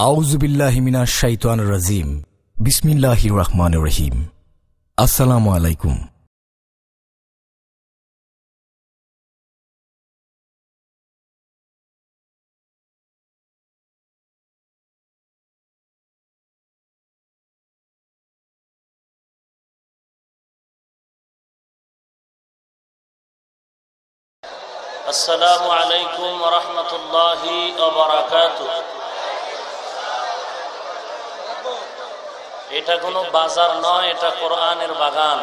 আউজুবিল্লাহিমিনা শাইতান রাজিম বিসমিল্লাহ রহমান রহিম আসসালামু আলাইকুম السلام عليكم ورحمة الله وبركاته এটা কোনো বাজার নয়, এটা কোরআনের বাগান।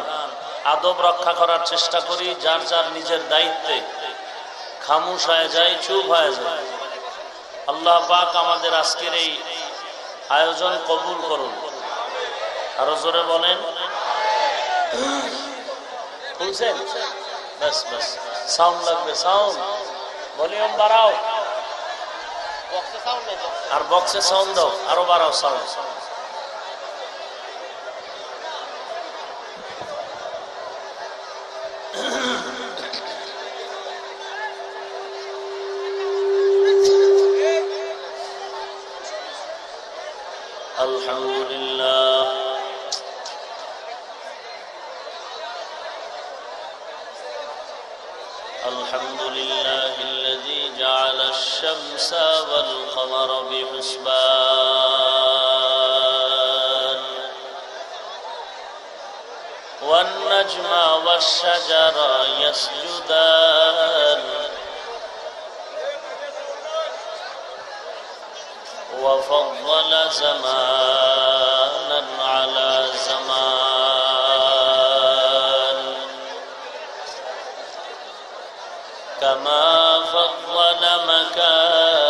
আদব রক্ষা করার চেষ্টা করি, যার যার নিজের দায়িত্বে। খামুশ হয়ে যায়, চুপ হয়ে যায়। আল্লাহ পাক আমাদের আজকের এই আয়োজন কবুল করুন। আরও জোরে বলেন। শুনছেন ব্যাস ব্যাস। সাউন্ড লাগবে, সাউন্ড। ভলিউম বাড়াও। আর বক্সে সাউন্ড দাও, আরও বাড়াও সাউন্ড। وفضل زمانا على زمان. كما فضل مكانا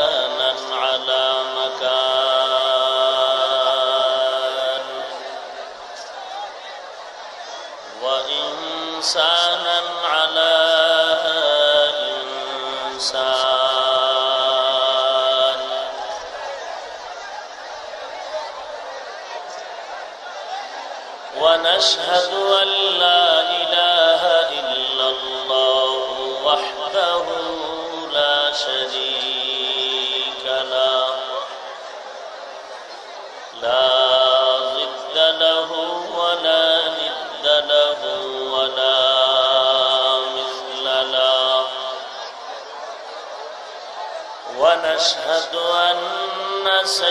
ونشهد أن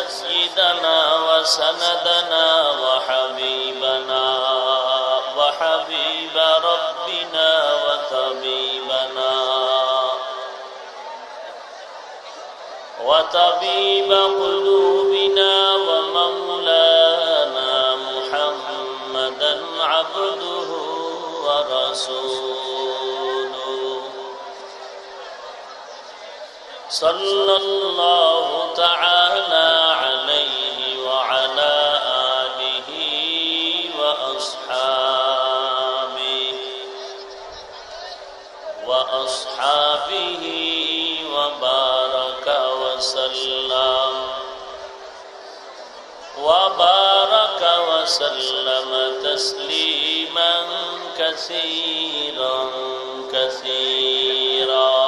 سيدنا وسندنا وحبيبنا وحبيب ربنا وطبيبنا وطبيب قلوبنا ومولانا محمدا عبده ورسوله. صلى الله تعالى عليه وعلى آله وأصحابه وأصحابه وبارك وسلم وبارك وسلم تسليما كثيرا كثيرا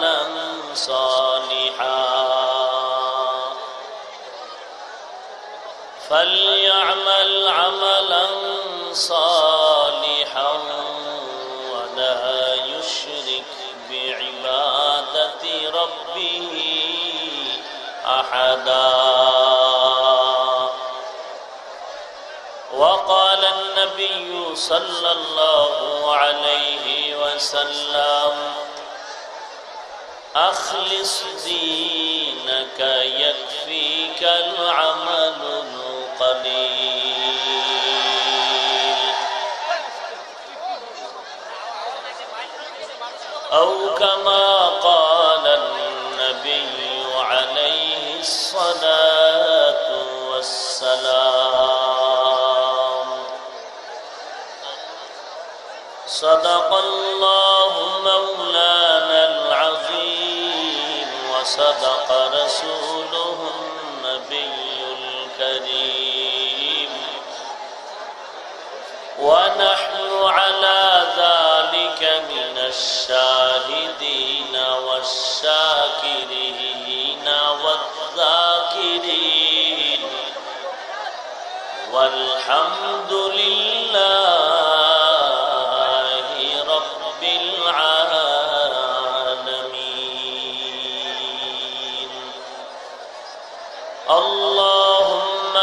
عملا صالحا. فليعمل عملا صالحا ولا يشرك بعبادة ربه أحدا. وقال النبي صلى الله عليه وسلم أخلص دينك يكفيك العمل القليل. أو كما قال النبي عليه الصلاة والسلام صدق الله مولانا العظيم وصدق رسوله النبي الكريم. ونحن على ذلك من الشاهدين والشاكرين والذاكرين. والحمد لله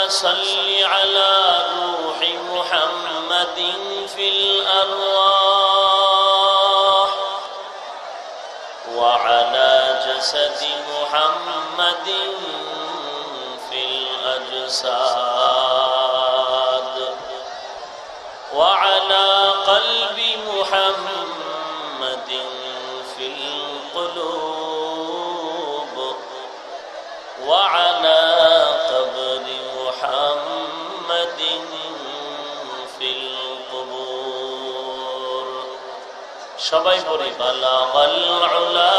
صل على روح محمد في الأرواح وعلى جسد محمد في الأجساد وعلى قلب محمد في القلوب وعلى محمد في القبور সবাই পড়ি বালাগাল উলা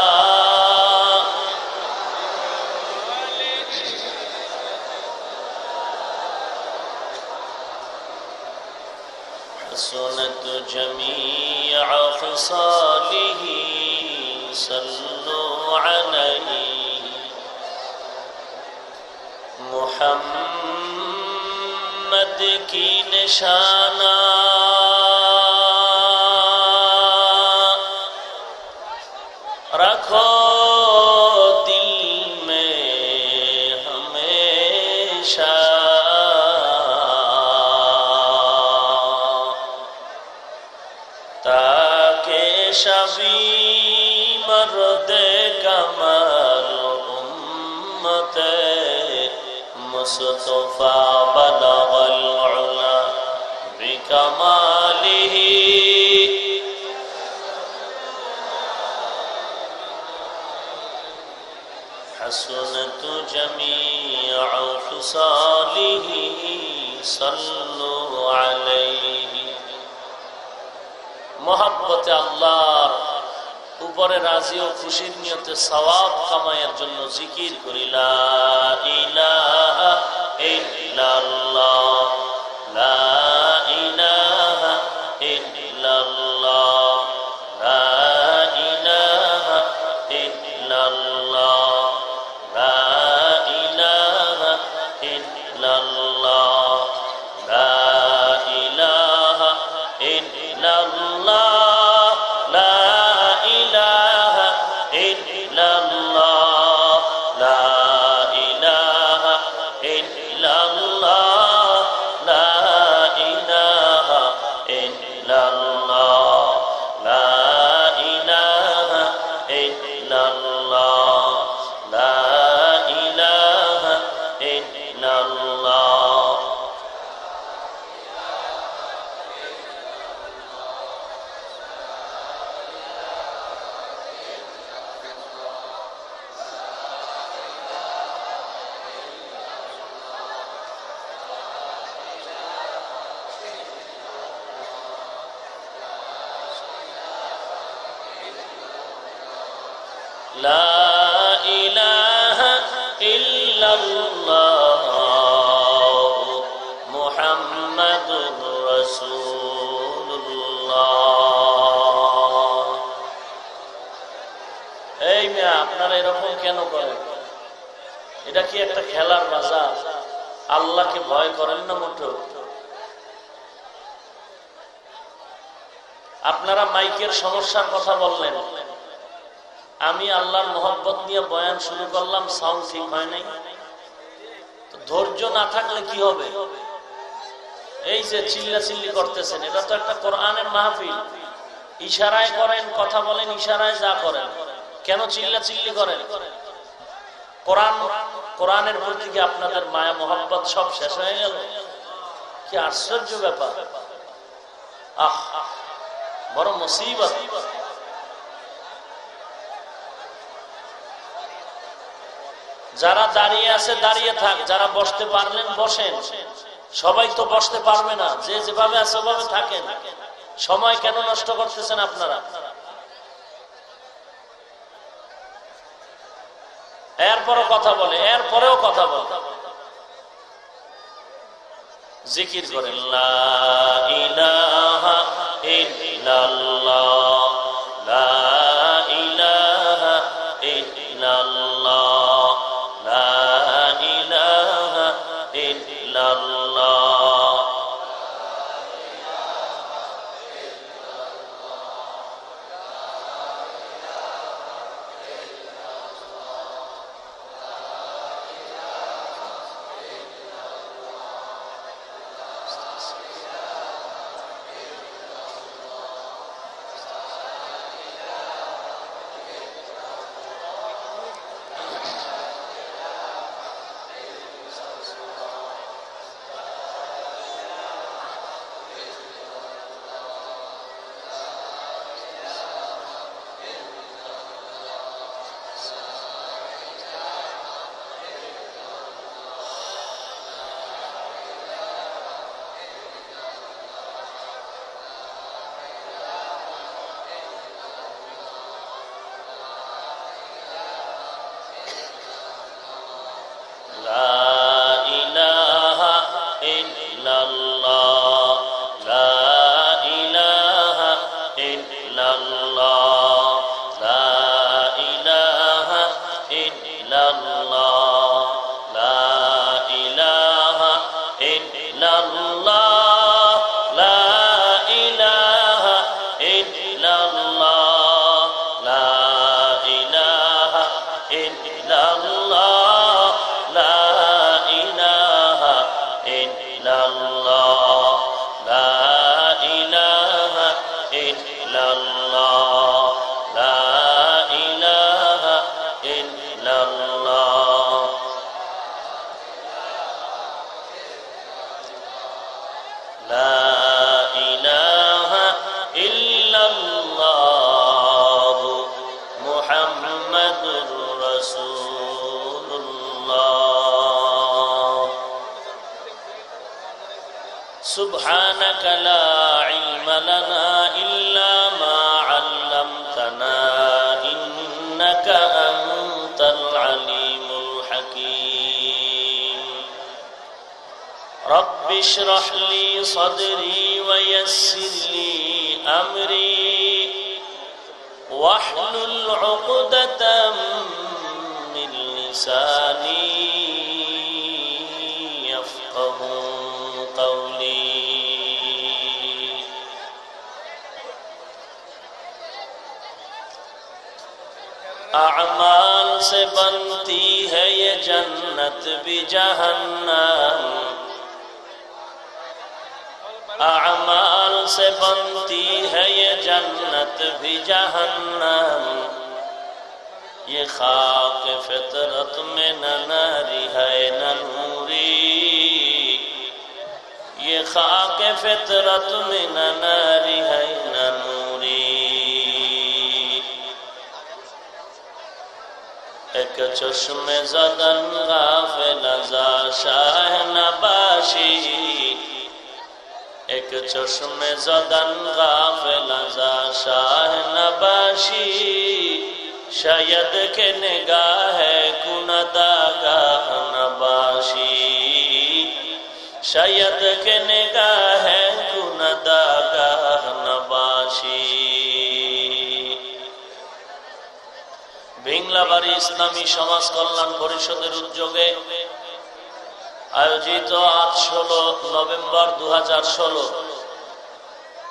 حسنت جميع خصاله صلوا عليه محمد محمد کی نشانہ رکھو دل میں ہمیشہ يصطفى بلغ العلا بكماله حسنة جميع خصاله صلوا عليه محبة الله উপরে রাজি ও খুশির নিয়তে সওয়াব কামাইয়ের জন্য জিকির করিলা ইলাহা ইল্লাল্লাহ লা আপনারা সমস্যার কথা বললেন। আমি আল্লাহর মোহব্বত নিয়ে বয়ান শুরু করলাম সাউন্ড ঠিক হয় নাই। ধৈর্য না থাকলে কি হবে? এই যে চিল্লা চিল্লি করতেছেন, এটা তো একটা কোরআনের মাহফিল। ইশারায় করেন, কথা বলেন, ইশারায় যা করেন। কেন চিল্লা চিল্লি করেন? কোরআন, কোরআনের প্রতি কি আপনাদের মায়া মোহাম্মত সব শেষ হয়ে গেল? কি আশ্চর্য ব্যাপার। আহ বড় মুসিবত। যারা দাঁড়িয়ে আছে, দাঁড়িয়ে থাক। যারা বসতে পারলেন, বসেন। সবাই তো বসতে পারবে না। যে যেভাবে আছে, ওভাবে থাকেন। সময় কেন নষ্ট করতেছেন আপনারা? এরপরও কথা বলে, এরপরেও কথা বলে। জিকির করেন, লা ইলাহা চশম জদন গাফ নবাসি শয়দ কে নবাসি শয়দ কে নবাসি ভিংলাবাড়ি ইসলামী সমাজ কল্যাণ পরিষদের উদ্যোগে আয়োজিত আট ষোলো নভেম্বর দু হাজার ষোলো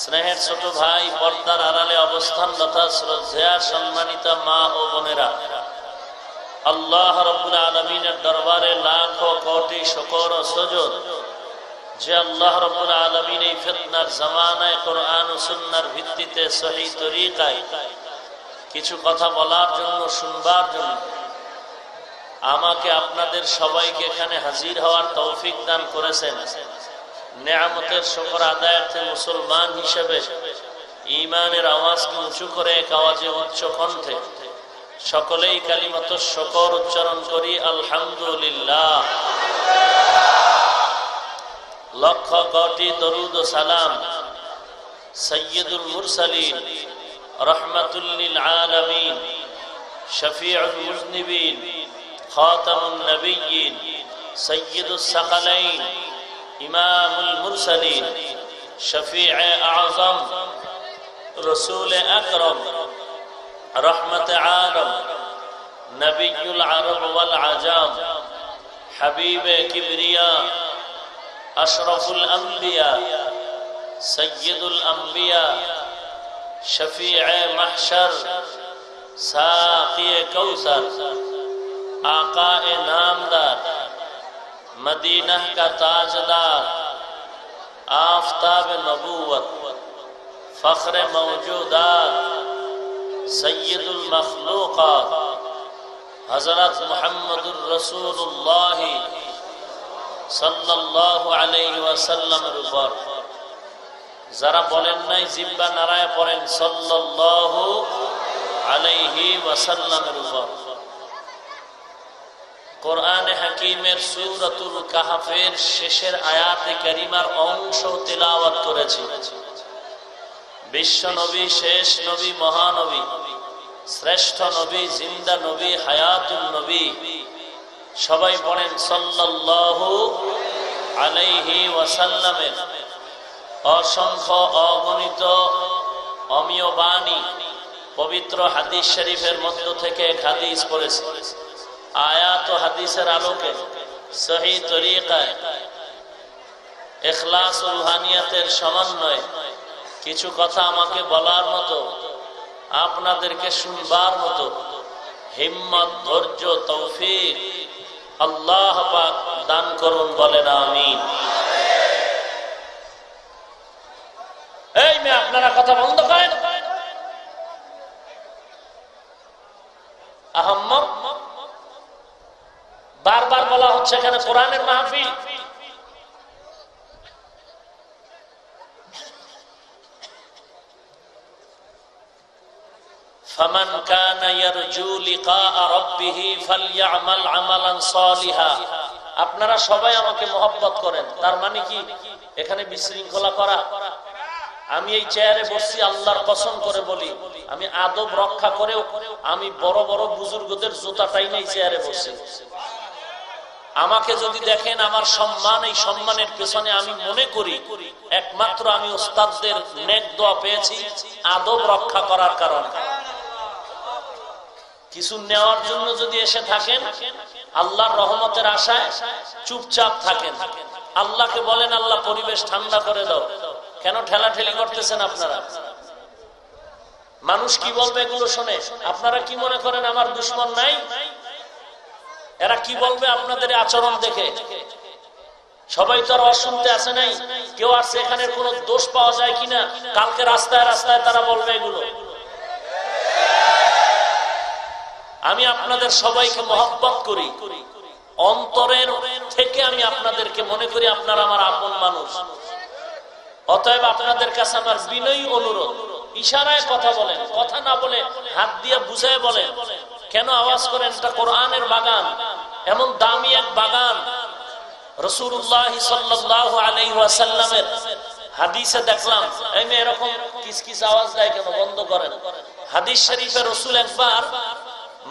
স্নেহের ছোট ভাই পর্দার আড়ালে অবস্থানরত শ্রদ্ধা সম্মানিত মা ও বোনেরা। আল্লাহ রব্বুল আলমিনের দরবারে লাখ কোটি শকর ও যে আল্লাহ রব্বুল আলমিন এই ফিতনার জামানায় কোরআন ও সুন্নার ভিত্তিতে সহি তরিকায় কিছু কথা বলার জন্য, শুনবার জন্য আমাকে আপনাদের সবাইকে এখানে হাজির হওয়ার তৌফিক দান করেছেন। নেয়ামতের শকর আদায়ার্থে মুসলমান হিসেবে ইমানের আওয়াজকে উঁচু করে এক আওয়াজে উচ্চ কণ্ঠে সকলেই কালিমত শকর উচ্চারণ করি, আলহামদুলিল্লাহ। লক্ষ কোটি দরুদ সালাম সৈয়দুল মুরসালিন রহমতুল্লিল আলমিন, শফিউল মুজনিবিন, খাতামুন নবিয়্যিন সৈয়দুস সাকালাইন। إمام المرسلين شفيع أعظم رسول أكرم رحمت عالم نبي العرب والعجام حبيب كبرياء أشرف الأنبياء سيد الأنبياء شفيع محشر ساقي كوثر آقا نامدار. مدینہ کا تاجدار، آفتاب نبوت، فخر موجودات، سید المخلوقات، حضرت محمد الرسول اللہ صلی اللہ علیہ وسلم پر ذرا বলেন নাই জিব্বা নারায় صلی اللہ علیہ وسلم উপর কোরআনে হাকিমের সূরাতুল কাহফের শেষের আয়াতে কারিমার অংশ তেলাওয়াত করেছি। বিশ্ব নবী শেষ নবী, মহানবী, শ্রেষ্ঠ নবী, জিন্দা নবী, হায়াতুল নবী, সবাই পড়েন সাল্লাল্লাহু আলাইহি ওয়াসাল্লামের অসংখ্য অগণিত অমীয় বাণী পবিত্র হাদিস শরীফের মধ্য থেকে হাদিস পড়েছে। আয়াত ও হাদিসের আলোকে সহি তরিকায় এখলাস ও রুহানিয়াতের সমন্বয় কিছু কথা আমাকে বলার মতো, আপনাদেরকে শুনবার মতো হিম্মত, ধৈর্য, তৌফিক আল্লাহ দান করুন বলেন আমি এই মেয়ে, আপনারা কথা বন্ধ করেন। আহম্মদ বারবার বলা হচ্ছে এখানে কোরআনের মাহফিল فمن كان يرجو لقاء ربه فليعمل عملا صالحا আপনারা সবাই আমাকে মোহব্বত করেন তার মানে কি এখানে বিশৃঙ্খলা করা আমি এই চেয়ারে বসছি আল্লাহর কসম করে বলি আমি আদব রক্ষা করেও আমি বড় বড় বুজুর্গদের জুতাটাই নেই চেয়ারে বসছি আমাকে যদি দেখেন আমার সম্মান, এই সম্মানের পেছনে আমি মনে করি, একমাত্র আমি ওস্তাদদের নেক দোয়া পেয়েছি, আদব রক্ষা করার কারণে। কিছু নেওয়ার জন্য যদি এসে থাকেন, আল্লাহর রহমতের আশায় চুপচাপ থাকেন। আল্লাহকে বলেন, আল্লাহ, পরিবেশ ঠান্ডা করে দাও। কেন ঠেলা ঠেলি করতেছেন আপনারা? মানুষ কি বলবে এগুলো শোনে? আপনারা কি মনে করেন আমার দুশ্মন নাই? এরা কি বলবে আপনাদের আচরণ দেখে? সবাই তো আর অশুনতে আসে নাই। কেউ আসছে এখানে কোন দোষ পাওয়া যায় কিনা? কালকে রাস্তায় রাস্তায় তারা বলবে এগুলো। আমি আপনাদের সবাইকে মহব্বত করি। অন্তরের থেকে আমি আপনাদেরকে মনে করি আপনারা আমার আপন মানুষ। অতএব আপনাদের কাছে আমার বিনয়ী অনুরোধ। ইশারায় কথা বলেন, কথা না বলে হাত দিয়ে বুঝায় বলেন। কেন আওয়াজ করেন? এটা কোরআনের বাগান। এমন দামি এক বাগান রসুল্লাহ সাল্লাহ আলাইসাল্লামের হাদিসে দেখলাম। মেয়ে এরকম কিস কিস আওয়াজ দেয় কেন? বন্ধ করেন। হাদিস শরীফে রসুল একবার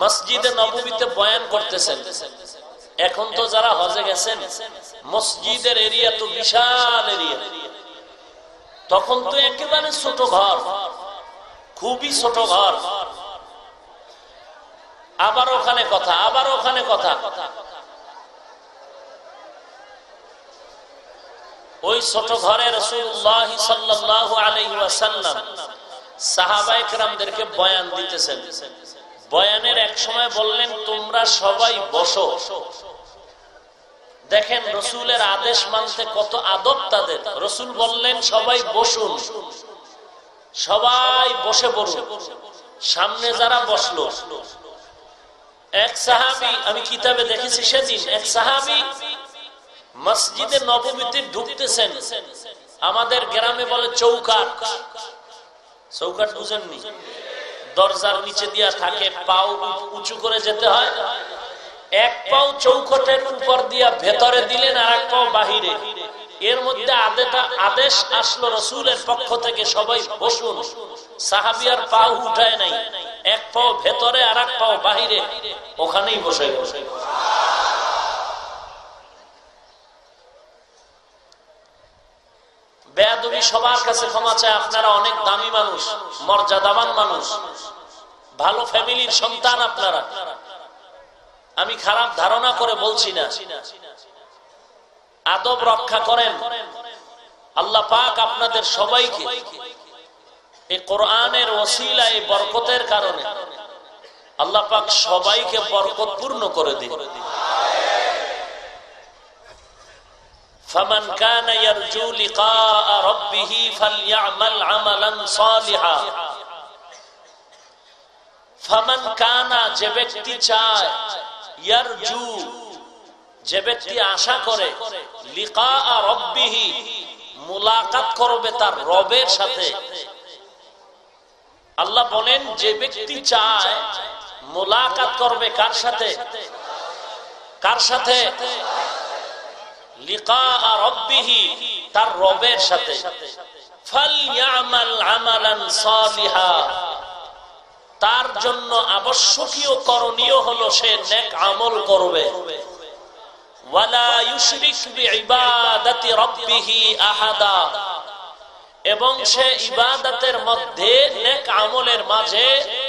মসজিদে নবমীতে বয়ান করতেছেন। এখন তো যারা হজে গেছেন, মসজিদের এরিয়া তো বিশাল এরিয়া। তখন তো একেবারে ছোট ঘর, খুবই ছোট ঘর। আবার ওখানে কথা, আবার ওখানে কথা। ওই ছোট ঘরে সাহাবাইকরামদেরকে বয়ান দিতেছেন। বয়ানের এক সময় বললেন, তোমরা সবাই বসো। দেখেন, রসুলের আদেশ মানতে কত আদব তাদের। রসুল বললেন, সবাই বসুন। সবাই বসে পড়ুন। সামনে যারা বসল এক সাহাবি, আমি কিতাবে দেখেছি সেদিন, এক সাহাবি মসজিদে নবমীতে ঢুকতেছেন। আমাদের গ্রামে বলে চৌকাট চৌকাট বুঝেননি? দরজার নিচে দিয়া থাকে, পাও উঁচু করে যেতে হয়। এক পাও চৌকটের উপর দিয়া ভেতরে দিলেন আর এক পাও বাহিরে। এর মধ্যে আদেশ আসলো রসুলের পক্ষ থেকে সবাই বসুন। সাহাবিয়ার পাও উঠায় নাই। এক পাও ভেতরে আর এক পাও বাহিরে। ওখানেই বসে বসে সবার কাছে ক্ষমা চায়। আপনারা অনেক দামি মানুষ, মর্যাদাবান মানুষ। ভালো ফ্যামিলির সন্তান আপনারা। আমি খারাপ ধারণা করে বলছি না। আদব রক্ষা করেন আল্লাহ পাক আপনাদের সবাইকে এই কোরআনের ওসিলা এই বরকতের কারণে আল্লাহ পাক সবাইকে বরকত পূর্ণ করে দিন فمن كان يرجو لقاء ربه فليعمل عملا صالحا فمن كان যে ব্যক্তি চায় ইয়ারজু যে ব্যক্তি আশা করে লিকা রব্বিহি, মুলাকাত করবে তার রবের সাথে। আল্লাহ বলেন, যে ব্যক্তি চায়, মুলাকাত করবে কার সাথে? কার সাথে? লিকা রব্বিহি, তার রবের সাথে। তার জন্য আবশ্যকীয় করণীয় হলো সে নেক আমল করবে। এবং সে ইবাদতের মধ্যে নেক আমলের মাঝে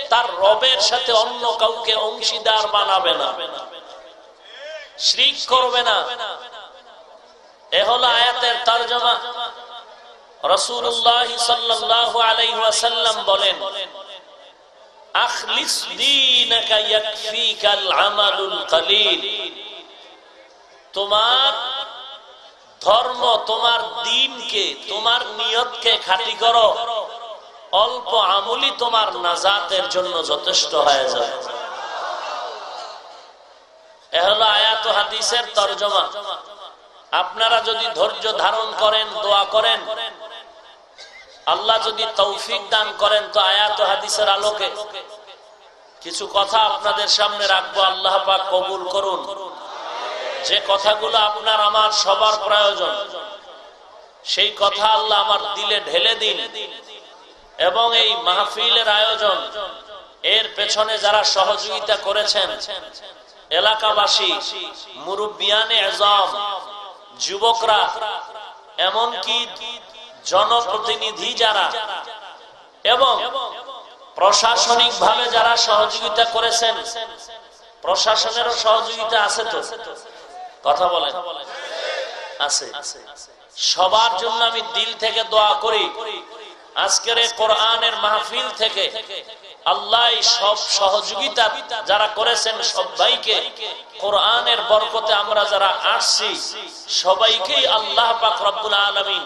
তার রবের সাথে অন্য কাউকে অংশীদার বানাবে না। শ্রিক করবে না। এ হলো আয়াতের তর্জমা। রসুল্লাহ সাল্লাহ আলাইসাল্লাম বলেন, আখলিস আমালুল তোমার ধর্ম, তোমার দিনকে, তোমার নিয়তকে খাঁটি করো। অল্প আমলি তোমার নাজাতের জন্য যথেষ্ট হয়ে যায়। এ হলো আয়াত হাদিসের তর্জমা। আপনারা যদি ধৈর্য ধারণ করেন, দোয়া করেন, আল্লাহ যদি তৌফিক দান করেন, তো আয়াত হাদিসের আলোকে। কিছু কথা আপনাদের সামনে রাখব, আল্লাহ পাক কবুল করুন। যে কথাগুলো আপনার আমার সবার প্রয়োজন, সেই কথা আল্লাহ আমার দিলে ঢেলে দিন। এবং এই মাহফিলের আয়োজন, এর পেছনে যারা সহযোগিতা করেছেন, এলাকাবাসী, মুরব্বিয়ানে এজম যুবকরা, এমনকি জনপ্রতিনিধি যারা, এবং প্রশাসনিক ভাবে যারা সহযোগিতা করেছেন, প্রশাসনেরও সহযোগিতা আছে তো? কথা বলেন। আছে। সবার জন্য আমি দিল থেকে দোয়া করি। আজকের কোরআনের মাহফিল থেকে আল্লাহ সব সহযোগিতা যারা করেছেন সবাইকে কোরআনের বরকতে আমরা যারা আসছি, সবাইকেই আল্লাহ পাক রব্বুল আলমিন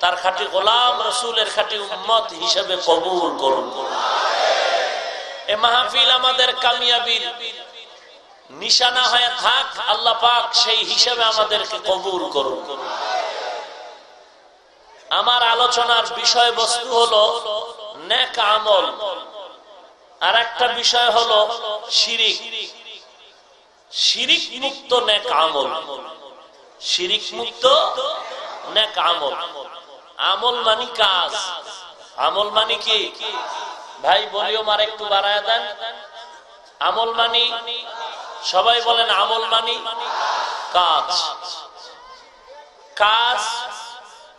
তার খাটি গোলাম রসুলের খাটি উম্মত হিসেবে কবুল করুন। এ মাহফিল আমাদের কামিয়াবির নিশানা হয়ে থাক, আল্লাহ পাক সেই হিসেবে আমাদেরকে কবুল করুন। আমার আলোচনার বিষয়বস্তু হলো নেক আমল। আর একটা বিষয় হলো শিরিক। শিরিক মুক্ত নেক আমল। শিরিক মুক্ত নেক আমল। আমল মানি কাজ। আমল মানি কি? ভাই, বলিও মার একটু বাড়ায় দেন। আমল মানি সবাই বলেন আমল মানি কাজ। কাজ,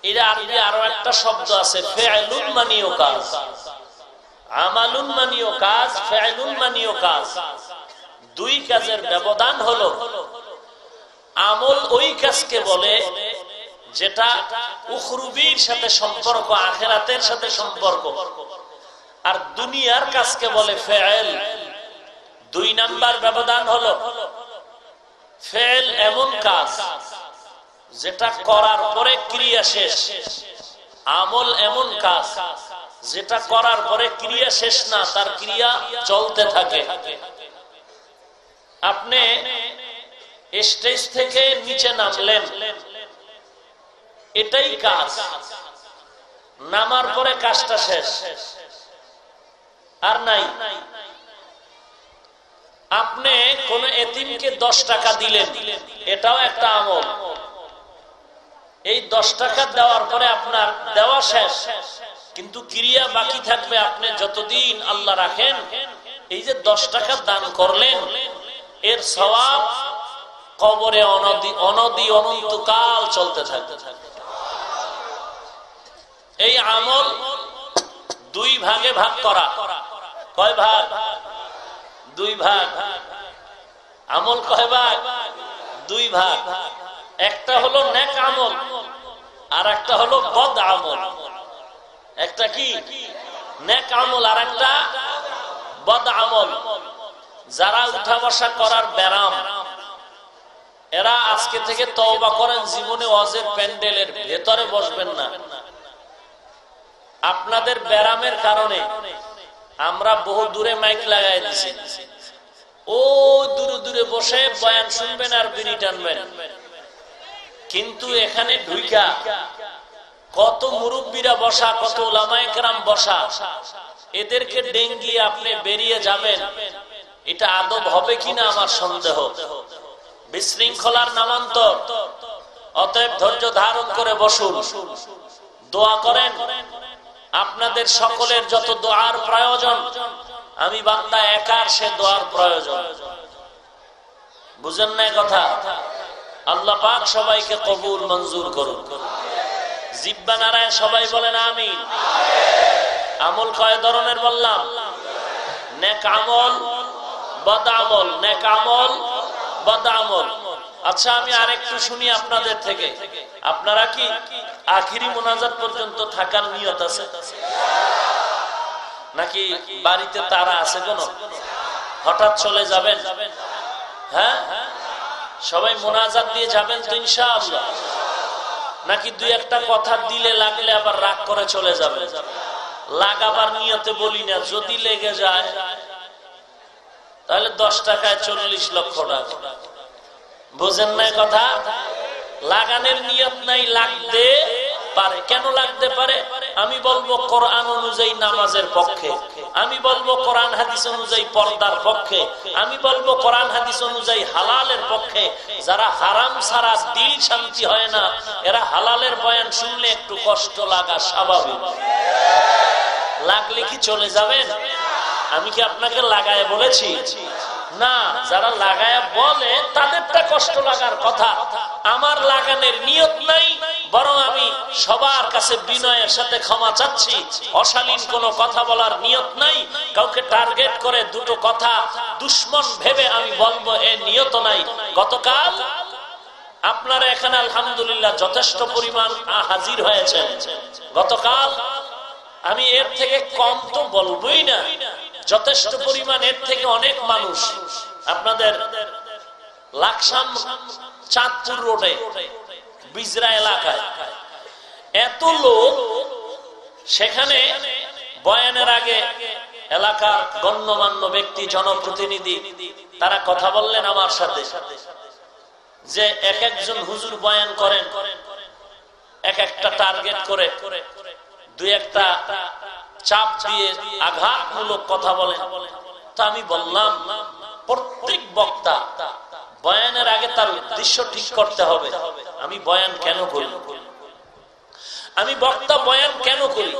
এর আরবি আরও একটা শব্দ আছে, ফেলুন মানিও কাজ। আমালুন মানিও কাজ, ফেলুন মানিও কাজ। দুই কাজের ব্যবধান হলো, আমল ওই কাজকে বলে যেটা উখরুবির সাথে সম্পর্ক, আখেরাতের সাথে সম্পর্ক। আর দুনিয়ার কাজকে বলে ফেল। দুই নাম্বার ব্যবধান হলো ফেল এমন কাজ যেটা করার পরে ক্রিয়া শেষ। আমল এমন কাজ যেটা করার পরে ক্রিয়া শেষ না, তার ক্রিয়া চলতে থাকে। আপনি স্টেজ থেকে নিচে নামলেন, এটাই কাজ। নামার পরে কাজটা শেষ। আর নাই। আপনি কোন এতিমকে দশ টাকা দিলেন। এটাও একটা আমল। এই দশ টাকা দেওয়ার পরে আপনার দেওয়া শেষ। কিন্তু ক্রিয়া বাকি থাকবে আপনি যতদিন আল্লাহ রাখেন। এই যে দশ টাকা দান করলেন, এর স্বভাব কবরে অনদি অনদি অনন্তকাল চলতে থাকতে থাকবে। এই আমল দুই ভাগে ভাগ করা। কয় ভাগ? দুই ভাগ। আমল কয় ভাগ? দুই ভাগ। একটা হলো নেক আমল আর একটা হলো বদ আমল। একটা কি? নেক আমল আর একটা বদ আমল। যারা উঠা বসা করার ব্যারাম, এরা আজকে থেকে তওবা করেন, জীবনে অজের প্যান্ডেলের ভেতরে বসবেন না। আপনাদের ব্যারামের কারণে আমরা বহু দূরে মাইক লাগাই দিছি। ও দূরে দূরে বসে বয়ান শুনবেন আর বিড়ি টানবেন। কিন্তু এখানে ঢুইকা, কত মুরব্বীরা বসা, কত ওলামায়াম বসা। এদেরকে ডেঙ্গিয়ে আপনি বেরিয়ে যাবেন। এটা আদব হবে কিনা আমার সন্দেহ। বিশৃঙ্খলার নামান্তর। অতএব ধৈর্য ধারণ করে বসুন। দোয়া করেন। আপনাদের সকলের যত দোয়ার প্রয়োজন আমি বান্দা একার সে দোয়ার প্রয়োজন। বুঝেন না কথা? আল্লাহ পাক সবাইকে কবুল, মঞ্জুর করুন। জিব্বা নারায় সবাই বলেন আমিন। আমল কয় ধরনের বললাম? নেক আমল, বদ আমল। নেক আমল, বদ আমল। আচ্ছা আমি আরেকটু শুনি আপনাদের থেকে। আপনারা কি আখিরি মোনাজাত পর্যন্ত থাকার নিয়ত আছে? নাকি বাড়িতে তারা আছে কোন? হঠাৎ চলে যাবেন? হ্যাঁ? সবাই মোনাজাত দিয়ে যাবেন তো ইনশাআল্লাহ। নাকি দুই একটা কথা দিলে লাগলে আবার রাগ করে চলে যাবে লাগাবার নিয়তে বলি না, যদি লেগে যায়, তাহলে দশ টাকায় চল্লিশ লক্ষ টাকা। বোঝেন না কথা? লাগানের নিয়ত নাই লাগতে পারে, কেন লাগতে পারে? আমি বলব কোরআন অনুযায়ী নামাজের পক্ষে। আমি বলব কোরআন, হাদিস অনুযায়ী পর্দার পক্ষে। আমি বলব কোরআন, হাদিস অনুযায়ী হালালের পক্ষে। যারা হারাম সারা দিল শান্তি হয় না, এরা হালালের বয়ান শুনলে একটু কষ্ট লাগা স্বাভাবিক। লাগলে কি চলে যাবেন? আমি কি আপনাকে লাগায় বলেছি? না, যারা লাগায় বলে, তাদেরটা কষ্ট লাগার কথা। আমার লাগানের নিয়ত নাই, বরং আমি সবার কাছে বিনয়ের সাথে ক্ষমা চাচ্ছি। অশালীন কোনো কথা বলার নিয়ত নাই, কাউকে টার্গেট করে দুটো কথা দুশ্মন ভেবে আমি বলব, এ নিয়ত নাই। গতকাল আপনারা এখানে আলহামদুলিল্লাহ যথেষ্ট পরিমাণ হাজির হয়েছে গতকাল আমি এর থেকে কম তো বলবোই না। যথেষ্ট পরিমাণ এর থেকে অনেক মানুষ আপনাদের লাকসাম চাঁদপুর রোডে, বিজরা এলাকায়। এত লোক সেখানে বয়ানের আগে এলাকার গণ্যমান্য ব্যক্তি, জনপ্রতিনিধি, তারা কথা বললেন আমার সাথে, যে এক একজন হুজুর বয়ান করেন, এক একটা টার্গেট করে, দুই একটা চাপ দিয়ে আঘাতমূলক কথা বলে তা আমি বললাম, প্রত্যেক বক্তা বয়ানের আগে তার উদ্দেশ্য ঠিক করতে হবে। আমি বয়ান কেন করি? আমি বক্তা বয়ান কেন করি?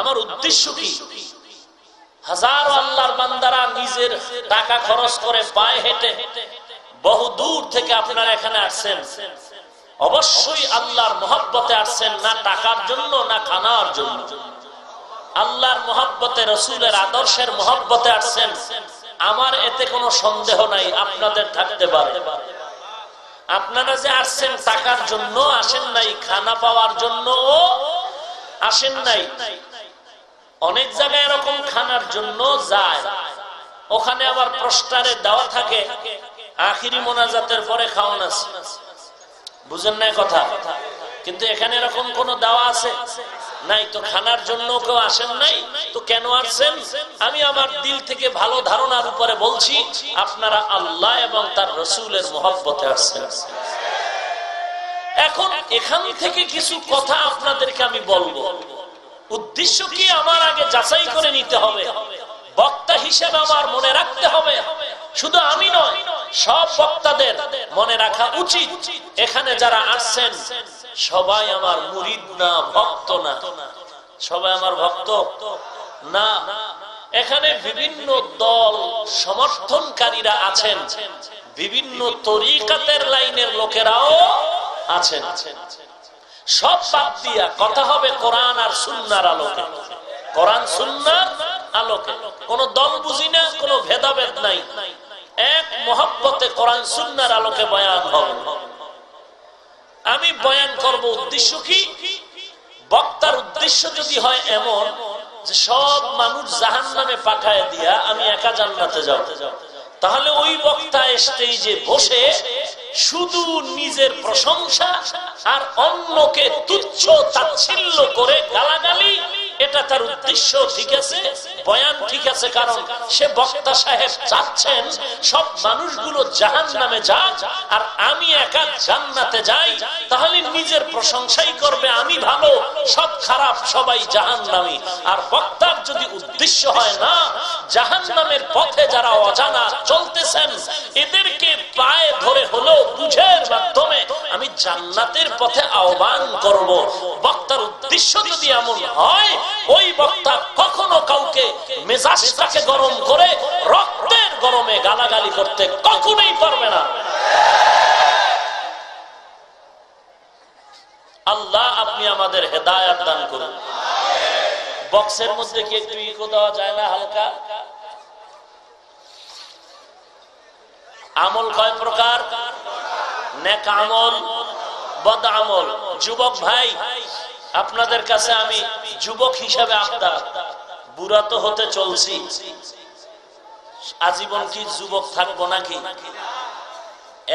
আমার উদ্দেশ্য কি? হাজার আল্লাহর বান্দারা নিজের টাকা খরচ করে পায়ে হেঁটে বহু দূর থেকে আপনারা এখানে আসছেন। অবশ্যই আল্লাহর মহব্বতে আসছেন, না টাকার জন্য, না খানার জন্য। আল্লাহর মহব্বতে, রসুলের আদর্শের মহব্বতে আসছেন আমার এতে কোনো সন্দেহ নাই, আপনাদের থাকতে পারে। আপনারা যে আসছেন টাকার জন্য, আসেন নাই, খানা পাওয়ার জন্য আসেন নাই। অনেক জায়গায় এরকম খানার জন্য যায়। ওখানে আবার প্রস্টারে দেওয়া থাকে, আখিরি মোনাজাতের পরে খাওয়ান আছে। বুঝেন নাই কথা? কিন্তু এখানে এরকম কোন দাওয়া আছে? নাই তো খানার জন্য কেউ আসেন নাই? তো কেন আসছেন? আমি আমার দিল থেকে ভালো ধারণার উপরে বলছি, আপনারা আল্লাহ এবং তার রসুলের মোহব্বতে আসছেন। এখন এখান থেকে কিছু কথা আপনাদেরকে আমি বলব। উদ্দেশ্য কি আমার আগে যাচাই করে নিতে হবে? বক্তা হিসেবে আমার মনে রাখতে হবে। শুধু আমি নয়, সব বক্তাদের মনে রাখা উচিত। এখানে যারা আসছেন সবাই আমার মুরিদ না, ভক্ত না। সবাই আমার ভক্ত? না। এখানে বিভিন্ন দল সমর্থনকারীরা আছেন। বিভিন্ন তরিকাতের লাইনের লোকেরাও আছেন। সব বাদ দিয়া কথা হবে কোরআন আর সুন্নার আলোকে। কোরআন, সুন্নার আলোকে। কোন দল বুঝি না, কোন ভেদাভেদ নাই। এক মহব্বতে কোরআন, সুন্নার আলোকে বয়ান হবে। আমি বয়ান করব উদ্দেশ্য কি? বক্তার উদ্দেশ্য যদি হয় এমন যে সব মানুষ জাহান নামে পাঠায় দিয়া আমি একা জান্নাতে যাও তাহলে ওই বক্তা যে বসে শুধু নিজের প্রশংসা আর অন্যকে তুচ্ছ তাচ্ছিল্য করে গালাগালি এটা তার উদ্দেশ্য ঠিক আছে, বয়ান ঠিক আছে, কারণ সে বক্তা সাহেব চাচ্ছেন সব মানুষগুলো জাহান নামে যাক, আর আমি একা জান্নাতে যাই, তাহলে নিজের প্রশংসাই করবে, আমি ভালো, সব খারাপ সবাই জাহান নামি আর বক্তার যদি উদ্দেশ্য হয় না জাহান নামের পথে যারা অজানা চলতেছেন, এদেরকে পায়ে ধরে হলো বুঝের মাধ্যমে আমি জান্নাতের পথে আহ্বান করব। বক্তার উদ্দেশ্য যদি এমন হয় ওই বক্তা কখনো কাউকে মেজাজটাকে গরম করে রক্তের গরমে গালাগালি করতে কখনোই পারবে না। আল্লাহ, আপনি আমাদের হেদায়াত দান করুন। বক্সের মধ্যে কি একটু ইকো দেওয়া যায় না হালকা? আমল কয় প্রকার? নেক আমল, বদ আমল। যুবক ভাই আপনাদের কাছে আমি যুবক হিসাবে আপনার বুড়া তো হতে চলছি। আজীবন কি যুবক থাকব নাকি?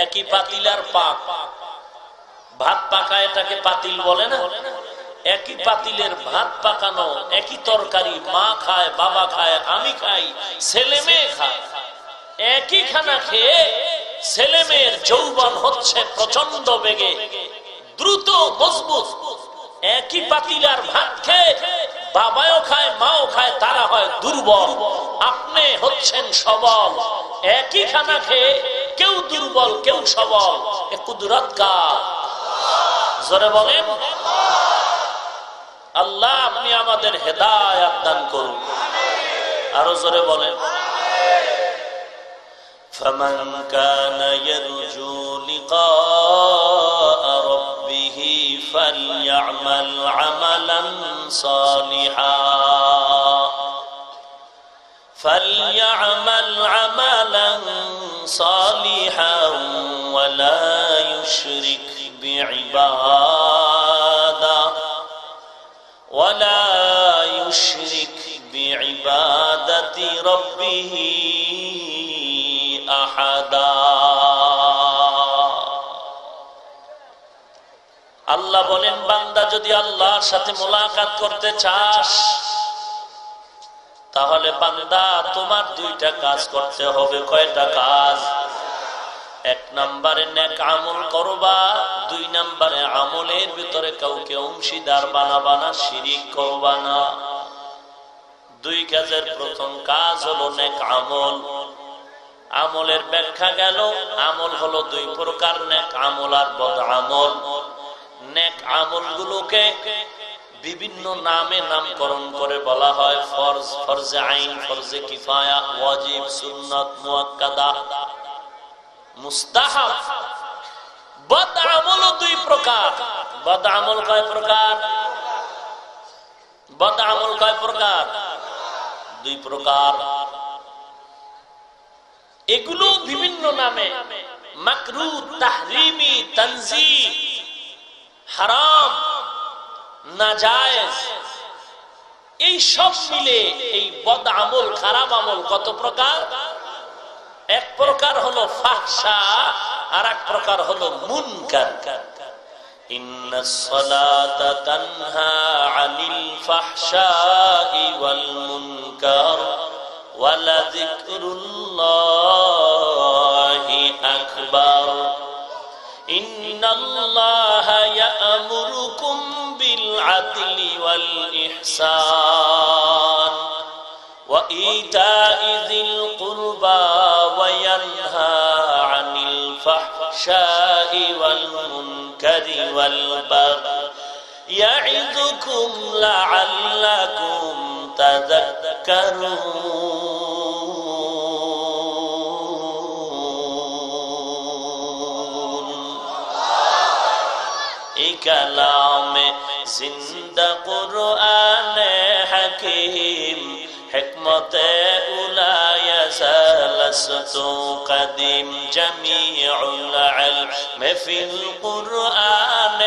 একই পাতিলার পাক ভাত পাকা এটাকে পাতিল বলে না? একই পাতিলের ভাত পাকানো, একই তরকারি মা খায়, বাবা খায়, আমি খাই, ছেলে মেয়ে খায়। একই খানা খেয়ে ছেলে মেয়ের যৌবন হচ্ছে প্রচণ্ড বেগে। দ্রুত, মজবুত। একই পাতিলার ভাত খেয়ে বাবাও খায়, মাও খায়, তারা হয় দুর্বল। আপনি হচ্ছেন সবল। একই খানা খেয়ে কেউ দুর্বল, কেউ সবল। কুদরত জোরে বলেন। আল্লাহ, আপনি আমাদের হেদায়াত দান করুন। আরও জোরে বলেন। فمن كان يرجو لقاء ربه فليعمل عملا صالحا. فليعمل عملا صالحا ولا يشرك بعبادة. ولا يشرك بعبادة ربه আল্লাহ বলেন, বান্দা, যদি আল্লাহর সাথে মোলাকাত করতে চাস, তাহলে বান্দা, তোমার দুইটা কাজ করতে হবে। কয়টা কাজ? এক নম্বরে নেক আমল করবা, দুই নম্বরে আমলের ভিতরে কাউকে অংশীদার বানাবা না, শিরিক করবা না। দুই কাজের প্রথম কাজ হলো নেক আমল। আমলের ব্যাখ্যা গেল, আমল হলো দুই প্রকার, নেক আমল আর বদ আমল। নেক আমল গুলোকে বিভিন্ন নামে নামকরণ করে বলা হয়, ফরজ, ফরজে আইন, ফরজে কিফায়া, ওয়াজিব, সুন্নত মুআক্কাদা মুস্তাহাব। বদ আমল দুই প্রকার। বদ আমল কয় প্রকার? বদ আমল কয় প্রকার? দুই প্রকার। এগুলো বিভিন্ন নামে মাকরু তাহরিমি তনজি হারাম নাজায়েজ এই সব মিলে এই বদ আমল খারাপ আমল কত প্রকার এক প্রকার হলো ফাহসা আর এক প্রকার হলো মুনকার إن الصلاة تنهى عن الفحشاء والمنكر ولذكر الله أكبر إن الله يأمركم بالعدل والإحسان وإيتاء ذي القربى وينهى عن الفحشاء والمنكر والبغي يعظكم لعلكم تذكرون এই কালামে জিন্দা কোরআন হাকিম حكمة أولاي سلست قديم جميع العلم في القرآن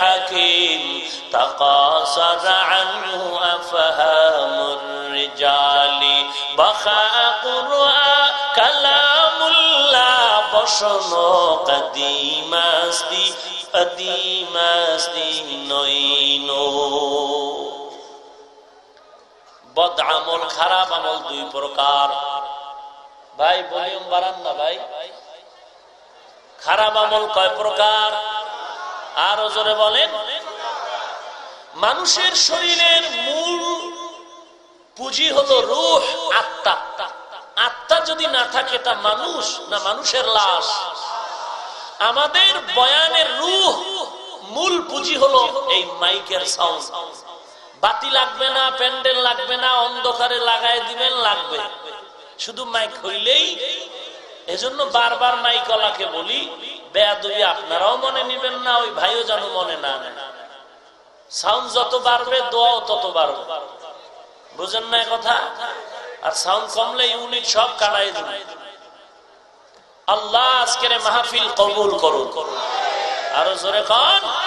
حكيم تقاصر عنه أفهام الرجال بخاء قرآن كلام الله بشن قديم استي قديم استي نوينو বদ আমল খারাপ আমল দুই প্রকার। ভাই, ভলিউম বাড়ান না ভাই। খারাপ আমল কয় প্রকার? আরও জোরে বলেন। মানুষের শরীরের মূল পুঁজি হলো রুহ, আত্মা। আত্মা যদি না থাকে তা মানুষ না মানুষের লাশ। আমাদের বয়ানের রুহ, মূল পুঁজি হলো এই মাইকের সাউন্ড বাতি লাগবে না, প্যান্ডেল লাগবে না, অন্ধকারে লাগাই দিবেন, লাগবে। শুধু মাইক হইলেই। এজন্য বারবার মাইকলাকে বলি, বেয়াদবি আপনারাও মনে নিবেন না, ওই ভাইও যেন মনে না সাউন্ড যত বাড়বে, দোয়াও তত বাড়বে। বুঝেন না কথা? আর সাউন্ড কমলে ইউনিট সব কাটাই দেবে। আল্লাহ আজকের মাহফিল কবুল করুন। আরও জোরে কন?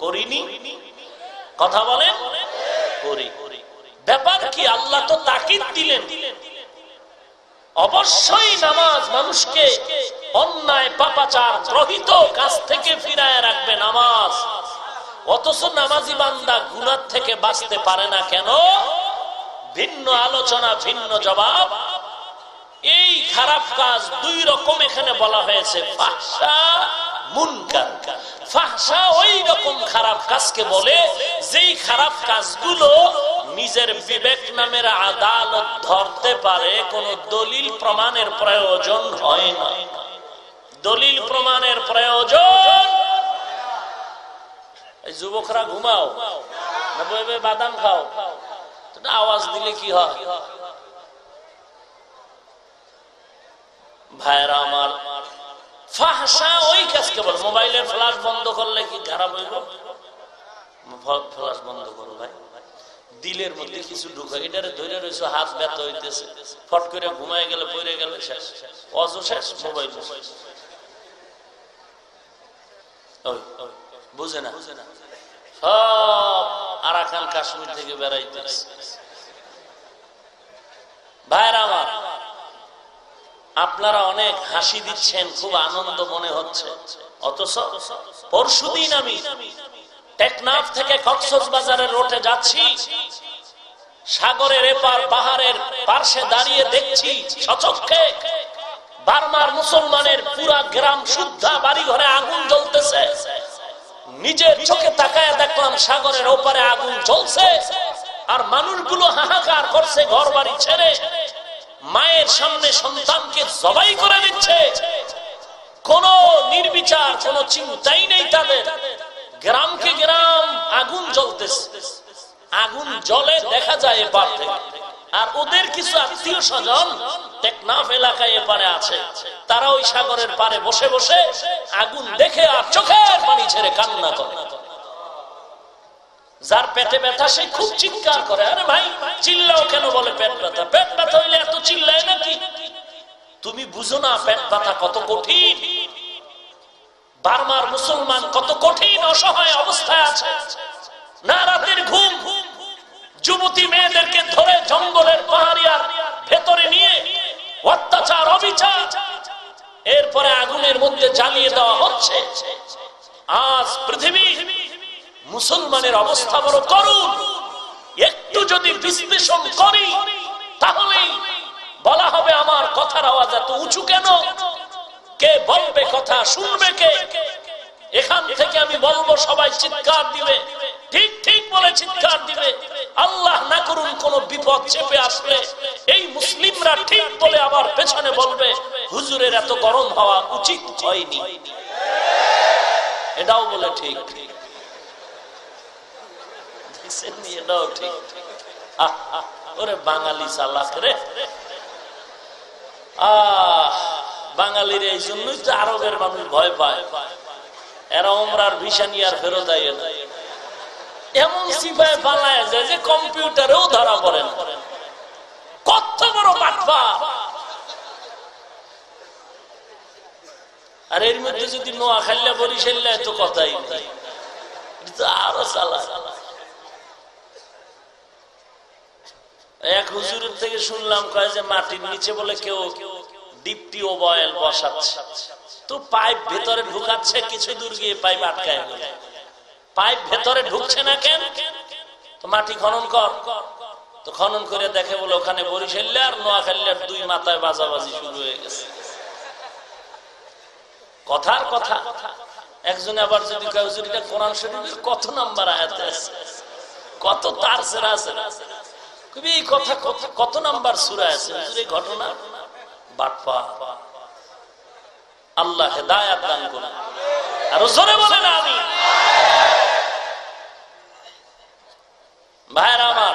করিনি। কথা বলেন? করি। ব্যাপার কি, আল্লাহ তো তাকিদ দিলেন। অবশ্যই নামাজ মানুষকে অন্যায়, পাপাচার গ্রহিত কাজ থেকে ফিরায় রাখবে নামাজ। অথচ নামাজি বান্দা গুনার থেকে বাঁচতে পারে না কেন? ভিন্ন আলোচনা, ভিন্ন জবাব। এই খারাপ কাজ দুই রকম এখানে বলা হয়েছে ফাহসা মুনকার ফাহসা ওই রকম খারাপ কাজকে বলে, যেই খারাপ কাজগুলো নিজের বিবেক নামের আদালত ধরতে পারে, কোন দলিল প্রমাণের প্রয়োজন হয় না। দলিল প্রমাণের প্রয়োজন। যুবকরা ঘুমাও বাদাম খাও আওয়াজ দিলে কি হয়? ভাইরা আমার ফাহসা ওই কাজকে বল, মোবাইলের ফ্লাশ বন্ধ করলে কি খারাপ হইব? ফ্লাশ বন্ধ করো ভাই। দিলের মধ্যে কিছু ঢুকে, এটারে ধরে রয়েছে হাত ব্যথা হইতেছে। ফট করে ঘুমায় গেলে, পড়ে গেলে শেষ। অজ শেষ, মোবাইল বুঝে না? সব আরাকান কাশ্মীর থেকে বেড়াইতেছে। ভাইরা আমার আপনারা অনেক হাসি দিচ্ছেন, খুব আনন্দ মনে হচ্ছে। অথচ পরশুদিন আমি টেকনাফ থেকে কক্সবাজারের রোটে যাচ্ছি, সাগরের এপার পাহাড়ের পার্শ্বে দাঁড়িয়ে দেখছি সচক্ষে বার্মার মুসলমানের পুরা গ্রাম শুদ্ধা বাড়ি ঘরে আগুন জ্বলতেছে। নিজের চোখে তাকায় দেখলাম সাগরের ওপারে আগুন জ্বলছে, আর মানুষগুলো হাহাকার করছে ঘর বাড়ি ছেড়ে। মায়ের সামনে সন্তানকে জবাই করে দিচ্ছে। কোন নির্বিচার, কোন চিন্তাই নেই তাদের। গ্রামকে গ্রাম, আগুন জ্বলতেছে। আগুন জলে দেখা যায় এপার আর ওদের কিছু আত্মীয় স্বজন টেকনাফ এলাকায় এপারে আছে। তারা ওই সাগরের পারে বসে বসে আগুন দেখে আর চোখের পানি ছেড়ে কান্না করে। যার পেটে ব্যথা, সে খুব চিৎকার করে, আরে ভাই, চিল্লাও কেন? বলে, পেট ব্যথা। পেট ব্যথা হইলে এত চিল্লায় নাকি? তুমি বুঝো না, পেট ব্যথা কত কঠিন। বারমার মুসলমান কত কঠিন অসহায় অবস্থায় আছে। না রাতের ঘুম, যুবতী মেয়েদেরকে ধরে জঙ্গলের পাহাড়িয়ার ভেতরে নিয়ে অত্যাচার, অবিচার, এরপরে আগুনের মধ্যে জ্বালিয়ে দেওয়া হচ্ছে। আজ পৃথিবী মুসলমানের অবস্থা বড় করুন একটু যদি বিশ্লেষণ করি, তাহলেই বলা হবে আমার কথার আওয়াজ এত উঁচু কেন? কে বলবে কথা, শুনবে কে? এখান থেকে আমি বলব, সবাই চিৎকার দিবে। ঠিক ঠিক বলে চিৎকার দিবে। আল্লাহ না করুন কোন বিপদ চেপে আসলে। এই মুসলিমরা ঠিক বলে আবার পেছনে বলবে, হুজুরের এত গরম হওয়া উচিত হয়নি। এটাও বলে ঠিক ঠিক। বাঙালির এই জন্যই তো আরবের মানুষ ভয় পায়। এরা ওমরার ভিসা নিয়ে আর ফেরত। এমন সিপায় বানায় যায় যে কম্পিউটারেও ধরা পড়ে না। কত বড় পাঠপা আর এর মধ্যে যদি নোয়া খাইলে বরিশাল্লা তো কথাই নেই। আরও চালা এক হুজুরের থেকে শুনলাম, কয় যে মাটির নিচে বলে কেউ ডিপটি ও বয়েল বসাচ্ছে। তো পাইপ ভেতরে ঢুকাচ্ছে, কিছু দূর গিয়ে পাইপ আটকায় পাইপ ভেতরে ঢুকছে না কেন? তো মাটি খনন কর। তো খনন করে দেখে বলে, ওখানে বরিশাল্লে আর নোয়াখালীর দুই মাথায় বাজাবাজি শুরু হয়ে গেছে। কথার কথা। একজনে আবার যদি কোরআন শরীফের কত নাম্বার আয়াতে আছে? কত তার সেরা আছে? এই কথা কত নাম্বার সুরা আছে? ঘটনা? বাটপা আল্লাহ হেদায়াত দান করুন। আরও জোরে বলেন আমি ভাইরা আমার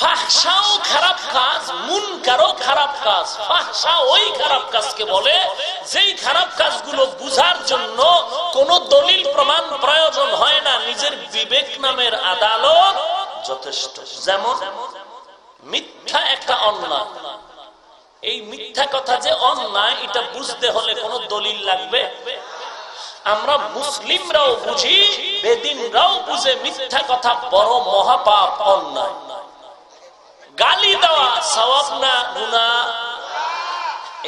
ফাহসাও খারাপ কাজ, মুনকারও খারাপ কাজ। ফাহসা ওই খারাপ কাজকে বলে যেই খারাপ কাজগুলো বুঝার জন্য কোন দলিল প্রমাণ প্রয়োজন হয় না, নিজের বিবেক নামের আদালত যথেষ্ট। যেমন মিথ্যা একটা অন্যায়। এই মিথ্যা কথা যে অন্যায়, এটা বুঝতে হলে কোন দলিল লাগবে? আমরা মুসলিমরাও বুঝি, বেদিনরাও বুঝে মিথ্যা কথা বড় মহাপাপ, অন্যায়। গালি দেওয়া, সওয়াব না গুনা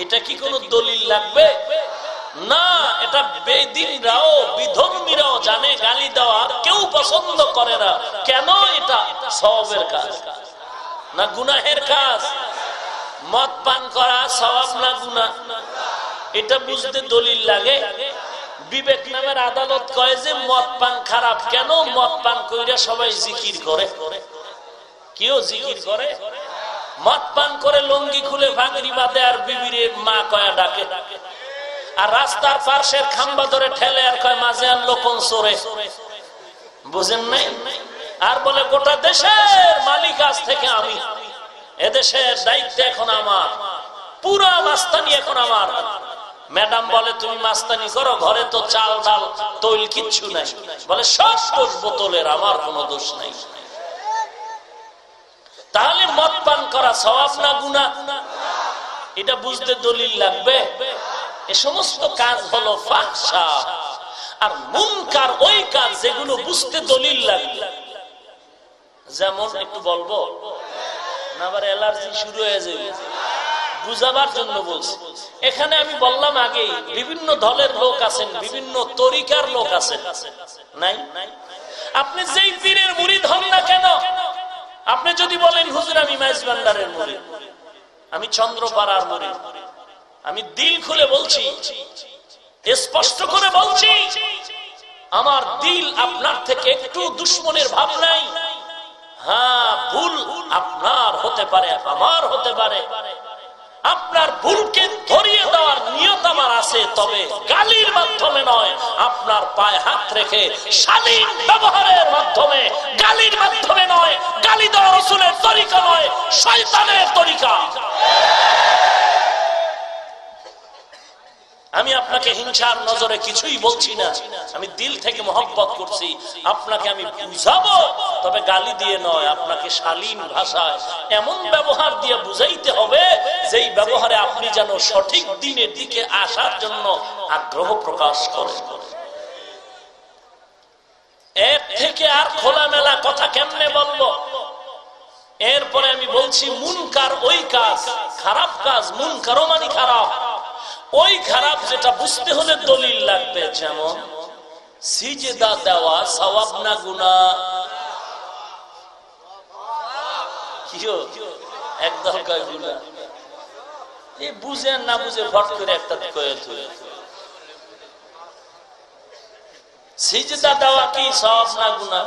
এটা কি কোনো দলিল লাগবে? না, এটা বেদিনরাও, বিধর্মীরাও জানে, গালি দেওয়া কেউ পছন্দ করে না। কেন এটা? সওয়াবের কাজ। না গুনাহের কাজ? মদ পান করা, সওয়াব না গুনা এটা বুঝতে দলিল লাগে। বিবেক নামের আদালত কয় যে, মদ পান খারাপ। কেন মদ পান কইরা সবাই জিকির করে? কেউ জিকির করে? মদ পান করে লঙ্গি খুলে ভাঙরি বাদে আর বিবিরে মা কয়া ডাকে। আর রাস্তার পার্শ্বের খাম্বা ধরে ঠেলে আর কয়, মাঝে আনলো কোন সরে। বুঝেন নাই? আর বলে, গোটা দেশের মালিক আজ থেকে আমি। এদেশের দায়িত্ব এখন আমার। পুরা মাস্তানি এখন আমার। ম্যাডাম বলে, তুমি মাস্তানি করো, ঘরে তো চাল ডাল, তৈল কিচ্ছু নাই। বলে, সব বোতলের, আমার কোনো দোষ নাই। তাহলে মদ পান করা সবাব না গুণা এটা বুঝতে দলিল লাগবে? এ সমস্ত কাজ হলো আর মুনকার ওই কাজ যেগুলো বুঝতে দলিল লাগবে। যেমন একটু বলব আবার শুরু হয়ে যাবে। বুঝাবার জন্য বলছি। এখানে আমি বললাম আগে, বিভিন্ন দলের লোক আছেন, বিভিন্ন তরিকার লোক আছেন। নাই? আপনি যেই পীরের মুড়ি ধন না কেন? আপনি যদি বলেন, হুজুর, আমি মাইজ ভান্ডারের মুড়ি, আমি চন্দ্রপাড়ার মরে আমি দিল খুলে বলছি, স্পষ্ট করে বলছি, আমার দিল আপনার থেকে একটু দুশ্মনের ভাব নাই। হ্যাঁ ভুল আপনার হতে পারে, আমার হতে পারে। আপনার ভুলকে ধরিয়ে দেওয়ার নিয়ত আমার আছে, তবে গালির মাধ্যমে নয়। আপনার পায়ে হাত রেখে শালীন ব্যবহারের মাধ্যমে, গালির মাধ্যমে নয়। গালি দেওয়া রসুলের তরিকা নয়, শয়তানের তরিকা। আমি আপনাকে হিংসার নজরে কিছুই বলছি না। আমি দিল থেকে মহব্বত করছি। আপনাকে আমি বুঝাবো, তবে গালি দিয়ে নয়, আপনাকে শালীন ভাষায় এমন ব্যবহার দিয়ে বুঝাইতে হবে, যেই ব্যবহারে আপনি যেন সঠিক দিনের দিকে আসার জন্য আগ্রহ প্রকাশ করেন। এর থেকে আর খোলামেলা কথা কেমনে বলব? এরপরে আমি বলছি, মুনকার ওই কাজ, খারাপ কাজ মুনকারও মানে খারাপ। ওই খারাপ যেটা বুঝতে হলে দলিল লাগবে, যেমন সিজেদা দেওয়া সওয়াব না গুনা বুঝে না বুঝে একটা দেওয়া কি না গুনা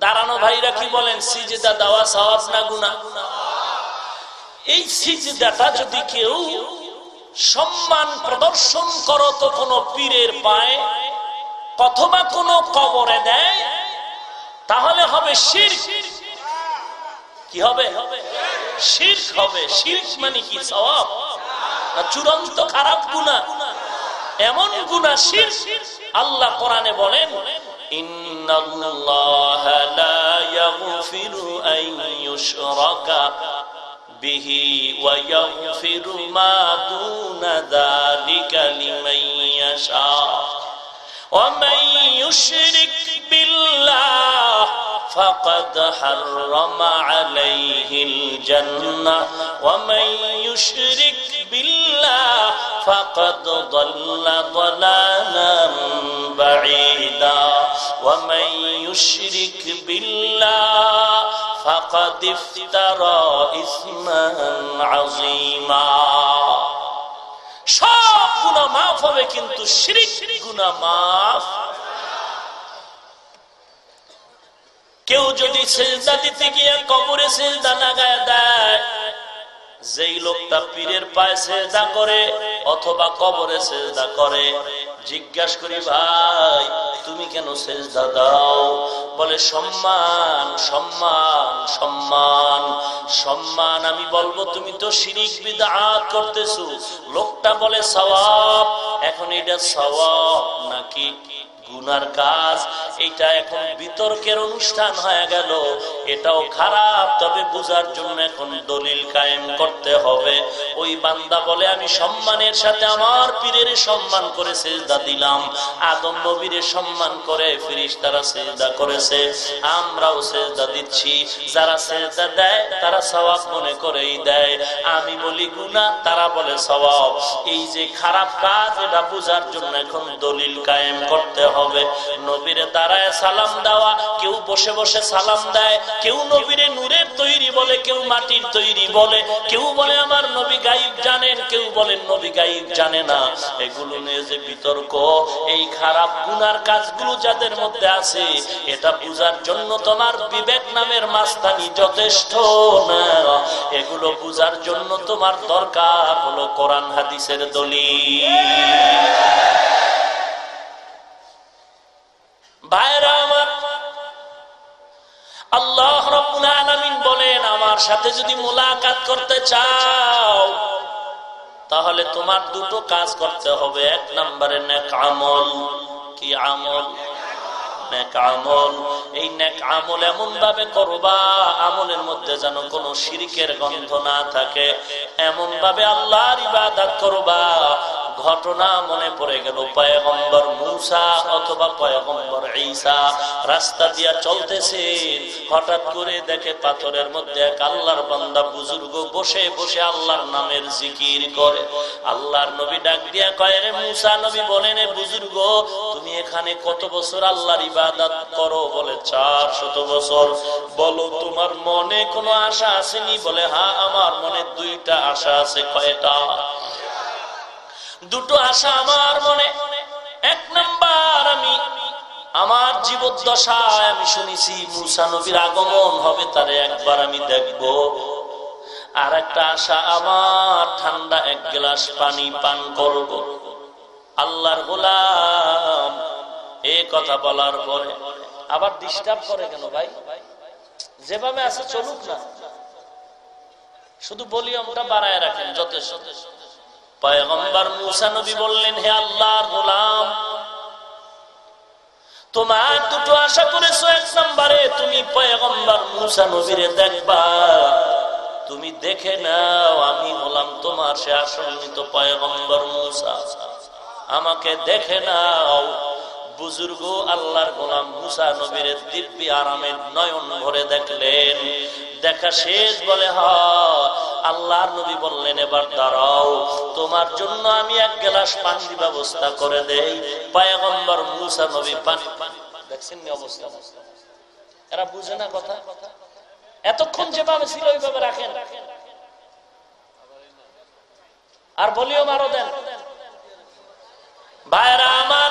দাঁড়ানো ভাইরা কি বলেন, সিজদা দেওয়া সওয়াব না গুনা এই সিজদাটা যদি কেউ সম্মান প্রদর্শন করো তো কোন পীরের পায়ে অথবা কোন কবরে দেয়, তাহলে হবে শির কি হবে? শির হবে। শির মানে কি? স্বভাব চূড়ান্ত খারাপ গুণা এমন গুণা শির আল্লাহ কোরআনে বলেন, ইন্নাল্লাহা লা ইয়াগফিরু আন ইউশরাকা। به ويغفر ما دون ذلك لمن يشاء ومن يشرك بالله فقد حرم عليه الجنة ومن يشرك بالله فقد ضل ضلالا بعيدا ومن يشرك بالله فقد افترى إثما عظيما সব গুণা মাফ হবে কিন্তু শিরিক গুণা মাফ কেউ যদি সেজদা দিতে গিয়ে কবরে সেজদা লাগায় দেয় যেই লোকটা পীরের পায়ে সেজদা করে অথবা কবরে সেজদা করে জিজ্ঞাস করি, ভাই, তুমি কেন সেজদা দাও? বলে, সম্মান সম্মান সম্মান সম্মান। আমি বলব, তুমি তো শিরিক বিদাত করতেছো। লোকটা বলে, সওয়াব? এখন এটা সওয়াব নাকি গুনার কাজ, এটা এখন বিতর্কের অনুষ্ঠান হয়ে গেল। এটাও খারাপ, তবে বুঝার জন্য এখন দলিল কায়েম করতে হবে। ওই বান্দা বলে, আমি সম্মানের সাথে আমার পীরের সম্মান করে সেজদা দিলাম। আদম নবীরে সম্মান করে ফিরিস তারা সেজদা করেছে। আমরাও সেজদা দিচ্ছি। যারা সেজদা দেয়, তারা সবাব মনে করেই দেয়। আমি বলি গুনা তারা বলে সবাব এই যে খারাপ কাজ, এটা বুঝার জন্য এখন দলিল কায়েম করতে হবে নবীরে দাঁড়ায় সালাম দেওয়া, কেউ বসে বসে সালাম দেয়, কেউ নবীরে নূরের তৈরি বলে, কেউ মাটির তৈরি বলে, কেউ বলে আমার নবী গাইব জানেন, কেউ বলেন নবী গাইব জানে না। এগুলো নিয়ে যে বিতর্ক, এই খারাপ গুনার কাজগুলো যাদের মধ্যে আছে, এটা বুঝার জন্য তোমার বিবেক নামের মাস্তানি যথেষ্ট না। এগুলো বুঝার জন্য তোমার দরকার হলো কোরআন, হাদিসের দলিল। ভাইরা আমার, আল্লাহ আলামিন বলেন, আমার সাথে যদি মোলাকাত করতে চাও, তাহলে তোমার দুটো কাজ করতে হবে। এক নম্বরে আমল। কি আমল? আমলের মধ্যে যেন কোনো শিরিকের থাকে। এমন ভাবে আল্লাহর ইবাদত করবা ঘটনা মনে পড়ে গেল, পয়গম্বর মুসা অথবা পয়গম্বর ঈসা। রাস্তা দিয়া চলতেছে। হঠাৎ করে দেখে পাথরের মধ্যে এক আল্লাহর বান্দা বুজুর্গ বসে বসে আল্লাহর নামের জিকির করে। আল্লাহর নবী ডাক দিয়া কয় রে মুসা নবী বলেন বুজুর্গ, তুমি এখানে কত বছর আল্লাহর ইবাদত করো? বলে, চার শত বছর। বলো, তোমার মনে কোনো আশা আসেনি? বলে হ্যাঁ আমার মনে দুইটা আশা আছে, কয়টা? দুটো আশা আমার মনে। এক নাম্বার আমি, আমার জীবদ্দশায় আমি শুনেছি মুসা নবীর আগমন হবে, তারে একবার আমি দেখব। আর একটা আশা আমার, ঠান্ডা এক গ্লাস পানি পান করব। আল্লাহর গোলাম, এ কথা বলার পরে। আবার ডিস্টার্ব করে কেন ভাই? যেভাবে আছে চলুক না। শুধু ভলিউমটা বাড়ায় রাখেন যথেষ্ট। পয়গম্বর মুসা নবী বললেন, হে আল্লাহর গোলাম, তোমার দুটো আশা করেছ, এক নম্বরে তুমি পয়গম্বর মুসা নবীরে দেখবা। তুমি দেখে নাও, আমি হলাম তোমার সে আসন্নিত পয়গম্বর মুসা। আমাকে দেখে নাও বুজুর্গ আল্লাহর গোলাম মুসা নবীর দিব্য আরামের নয়ন ভরে দেখলেন। দেখা শেষ বলে, হ, আল্লাহর নবী বললেন, এবার দাঁড়াও, তোমার জন্য আমি এক গ্লাস পানির ব্যবস্থা করে দেই। পায়গম্বর মুসা নবী পানি দেখছেন অবস্থা? এরা বুঝে না কথা? এতক্ষণ যেভাবে ছিল, ওইভাবে রাখেন। আর বলিও মারো দেন। ভাইরা আমার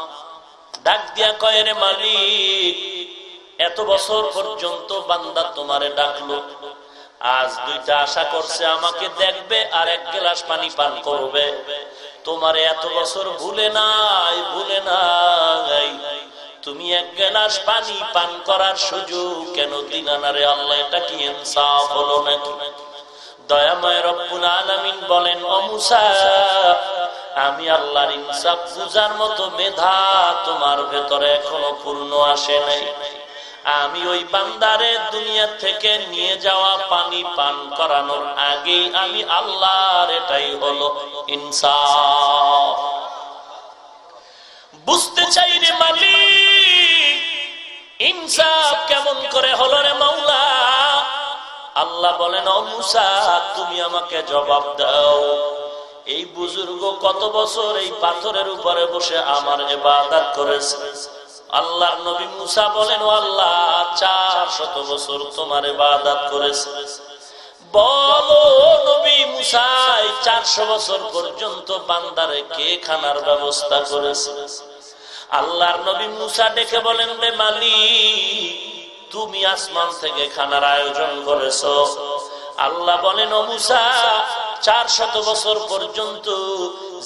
ডাক দিয়া কয় রে মালিক, এত বছর পর্যন্ত বান্দা তোমারে ডাকলো। আজ দুইটা আশা করছে, আমাকে দেখবে আর এক গ্লাস পানি পান করবে। তোমার এত বছর ভুলে নাই ভুলে নাই। তুমি এক গ্লাস পানি পান করার সুযোগ কেন দিনানারে আল্লাহ, এটা কি হলো নাকি? দয়াময় রব্বুল আলামিন বলেন, ও মুসা আমি আল্লাহর ইনসাফ বুঝার মতো মেধা তোমার ভেতরে এখনও পূর্ণ আসে নাই। আমি ওই বান্দারে দুনিয়া থেকে নিয়ে যাওয়া পানি পান করানোর আগেই আমি আল্লাহর এটাই হলো ইনসাফ। বুঝতে চাই রে মালিক, ইনসাফ কেমন করে হলো রে মাওলা? আল্লাহ বলেন, ও মুসা, তুমি আমাকে জবাব দাও। এই বুজুর্গ কত বছর এই পাথরের উপরে বসে আমার এবাদাত করেছে? আল্লাহর নবী মুসা বলেন, আল্লাহ, চার শত বছর তোমার এবাদাত করেছে। বলো নবী মুসাই চারশো বছর পর্যন্ত বান্দারে কে খানার ব্যবস্থা করেছে? আল্লাহর নবী মুসা ডেকে বলেন, বে মালিক, তুমি আসমান থেকে খানার আয়োজন করেছ। আল্লাহ বলেন, ও মুসা চার শত বছর পর্যন্ত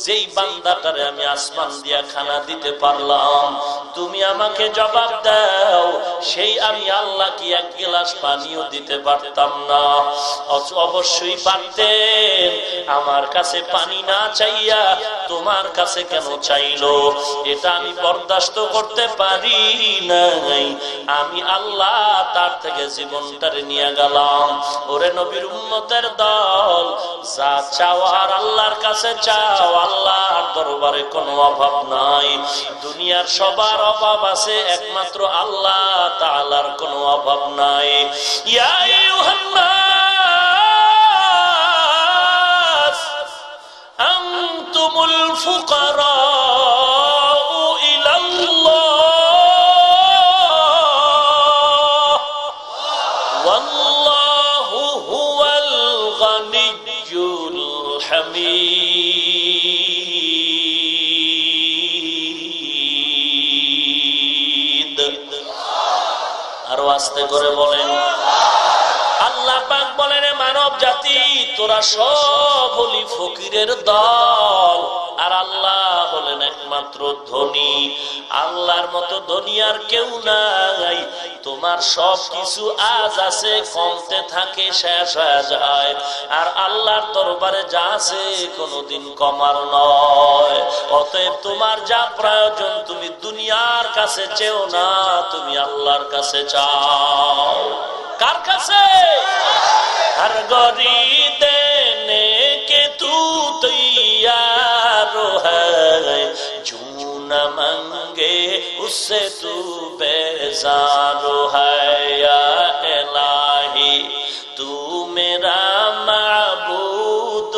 যেই বান্দাটারে আমি আসমান দিয়া খানা দিতে পারলাম, তুমি আমাকে জবাব দাও, সেই আমি আল্লাহ কি এক গিলাস পানিও দিতে পারতাম না। অবশ্যই পারতেন, আমার কাছে পানি না চাইয়া তোমার কাছে কেন চাইলো? এটা আমি বরদাস্ত করতে পারি নাই। আমি আল্লাহ তার থেকে জীবনটারে নিয়ে গেলাম। ওরে নবীর উন্নতের দল, যা চাওয়ার আল্লাহর কাছে চাও আল্লাহর দরবারে কোনো অভাব নাই। দুনিয়ার সবার অভাব আছে, একমাত্র আল্লাহ তালার কোনো অভাব নাই। ইয়া আইয়ুহান্নাস আস্তে করে বলেন। আল্লাহ পাক বলেন মানব জাতি তোরা সব হলি ফকিরের দল। আর আল্লাহ হলেন একমাত্র ধনী আল্লাহর মতো ধনী আর কেউ নাই তোমার সব কিছু আজ আছে কমতে থাকে শেষ হয়ে যায় আর আল্লাহর দরবারে যা আছে কোনোদিন কমার নয় অতএব তোমার যা প্রয়োজন তুমি দুনিয়ার কাছে চেও না তুমি আল্লাহর কাছে চাও কার কাছে हर गौरी देने के तू तैयार তু মেরা মাবুদ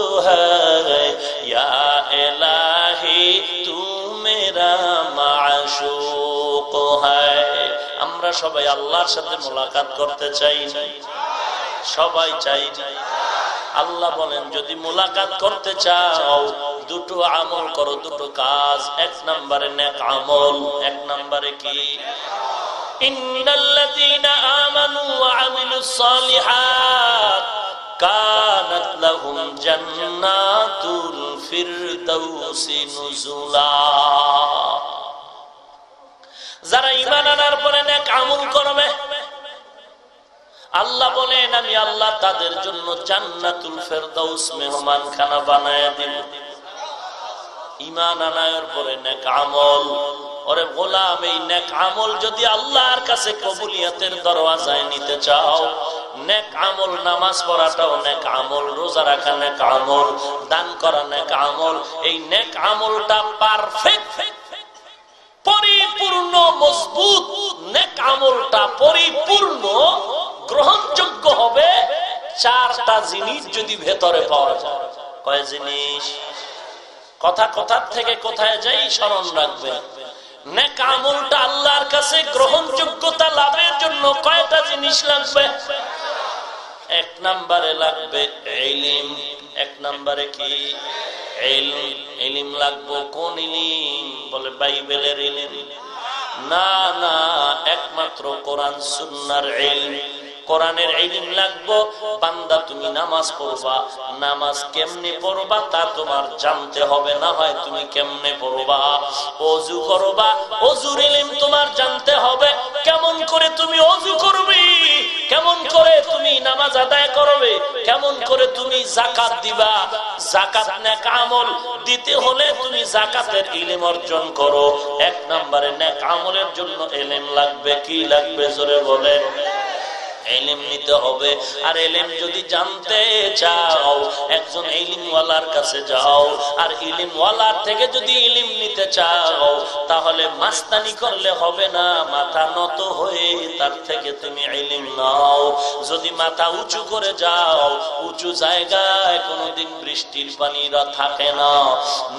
হি তু আমরা সবাই আল্লাহর সাথে মুলাকাত করতে চাই সবাই চাই আল্লাহ বলেন, যদি মুলাকাত করতে চাও দুটো আমল করো, দুটো কাজ। এক নম্বরে নেক আমল, এক নম্বরে কি? যারা ঈমান আনার পরে নেক আমল করবে, আল্লাহ বলেন, আমি আল্লাহ তাদের জন্য জান্নাতুল ফেরদাউস মেহমান খানা বানায় দিব। ইমান আনায়ের পরে নেক আমল। ওরে গোলাম, এই নেক আমল যদি আল্লাহর কাছে কবুলিয়াতের দরওয়াজায় নিতে চাও, নেক আমল, নামাজ পড়াটাও নেক আমল, রোজা রাখা নেক আমল, দান করা নেক আমল, এই নেক আমলটা পারফেক্ট পরিপূর্ণ, মজবুত নেক আমলটা পরিপূর্ণ, গ্রহণযোগ্য হবে চারটা জিনিস যদি ভেতরে পাওয়া যায়। কয় জিনিস? কথা কথার থেকে কোথায় যাই স্মরণ রাখবে? নেক আমলটা আল্লাহর কাছে গ্রহণযোগ্যতা লাভের জন্য কয়টা জিনিস লাগবে? এক নম্বরে লাগবে এলিম এক নম্বরে কি? এলিম লাগবো কোন ইলিম? বলে বাইবেলের ইলিম। না না, একমাত্র কোরআন, সুন্নার এলিম কোরআনের ইলিম লাগবো। বান্দা, তুমি নামাজ পড়বা। নামাজ কেমনে পড়বা তা তোমার জানতে হবে না হয় তুমি কেমনে পড়বা? অজু করবা, অজুর ইলিম তোমার জানতে হবে। কেমন করে তুমি অজু করবি? কেমন করে তুমি নামাজ আদায় করবে? কেমন করে তুমি জাকাত দিবা? জাকাত নেক আমল দিতে হলে তুমি জাকাতের ইলিম অর্জন করো। এক নম্বরে নেক আমলের জন্য এলেম লাগবে, কি লাগবে? জোরে বলেন। এলিম নিতে হবে। আর এলিম যদি জানতে চাও, একজন ইলিমওয়ালার কাছে যাও। আর ইলিমওয়ালার থেকে যদি ইলিম নিতে চাও, তাহলে মাস্তানি করলে হবে না, মাথা নত হয়ে তার থেকে তুমি ইলিম নাও। যদি মাথা উঁচু করে যাও, উঁচু জায়গায় কোনোদিন বৃষ্টির পানিরা থাকে না।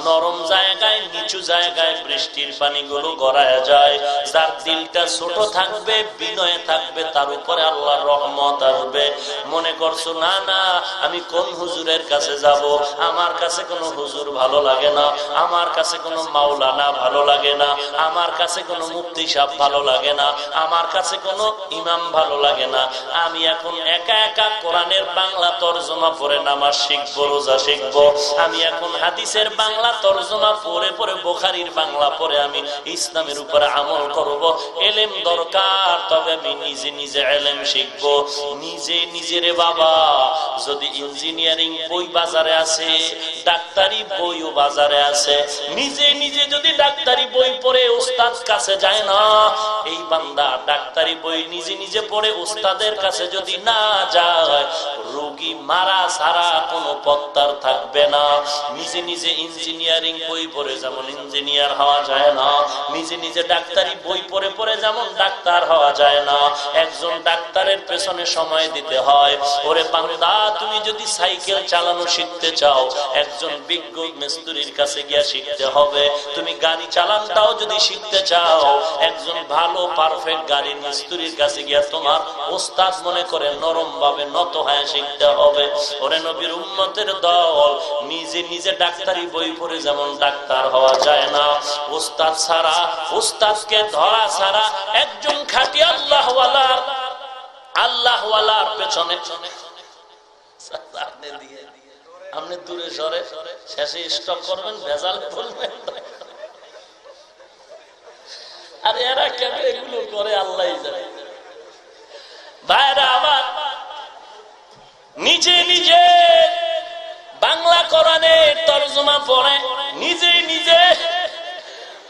নরম জায়গায়, নিচু জায়গায় বৃষ্টির পানিগুলো গড়ায় যায়। যার দিলটা ছোট থাকবে, বিনয়ে থাকবে, তার উপরে আল্লাহ রহমত আসবে। মনে করছ, না না, আমি কোন হুজুরের কাছে যাব? আমার কাছে কোনো হুজুর ভালো লাগে না, আমার কাছে কোনো মাওলানা ভালো লাগে না, আমার কাছে কোনো মুক্তি সাহ ভালো লাগে না, আমার কাছে কোনো ইমাম ভালো লাগে না। আমি এখন একা একা কোরআনের বাংলা তর্জমা পড়ে নামাজ শিখব, রোজা শিখব। আমি এখন হাদিসের বাংলা তর্জমা পড়ে পড়ে বোখারির বাংলা পড়ে আমি ইসলামের উপরে আমল করব। এলেম দরকার, তবে আমি নিজে নিজে এলেম শিখব। নিজে নিজের বাবা, যদি ইঞ্জিনিয়ারিং বই বাজারে আছে ডাক্তারি বইও বাজারে আছে নিজে নিজে যদি ডাক্তারি বই পড়ে, ওস্তাদ কাছে যায় না। এই বান্দা ডাক্তারি বই নিজে নিজে পড়ে, ওস্তাদের কাছে যদি না যায়, রোগী মারা সারা কোনো পত্তার থাকবে না। নিজে নিজে ইঞ্জিনিয়ারিং বই পড়ে, যেমন ইঞ্জিনিয়ার হওয়া যায় না। নিজে নিজে ডাক্তারি বই পড়ে পড়ে, যেমন ডাক্তার হওয়া যায় না। একজন ডাক্তারের পেছনে সময় দিতে হয়। ওরে বান্দা, তুমি যদি সাইকেল চালানো শিখতে চাও, একজন বিজ্ঞ মিস্ত্রির কাছে গিয়া শিখতে হবে। তুমি গাড়ি চালানটাও যদি শিখতে চাও, একজন ভালো পারফেক্ট গাড়ির মিস্ত্রির কাছে গিয়া তোমার ওস্তাদ মনে করে নরম ভাবে নত হয়ে শিখতে হবে। ওরে নবীর উন্নতের দল, নিজে নিজে ডাক্তারি বই পড়ে যেমন ডাক্তার হওয়া যায় না। ওস্তাদ ছাড়া, ওস্তাদকে ধরা ছাড়া একজন খাটি আল্লাহওয়ালার আল্লাহওয়ালার পেছনে। আপনি দূরে সরে, শেষে করবেন, ভেজাল আর এরা এগুলো করে আল্লাহ ভাইরা নিজে নিজে বাংলা কোরআনে তর্জমা পড়ে, নিজে নিজে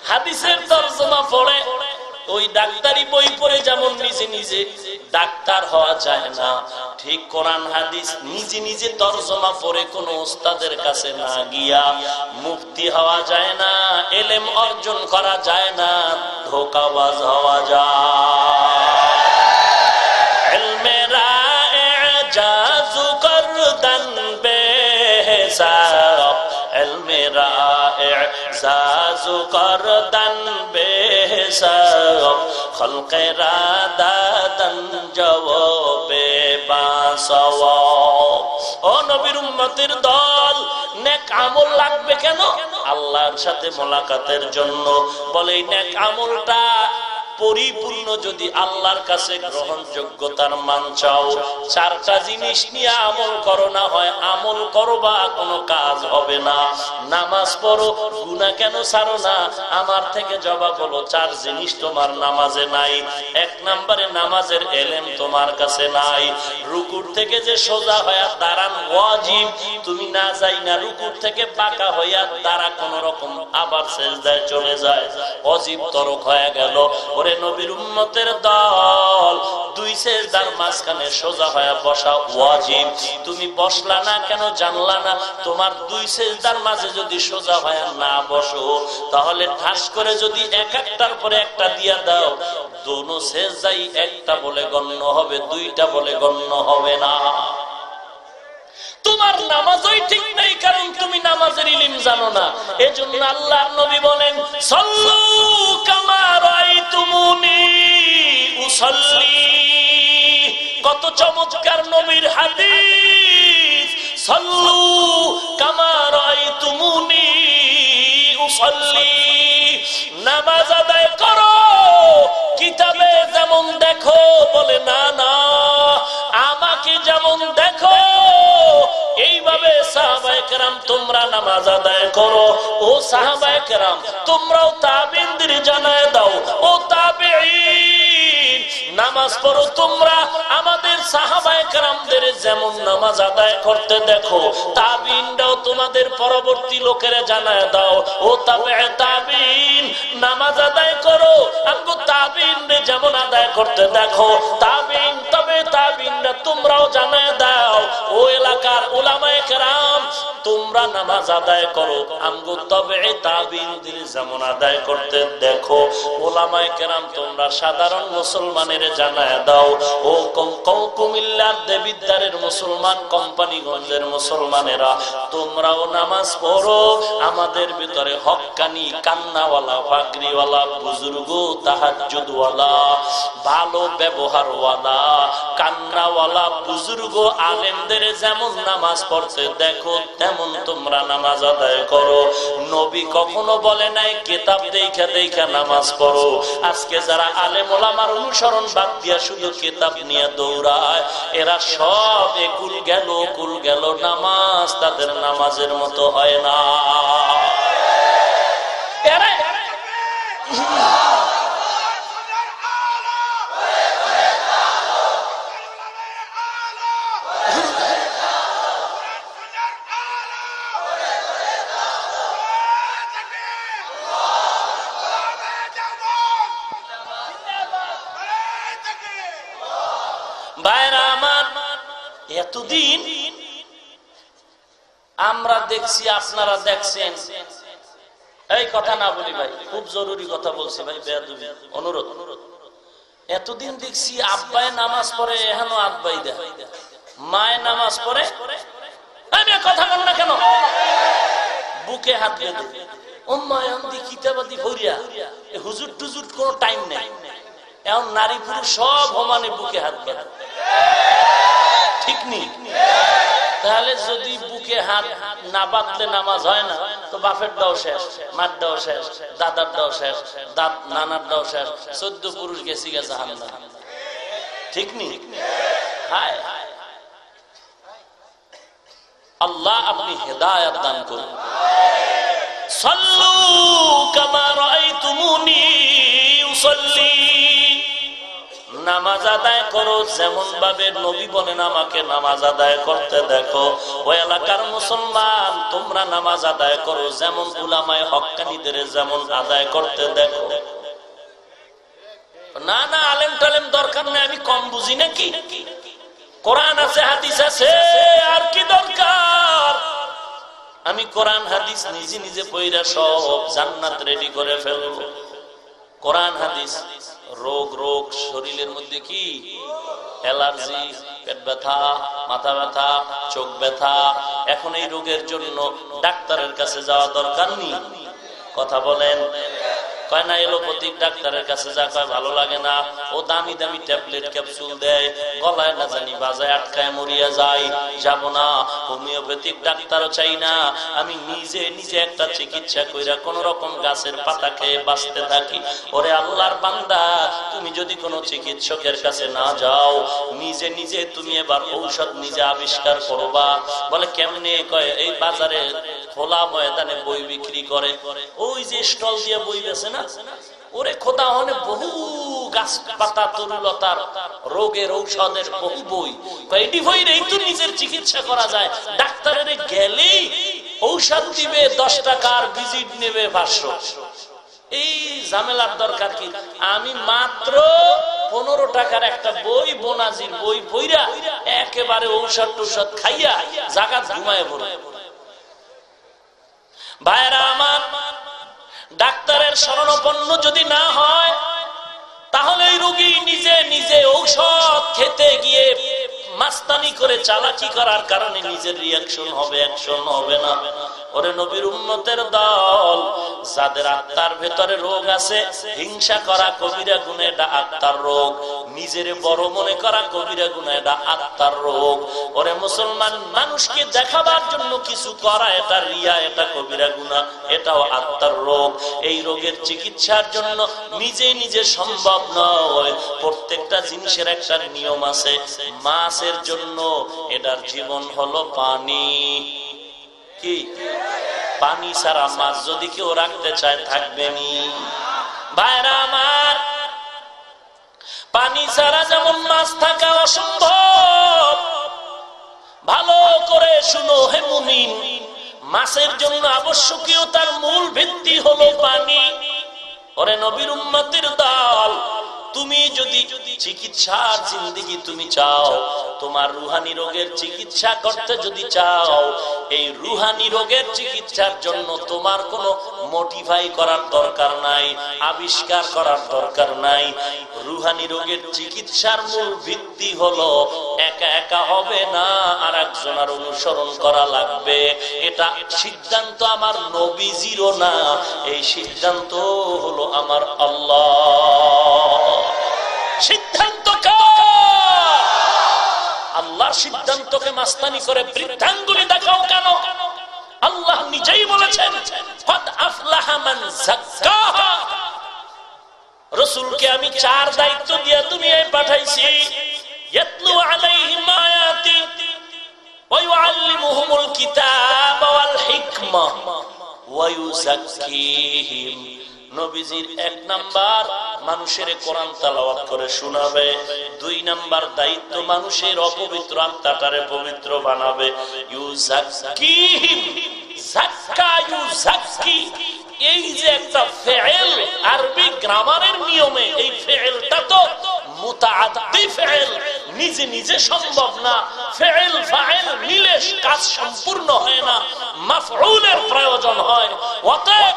হাদিসের তর্জমা পড়ে। ওই ডাক্তারি বই পড়ে যেমন নিজে নিজে ডাক্তার হওয়া যায় না। ঠিক কোরআন হাদিস নিজে নিজে তর্জমা পড়ে কোন ওস্তাদের কাছে না গিয়া মুক্তি হওয়া যায় না, এলেম অর্জন করা যায় না, ধোকাবাজ হওয়া যায়। এলমেরা এলমেরা জাজু করদন ও নবীর উম্মতের দল, নেক আমল লাগবে কেন? আল্লাহর সাথে মোলাকাতের জন্য। বলে, নেক আমলটা পরিপূর্ণ যদি আল্লাহর কাছে গ্রহণযোগ্যতার মান চাও, চারটা জিনিস নিয়ে আমল করো, না হয় আমল করবা, কোনো কাজ হবে না। নামাজ পড়ো গুনা কেন ছাড়ো না? আমার থেকে জবাব হলো, চার জিনিস তোমার নামাজে নাই। এক নম্বরে নামাজের এলেম তোমার কাছে নাই। রুকুর থেকে যে সোজা হইয়া দাঁড়ান ওয়াজিব। তুমি না যাই না রুকুর থেকে পাকা হইয়া দাঁড়া, কোন রকম আবার শেষদায় চলে যায়। অজীব তরক হয়ে গেল। ওরে নবীর উম্মতের দল। দুই শেষদার মাঝখানে সোজা হয়ে বসা ওয়াজিব। তুমি বসলা না কেন জানলা না? তোমার দুই শেষদার মাঝে যদি সোজা হয়ে না বসো, তাহলে ঠাস করে যদি এক একটার পরে একটা দিয়া দাও, দোনো যাই একটা বলে গণ্য হবে, দুইটা বলে গণ্য হবে না। তোমার নামাজই ঠিক নেই, কারণ তুমি নামাজের ইলিম জানো না। এজন্য আল্লাহ নবী বলেন, সল্লু কামার তুমুনি উসল্লি। কত চমৎকার নবীর হাদিস, সল্লু কামার তুমুনি উসল্লি নামাজ আদায় করো, কিতাবে যেমন দেখো বলে, না না, আমাকে যেমন দেখো, এইভাবে সাহাবাহাম তোমরা নামাজ আদায় করো। ও সাহাবাহাম তোমরাও তাবিন্দির জানায় দাও, ও তাবে নামাজ পড়ো। তোমরা আমাদের সাহাবাহামদের যেমন নামাজ আদায় করতে দেখো, তাবিনরাও তোমাদের পরবর্তী লোকেরা জানায় দাও, ও তবে তাবিন, নামাজ আদায় করো। আমগো তাবিন যেমন আদায় করতে দেখো, তাবিন, তবে তাবিনরা তোমরাও জানায় দাও, ও এলাকার ওলামায়ে কেরাম তোমরা নামাজ আদায় করো। আমগো তবে তাবিন যেমন আদায় করতে দেখো। ওলামায়ে কেরাম, তোমরা সাধারণ মুসলমানের জানায় দাও। ও কুমিল্লার দেবিদ্দারের মুসলমান, কোম্পানিগঞ্জের মুসলমানেরা, তোমরাও নামাজ পড়ো। আমাদের ভিতরে হকানি, কান্নাওয়ালা ফাকরিওয়ালা বুজুর্গ তাহাজুদওয়ালা ভালো ব্যবহারওয়ালা, কান্নাওয়ালা, বুজুর্গ, আলেমদের যেমন নামাজ পড়তে দেখো, তেমন তোমরা নামাজ আদায় করো, নবী কখনো বলে নাই, কেতাব দেখা দেখা নামাজ পড়ো। আজকে যারা আলেম ওলামার অনুসরণ বাদ দিয়া শুধু কেতাব নিয়ে দৌড়ায়, এরা সব একুল গেল, কুল গেল, নামাজ তাদের নামাজের মতো হয় না। এরা এতদিন আমরা দেখছি, আপনারা দেখছেন। এই কথা না বলি ভাই, খুব জরুরি কথা বলছি ভাই, বেয়াদুবি, অনুরোধ। অনুরোধ এতদিন দেখছি আব্বাই নামাজ পড়ে এখানো আব্বাই দেয়। মায় নামাজ পড়ে। আমি কথা বল না কেন? বুকে হাত বেঁধে। টুজুর কোনো টাইম নেই। এখন নারী পুরুষ সব সমানে বুকে হাত বেঁধে। ঠিক তাহলে যদি বুকে হাত না বাঁধলে নামাজ হয় না, তো বাপের দাও শেষ, মার দাও শেষ, দাদার দাও শেষ, দাদ, নানার দাও শেষ, চোদ্দ পুরুষ গেছি গেছে হামলা ঠিক নি হায়। আল্লাহ আপনি হেদায়াত দান করুন। সল্লু কামা রাআইতুমুনি উসাল্লি। নামাজ আদায় করো যেমন ভাবে নবী বলেন, আমাকে নামাজ আদায় করতে দেখো। ওই এলাকার মুসলমান, তোমরা নামাজ আদায় করো, যেমন উলামায় হকানিদের যেমন আদায় করতে দেখো। না না, আলেম টালেম দরকার নেই, আমি কম বুঝি নাকি? কোরআন আছে, হাদিস আছে, আর কি দরকার? আমি কোরআন, হাদিস নিজে নিজে পইরা সব জান্নাত রেডি করে ফেলব। কোরআন, হাদিস। রোগ রোগ শরীরের মধ্যে কি? অ্যালার্জি, পেট ব্যথা, মাথা ব্যথা, চোখ ব্যথা। এখন এই রোগের জন্য ডাক্তারের কাছে যাওয়া দরকার নেই। কথা বলেন। কয়, না ডাক্তারের কাছে যা, কয়, ভালো লাগে না। ও দামি দামি ট্যাবলেট, ক্যাপসুল দেয়, গলায় না জানি বাজায় আটকায় মরিয়া যাব না, হোমিওপ্যাথিক ডাক্তারও চাই না। আমি নিজে নিজে একটা চিকিৎসা কইরা কোন রকম গাছের পাতা খেয়ে বাঁচতে থাকি। ওরে আল্লাহর বান্দা, তুমি যদি কোনো চিকিৎসকের কাছে না যাও, নিজে নিজে তুমি এবার ঔষধ নিজে আবিষ্কার করবা। বলে, কেমনে? কয়, এই বাজারে খোলা ময়দানে বই বিক্রি করে। ওই যে স্টল দিয়ে বই বেছে না ওরে খোদা হলে বহু গাছ পাতা তরুলতার রোগের ঔষধের বহু বই। এটি বইরেই তো নিজের চিকিৎসা করা যায়। ডাক্তারের গেলেই ঔষধ দিবে, দশ টাকার ভিজিট নেবে পাঁচশো। এই ঝামেলার দরকার কি? আমি মাত্র পনেরো টাকার একটা বই, বোনাজির বই বইরা একেবারে ঔষধ টৌষধ খাইয়া জাগাত ঘুমায় পড়ে। ভাইরা আমার ডাক্তারের শরণাপন্ন যদি না হয়, তাহলে রোগী নিজে নিজে ঔষধ খেতে গিয়ে মাস্তানি করে চালাকি করার কারণে নিজের রিয়াকশন হবে অ্যাকশন হবে না। ওরে নবীর উন্নতের দল, যাদের আত্মার ভেতরে রোগ আছে, হিংসা করা কবিরা গুণে এটা আত্মার রোগ, নিজের বড় মনে করা কবিরা গুণে এটা আত্মার রোগ। ওরে মুসলমান, মানুষকে দেখাবার জন্য কিছু করা, এটা রিয়া, এটা কবিরা গুণা, এটাও আত্মার রোগ। এই রোগের চিকিৎসার জন্য নিজে নিজে সম্ভব নয়। প্রত্যেকটা জিনিসের একটা নিয়ম আছে, মাছের জন্য এটার জীবন হলো পানি। কি? পানি ছাড়া মাছ যদি কেউ রাখতে চায়, থাকবে নি। ভাইরা আমার, পানি ছাড়া যেমন মাছ থাকা অসম্ভব, ভালো করে শুনো হে মুমিন, মাছের জন্য আবশ্যকীয় তার মূল ভিত্তি হলো পানি। ওরে নবীর উম্মতির দল তুমি যদি চিকিৎসার জিন্দিগি তুমি চাও, তোমার রুহানি রোগের চিকিৎসা করতে যদি চাও, এই রুহানি রোগের চিকিৎসার জন্য তোমার কোনো মোটিফাই করার দরকার নাই, আবিষ্কার করার দরকার নাই। রুহানি রোগের চিকিৎসার মূল ভিত্তি হলো একা একা হবে না আর একজনের অনুসরণ করা লাগবে। এটা সিদ্ধান্ত আমার নবীজিরও না, এই সিদ্ধান্ত হলো আমার আল্লাহ। সিদ্ধান্ত আল্লাহর সিদ্ধান্তকে মাস্তানি করে বৃদ্ধাঙ্গুলি দেখাও কেন? আল্লাহ নিজেই বলেছেন রসুলকে আমি চার দায়িত্ব দিয়ে দুনিয়ায় পাঠাইছি। ওয়া নবীজির এক নাম্বার মানুষের কোরআন তালাওয়াত করে শোনাবে, দুই নাম্বার দায়িত্ব মানুষের অপবিত্র আত্মাটারে পবিত্র বানাবে। ইউযাক্কিহিম, যাক্কা ইউযাক্কি। এই যে একটা ফেল আরবি গ্রামারের নিয়মে, এই ফেলটা তো নিজে নিজে সম্ভব না। ফেল ফাইল মিলে কাজ সম্পূর্ণ হয় না, মাফউলের প্রয়োজন হয়। অতএব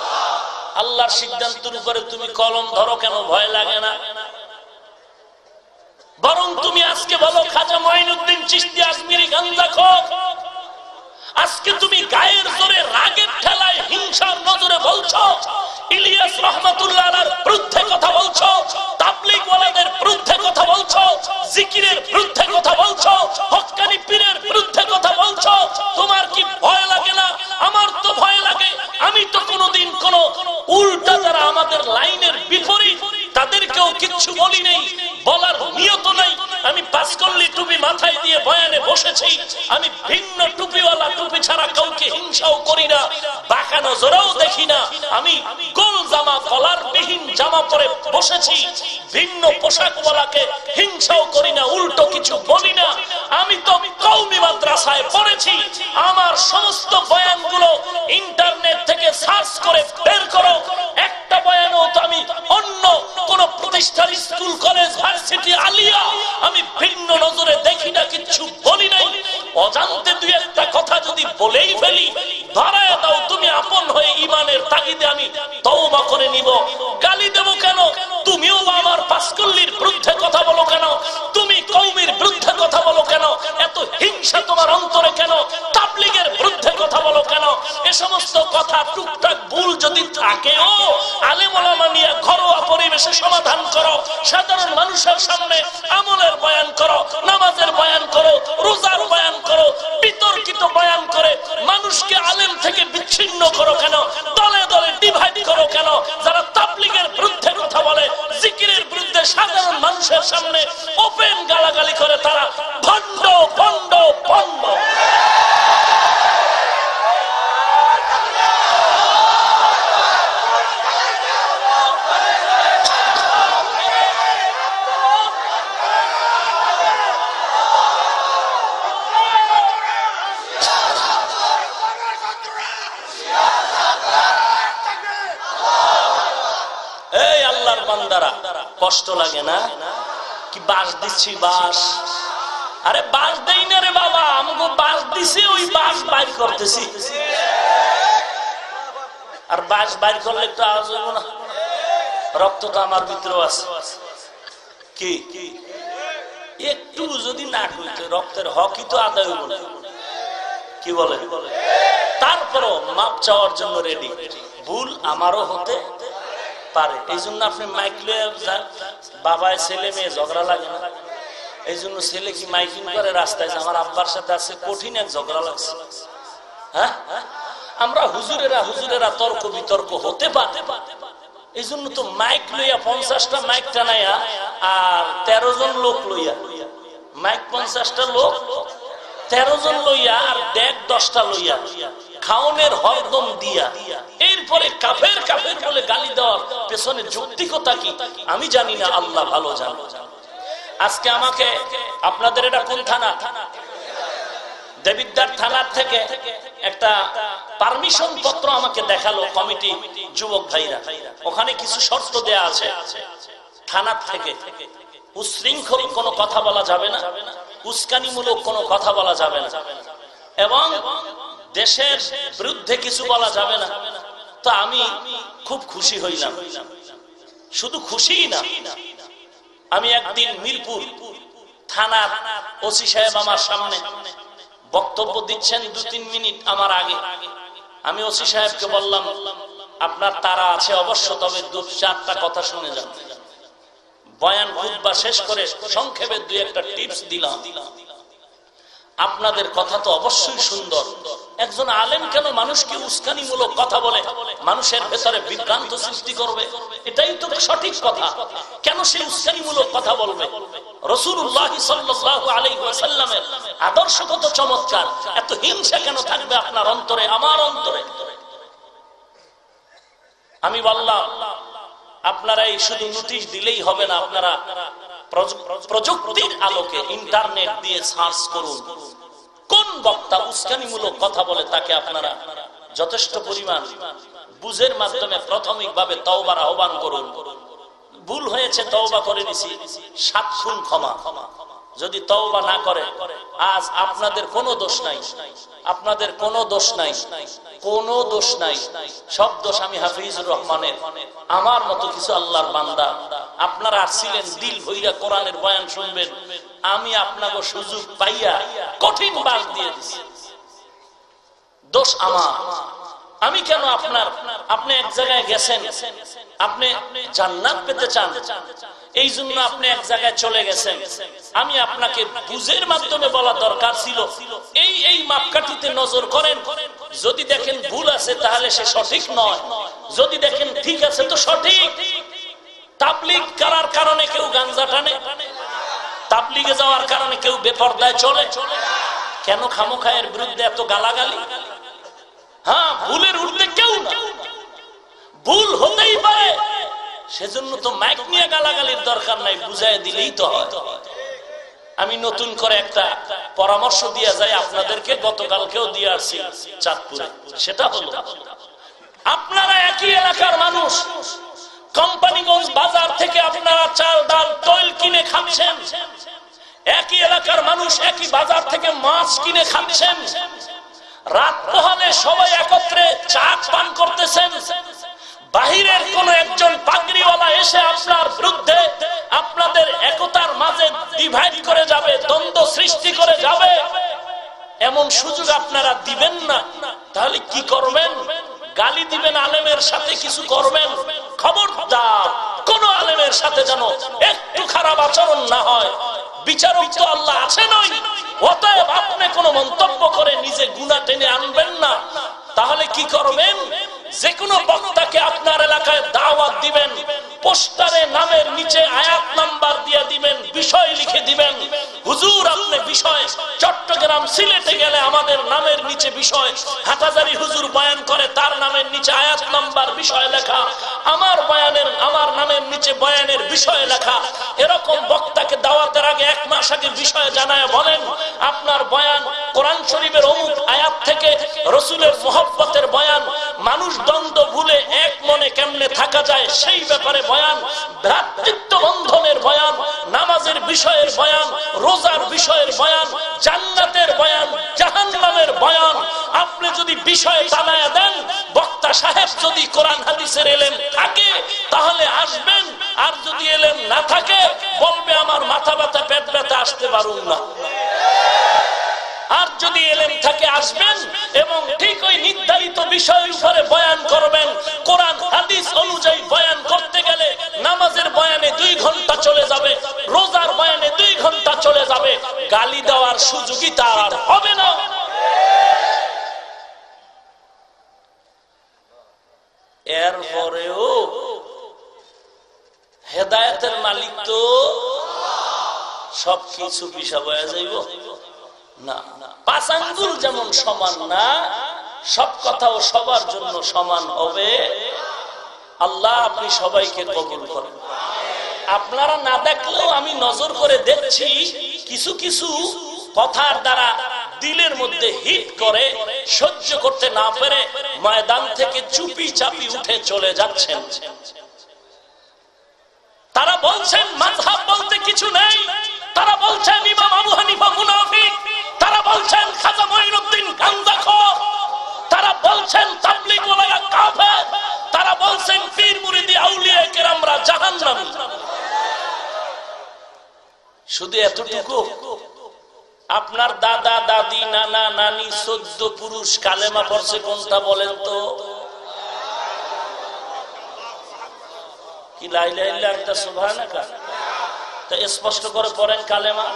আল্লাহর সিদ্ধান্তের উপরে তুমি কলম ধরো কেন? ভয় লাগে না। বরং তুমি আজকে বলো, খাজা মঈনুদ্দিন চিস্তি আজমিরি গান দেখো আজকে তুমি গায়ের জোরে রাগের ঠেলায় হিংসার নজরে বলছো? ইলিয়াস রহমতুল্লাহ বিরুদ্ধে কথা বলছো? তাবলিগ ওয়ালাদের বিরুদ্ধে কথা বলছো? জিকিরের বিরুদ্ধে কথা বলছো? হক্কানি পীরের বিরুদ্ধে কথা বলছো? তোমার কি ভয় লাগে না? আমার তো ভয় লাগে। আমি তো কোনোদিন কোন উল্টা যারা আমাদের লাইনের বিপরীত, তাদেরকেও কিচ্ছু বলি নেই, বলার নিয়ত নাই। আমি পাঁচকল্লি টুপি মাথায় দিয়ে বয়ানে বসেছি। আমি ভিন্ন টুপিওয়ালা টুপি ছাড়া কাউকে হিংসাও করি না, বাঁকা নজরেও দেখি না। আমি গোল জামা, কলার বিহীন জামা পরে বসেছি, ভিন্ন পোশাক বলাকে হিংসাও করি না, উল্টো কিছু বলি না। আমি তো কৌমি মাদ্রাসায় পড়েছি, আমার সমস্ত বয়ানগুলো ইন্টারনেট থেকে সার্চ করে বের করো। একটা বয়ানও তো আমি প্রতিষ্ঠান স্কুল, কলেজ, ভার্সিটি, আলিয়া। আমি ভিন্ন নজরে দেখি না কিছু বলি নাই। অজান্তে দুই একটা কথা যদি বলেই ফেলি, ধরায় দাও, তুমি আপন হয়ে ইমানের তাগিদে আমি তওবা করে নিব। গালি দেব কেন? তুমিও আমার পাসকল্লির বিরুদ্ধে কথা বলো কেন? তুমি কৌমির বিরুদ্ধে কথা বলো কেন? এত হিংসা তোমার অন্তরে কেন? তাবলিগের বিরুদ্ধে কথা বলো কেন? এ সমস্ত কথা টুকটাক ভুল যদি থাকেও আলেমলামা নিয়ে ঘরোয়া পরিবেশে সমাধান করো, সাধারণ মানুষের সামনে আমলের বয়ান করো, নামাজের বয়ান করো, রোজার বয়ান করো, বিতর্কিত বয়ান করে মানুষকে আলেম থেকে বিচ্ছিন্ন করো কেন? দলে দলে ডিভাইড করো কেন? যারা তাবলিগের বিরুদ্ধে কথা বলে, জিকিরের বিরুদ্ধে সাধারণ মানুষের সামনে ওপেন গালাগালি করে তারা ভণ্ড ভণ্ড ভণ্ড এই আল্লাহর বান্দারা কষ্ট লাগে না? কি বাস দিচ্ছি বাস? আরে বাস দেই না রে বাবা আমাকে বাস দিছে, ওই বাস বাইর করতেছি। আর বাস বাইর করলে একটু আওয়াজ হইব না? রক্ত তো আমার ভিতরেও আছে। কি? একটু যদি না করতে রক্তের হকই তো আদায় হইব না। কি বলে? তারপরও মাপ চাওয়ার জন্য রেডি ভুল আমারও হতে পারে। এই জন্য আপনি মাইক বাবায় ছেলে মেয়ে ঝগড়া লাগে না। এই জন্য ছেলে কি মাইকিং করে রাস্তায় আমার আব্বার সাথে আছে কঠিন এক ঝগড়া লাগছে। হ্যাঁ? আমরা হুজুরেরা হুজুরেরা তর্ক বিতর্ক হতে পারে। এই জন্য তো মাইক লইয়া পঞ্চাশটা মাইক টানাইয়া আর তেরো জন লোক লইয়া। মাইক পঞ্চাশটা লোক, তেরো জন লইয়া আর দেখ দশটা লইয়া। খাওনের হরদম দিয়া। এরপরে কাফের কাফের বলে গালি দেওয়ার পেছনে যৌক্তিকতা কি? আমি জানি না, আল্লাহ ভালো জানো। আজকে আমাকে আপনাদের এটা কোন থানা? দেবিদ্দার থানার থেকে একটা পারমিশন পত্র আমাকে দেখাল কমিটি যুবক ভাইরা। ওখানে কিছু শর্ত দেয়া আছে। থানার থেকে উশৃঙ্খল কোনো কথা বলা যাবে না, উস্কানিমূলক কোনো কথা বলা যাবে না। এবং দেশের বিরুদ্ধে কিছু বলা যাবে না। তো আমি খুব খুশি হইলাম। শুধু খুশি না, আমি একদিন মিরপুর থানার ওসি সাহেব আমার সামনে বক্তব্য দিচ্ছেন দু তিন মিনিট আমার আগে। আমি ওসি সাহেবকে বললাম, আপনার তারা আছে অবশ্য, তবে দু চারটা কথা শুনে যান। বয়ান খুদ্া শেষ করে সংক্ষেপে দুই একটা টিপস দিলাম। আপনাদের কথা তো অবশ্যই সুন্দর। একজন আলেম কেন মানুষকে উস্কানিমূলক কথা বলে? মানুষের ভেতরে বিভ্রান্ত সৃষ্টি করবে? এটাই তো সঠিক কথা। কেন সে উস্কানিমূলক কথা বলবে? আদর্শ কত চমৎকার। এত হিংসা কেন থাকবে আপনার অন্তরে, আমার অন্তরে? আমি বললাম, আপনারা এই শুধু নোটিশ দিলেই হবে না, আপনারা প্রযুক্তির আলোকে ইন্টারনেট দিয়ে সার্চ করুন। কোন বক্তা উস্কানিমূলক কথা বলে তাকে আপনারা যথেষ্ট পরিমাণ বুঝের মাধ্যমে প্রাথমিক ভাবে তওবার আহ্বান করুন। ভুল হয়েছে, তওবা করে নিছি, সাত ক্ষমা ক্ষমা। যদি তওবা না করে, আজ আপনাদের কোনো দোষ নাই। আপনাদের কোনো দোষ নাই। কোনো দোষ নাই। সব দোষ আমি হাফিজুর রহমানের। আমার মতো কিছু আল্লাহর বান্দা। আপনারা আসছিলেন, দিল ভইরা কোরআনের বয়ান শুনবেন। আমি আপনাকে সুযোগ পাইয়া কঠিন বাস দিয়ে দিছি। দোষ আমার। আমি কেন আপনার, আপনি এক জায়গায় গেছেন? আপনি জান্নাত পেতে চান? এই জন্য আপনি এক জায়গায় চলে গেছেন। আমি আপনাকে বুঝের মাধ্যমে বলা দরকার ছিল। এই এই মাপকাঠিতে নজর করেন। যদি দেখেন ভুল আছে, তাহলে সে সঠিক নয়। যদি দেখেন ঠিক আছে, তো সঠিক। তাবলিগ করার কারণে কেউ গাঞ্জা টানে। তাবলিগে যাওয়ার কারণে কেউ বেপর্দায় চলে। কেন খামোখায়ের বিরুদ্ধে এত গালাগালি? হ্যাঁ ভুলের উঠতে কেউ ভুল হতেই পারে। সেজন্য তো মাইক নিয়ে গালাগালির দরকার নাই বুঝাই দিলেই তো হয়। আমি নতুন করে একটা পরামর্শ দিয়ে যাই আপনাদেরকে, গতকালকেও দিয়ে আসছি চাঁদপুরে। সেটা হলো, আপনারা একই এলাকার মানুষ, কোম্পানিগঞ্জ বাজার থেকে আপনারা চাল, ডাল, তৈল কিনে খাচ্ছেন। একই এলাকার মানুষ একই বাজার থেকে মাছ কিনে খাচ্ছেন। রাত পোহালে সবাই একত্রে চা পান করতেছেন। বাহিরের কোন একজন পাগড়িওয়ালা এসে আপনার বিরুদ্ধে আপনাদের একতার মাঝে ডিভাইড করে যাবে, দ্বন্দ্ব সৃষ্টি করে যাবে। এমন সুযোগ আপনারা দিবেন না। তাহলে কি করবেন? গালি দিবেন আলেমের সাথে কিছু করবেন? খবরদার, কোন আলেমের সাথে যেন একটু খারাপ আচরণ না হয়। বিচারক তো আল্লাহ আছে নয় অতএব আপনি কোন মন্তব্য করে নিজে গুণা টেনে আনবেন না। তাহলে কি করবেন? যে কোনো বক্তাকে আপনার এলাকায় দাওয়াত দিবেন। পোস্টারে নামের নিচে আয়াত নাম্বার দিয়ে দিবেন, বিষয় লিখে দিবেন। হুজুর, আপনি বিষয়। চট্টগ্রাম সিলেটে গেলে আমাদের নামের নিচে বিষয়। হাটাজারি হুজুর বয়ান করে, তার নামের নিচে আয়াত নাম্বার, বিষয় লেখা। আমার বয়ানের, আমার নামের নিচে বয়ানের বিষয় লেখা। এরকম বক্তাকে দাওয়াতের আগে এক মাস আগে বিষয় জানায় বলেন, আপনার বয়ান কোরআন শরীফের অমুক আয়াত থেকে রসুলের মোহব্বতের বয়ান। মানুষ দ্বন্দ্ব ভুলে এক মনে কেমনে থাকা যায় সেই ব্যাপারে বয়ান, ভ্রাতৃত্ব বন্ধনের বয়ান, নামাজের বিষয়ের বয়ান, রোজার বিষয়ের বয়ান, জান্নাতের বয়ান, জাহান্নামের বয়ান। আপনি যদি বিষয় জানায় দেন, বক্তা সাহেব যদি কোরআন হাদিসের এলেন থাকে, তাহলে আসবেন। আর যদি এলেন না থাকে, বলবে, আমার মাথা ব্যথা, পেট ব্যথা, আসতে পারুন না। আর যদি এলেন থাকে, আসবেন এবং ঠিক ওই নির্ধারিত বিষয়ের উপরে বয়ান করবেন। কোরআন, হাদিস অনুযায়ী বয়ান করতে গেলে নামাজের বয়ানে দুই ঘণ্টা চলে যাবে, রোজার বয়ানে দুই ঘণ্টা চলে যাবে। গালি দেওয়ার সুযোগই তার হবে না। এরপরেও হেদায়তের মালিক তো সবকিছু পিসা বয়া যাইব। পাঁচ আঙ্গুল যেমন সমান না, সব কথাও সবার জন্য সমান হবে। আল্লাহ, আপনি সবাইকে কবুল করেন। আপনারা না দেখলেও আমি নজর করে দেখছি, কিছু কিছু কথার দ্বারা দিলের মধ্যে হিট করে, সহ্য করতে না পেরে ময়দান থেকে চুপি চাপি উঠে চলে যাচ্ছেন। তারা বলছেন মাঝহাব বলতে কিছু নেই। তারা বলছেন, ইমাম আবু হানিফা মুনাফিক তারা বলছেন খাজা মঈনুদ্দিন গান্দাখোর তারা বলছেন তাবলিগ ওয়ালারা কাফের তারা বলছেন পীর মুরিদি আউলিয়া কেরামরা জাহান্নামী শুধু এতটুকু, আপনার দাদা, দাদি, নানা, নানি, চোদ্দ পুরুষ কালেমা পড়ছে কোনটা বলেন তো? কি লাইলা একটা সুবহানাকা তো স্পষ্ট করে পড়েন কালেমা।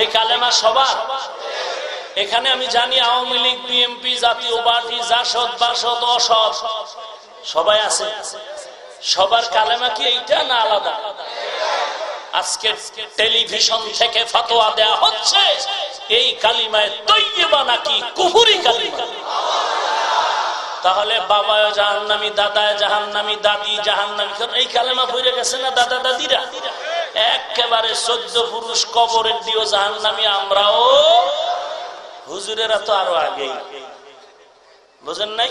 এই কালেমা সবার। এখানে আমি জানি আওয়ামী লীগ বিএমপি জাতীয় পার্টি, জাসদ, বাসদ অসৎ সবাই আছে। সবার কালেমা কি এইটা না আলাদা? আজকে টেলিভিশন থেকে ফতোয়া দেয়া হচ্ছে, এই কালিমায় তৈবা নাকি কুহুরি কালিমা? তাহলে বাবা জাহান্নামি দাদা জাহান্নামি, দাদি জাহান্নামি এই কালেমা পড়ে গেছে না দাদা দাদিরা? একেবারে চোদ্দ পুরুষ কবরের দিও জাহান্নামি, আমরাও হুজুরেরা তো আরও আগেই। বুঝেন নাই?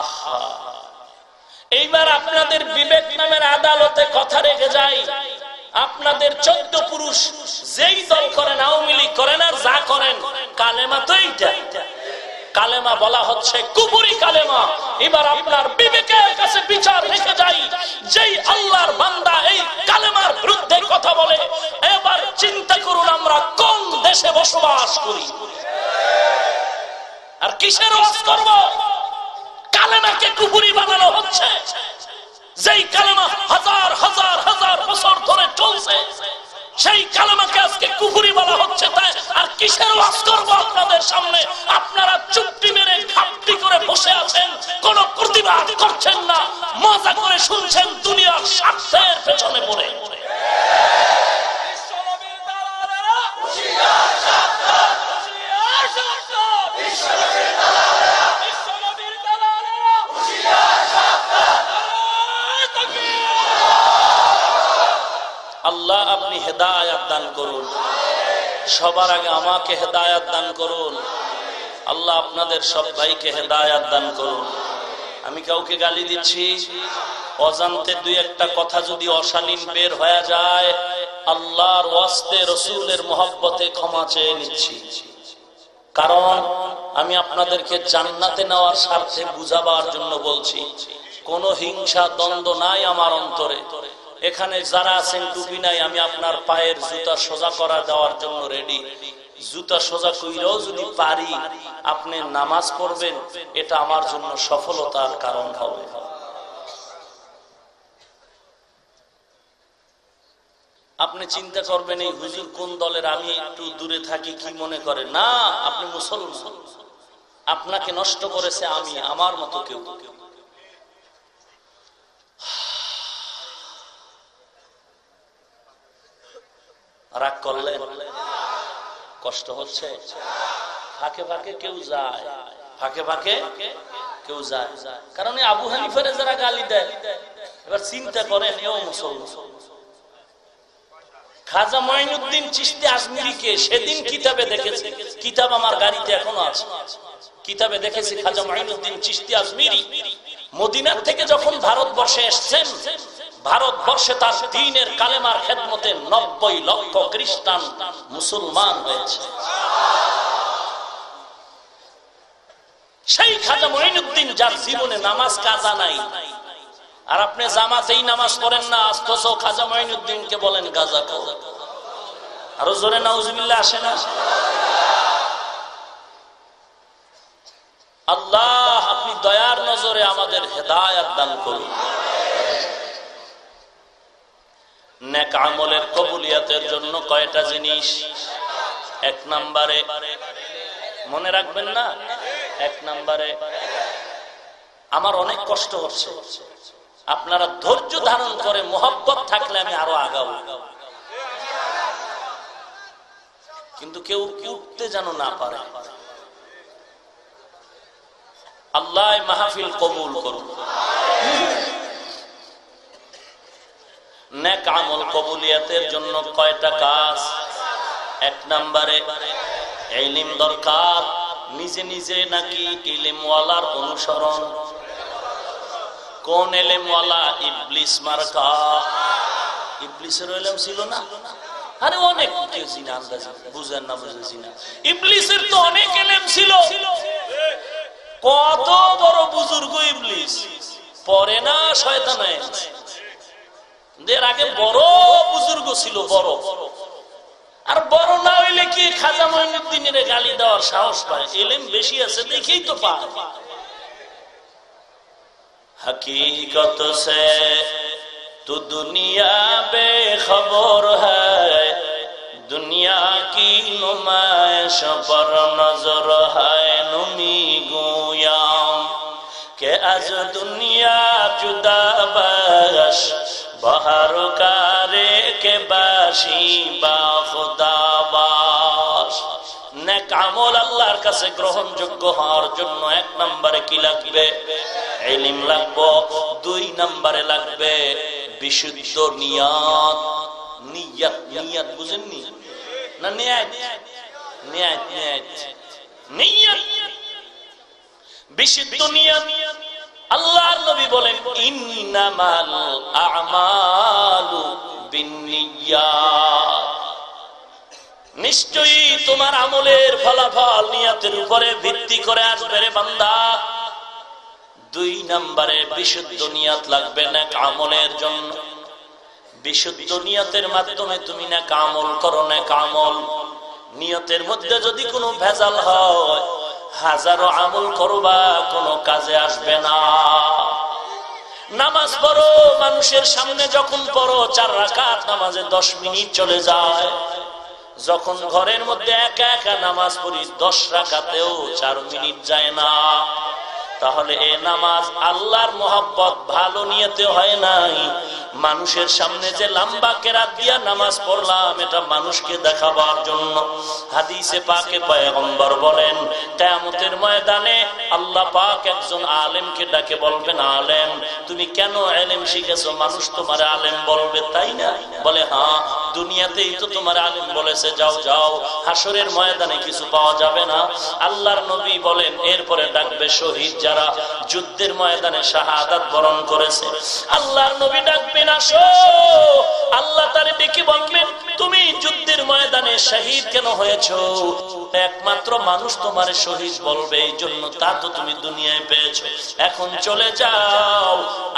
আহা। এইবার আপনাদের বিবেক নামের আদালতে কথা রেখে যাই। আপনাদের চোদ্দ পুরুষ যেই দল করেন, আওয়ামী লীগ করেন আর যা করেন, কালেমা তো এইটা। কালেমা বলা হচ্ছে কুপুরি কালেমা। এবার আপনার বিবেকের কাছে বিচার রেখে যাই। যেই আল্লাহর বান্দা এই কালেমার বিরুদ্ধে কথা বলে, এবার চিন্তা করুন আমরা কোন দেশে বসবাস করি। আর কিসের ওয়াজ করব? কালেমাকে কুপুরি বানানো হচ্ছে। যেই কালেমা হাজার হাজার হাজার বছর ধরে চলছে, সেই কালেমাকে আজকে কুপুরি বলা হচ্ছে। তাই আর কিসের ওয়াজ করব আপনাদের সামনে? আপনারা চুপটি মেরে ঘাপটি করে বসে আছেন, কোন প্রতিবাদ করছেন না, মজা করে শুনছেন দুনিয়ার স্বার্থের পেছনে পড়ে। আল্লাহ, আপনি হেদায়াত দান করুন। সবার আগে আমাকে হেদায়াত দান করুন। আল্লাহ আপনাদের সব ভাইকে হেদায়াত দান করুন। আমি কাউকে গালি দিচ্ছি। অজান্তে দুই একটা কথা যদি অশালীন বের হয়ে যায়, আল্লাহর ওয়াস্তে রসুলের মহব্বতে ক্ষমা চেয়ে নিচ্ছি। কারণ আমি আপনাদেরকে জান্নাতে নেওয়ার স্বার্থে বুঝাবার জন্য বলছি, কোন হিংসা, দ্বন্দ্ব নাই আমার অন্তরে। এখানে যারা আছেন টুপি নাই, আমি আপনার পায়ের জুতা সোজা করা দেওয়ার জন্য রেডি জুতা সোজা কইলেও যদি পারি, আপনি নামাজ পড়বেন, এটা আমার জন্য সফলতার কারণ হবে। আপনি চিন্তা করবেন, এই হুজুর কোন দলের? আমি একটু দূরে থাকি, কি মনে করে? না, আপনি মুসলমান। আপনাকে নষ্ট করেছে আমি, আমার মতো কেউ কেউ। রাগ করলেন কষ্ট হচ্ছে? ফাঁকে ফাঁকে কেউ যায়। ফাঁকে ফাঁকে কেউ যায়। কারণ আবু হানিফারে যারা গালি দেয়, এবার চিন্তা করেন, এও মুসলমান। খাজা মঈনুদ্দিন চিস্তি আজমিরিকে সেদিন কিতাবে দেখেছি। কিতাব আমার গাড়িতে এখনও আছে। কিতাবে দেখেছি খাজা মঈনুদ্দিন চিস্তি আজমিরি মদিনার থেকে যখন ভারতবর্ষে এসছেন ভারতবর্ষে তার দিনের কালেমার খেদমতে নব্বই লক্ষ খ্রিস্টান মুসলমান হয়েছে। সেই খাজা মঈনুদ্দিন যার জীবনে নামাজ কাজা নাই। আর আপনি জামাতেই নামাজ পড়েন না আস্তস খাজা মঈনুদ্দিনকে বলেন গাজা আরও জোরে নাউজুবিল্লাহ আসে না? আল্লাহ, আপনি দয়ার নজরে আমাদের হেদায়াত দান করুন। নেক আমলের কবুলিয়াতের জন্য কয়টা জিনিস? এক নম্বরে, মনে রাখবেন না? এক নম্বরে, আমার অনেক কষ্ট হচ্ছে। আপনারা ধৈর্য ধারণ করে মোহব্বত থাকলে আমি আরও আগাবো। কিন্তু কেউ উঠতে যেন না পারে। আল্লাহ মাহফিল কবুল করুন। নেক আমল কবুলিয়াতের জন্য কয়টা কাজ? এক নম্বরে এলিম দরকার, নিজে নিজে নাকি ইলিমওয়ালার অনুসরণ? কোন এলেমওয়ালা ইবলিস মার্কা। ইবলিসের এলেম ছিল না? আরে অনেক চিনা বুঝেন না বুঝেছি না ইবলিসের অনেক এলেম ছিল। কত বড় বুজুর্গ ইবলিস। পরে না শয়তান এর আগে বড় বুজুর্গ ছিল, বড়। আর বড় না হইলে কি খাজা মহিনুদ্দিনের গালি দেওয়ার সাহস পায়? এলেম বেশি আছে, দেখেই তো পায়। হকীকত সে, তো দুনিয়া বে খবর হ্যায়। দুনিয়া কি নুমাইশ পর নজর হ্যায়, নুমি গুয়াম। কে আজ দুনিয়া জুদা বাস বহরকারে বাসি বা খোদাবাস। আমল আল্লাহর কাছে গ্রহণযোগ্য হওয়ার জন্য এক নম্বরে কি লাগবে? এলিম লাগবো, দুই নম্বরে লাগবে বিশুদ্ধ নিয়াত। নিয়াত নিয়াত বুঝেননি? না নিয়াত? নিয়াত নিয়াত। নিয়াত। বিশুদ্ধ নিয়াত। আল্লাহর নবী বলেন, ইন্নামাল আমালু বিন্নিয়াত। নিশ্চয়ই তোমার আমলের ফলাফল নিয়াতের উপরে ভিত্তি করে আসবে রে বান্দা। দুই নম্বরে বিশুদ্ধ নিয়াত লাগবে না কামলের জন্য। বিশুদ্ধ নিয়াতের মাধ্যমে তুমি না কামল করো না কামল নিয়তের মধ্যে যদি কোনো ভেজাল হয় হাজারো আমল করবা, কোনো কাজে আসবে না। নামাজ পড়ো, মানুষের সামনে যখন পড়ো, চার রাকাত নামাজে দশ মিনিট চলে যায়। যখন ঘরের মধ্যে একা একা নামাজ পড়ি, দশ রাখাতেও চার মিনিট যায় না। তাহলে এ নামাজ আল্লাহর মোহাব্বত, ভালো নিয়েতে হয় নাই। মানুষের সামনে যে লম্বা কেরাত দিয়া নামাজ পড়লাম, এটা মানুষকে দেখাবার জন্য। হাদিসে পাকে পয়গম্বর বলেন, কেয়ামতের ময়দানে আল্লাহ পাক একজন আলেমকে ডাকে, বলবেন, আলেম, তুমি কেন আলেম শিখেছো? মানুষ তোমার আলেম বলবে, তাই না? বলে হ্যাঁ দুনিয়াতেই তো তোমার আলেম বলেছে, যাও যাও হাসরের ময়দানে কিছু পাওয়া যাবে না। আল্লাহর নবী বলেন, এরপরে ডাকবে শহীদ যারা যুদ্ধের ময়দানে শাহাদাত বরণ করেছে। আল্লাহর নবী ডাকবেন, আসো। আল্লাহ তারে ডেকে বলবেন, তুমি যুদ্ধের ময়দানে শহীদ কেন হয়েছ? একমাত্র মানুষ তোমার শহীদ বলবে, এই জন্য তা তো তুমি দুনিয়ায় পেয়েছ। এখন চলে যাও।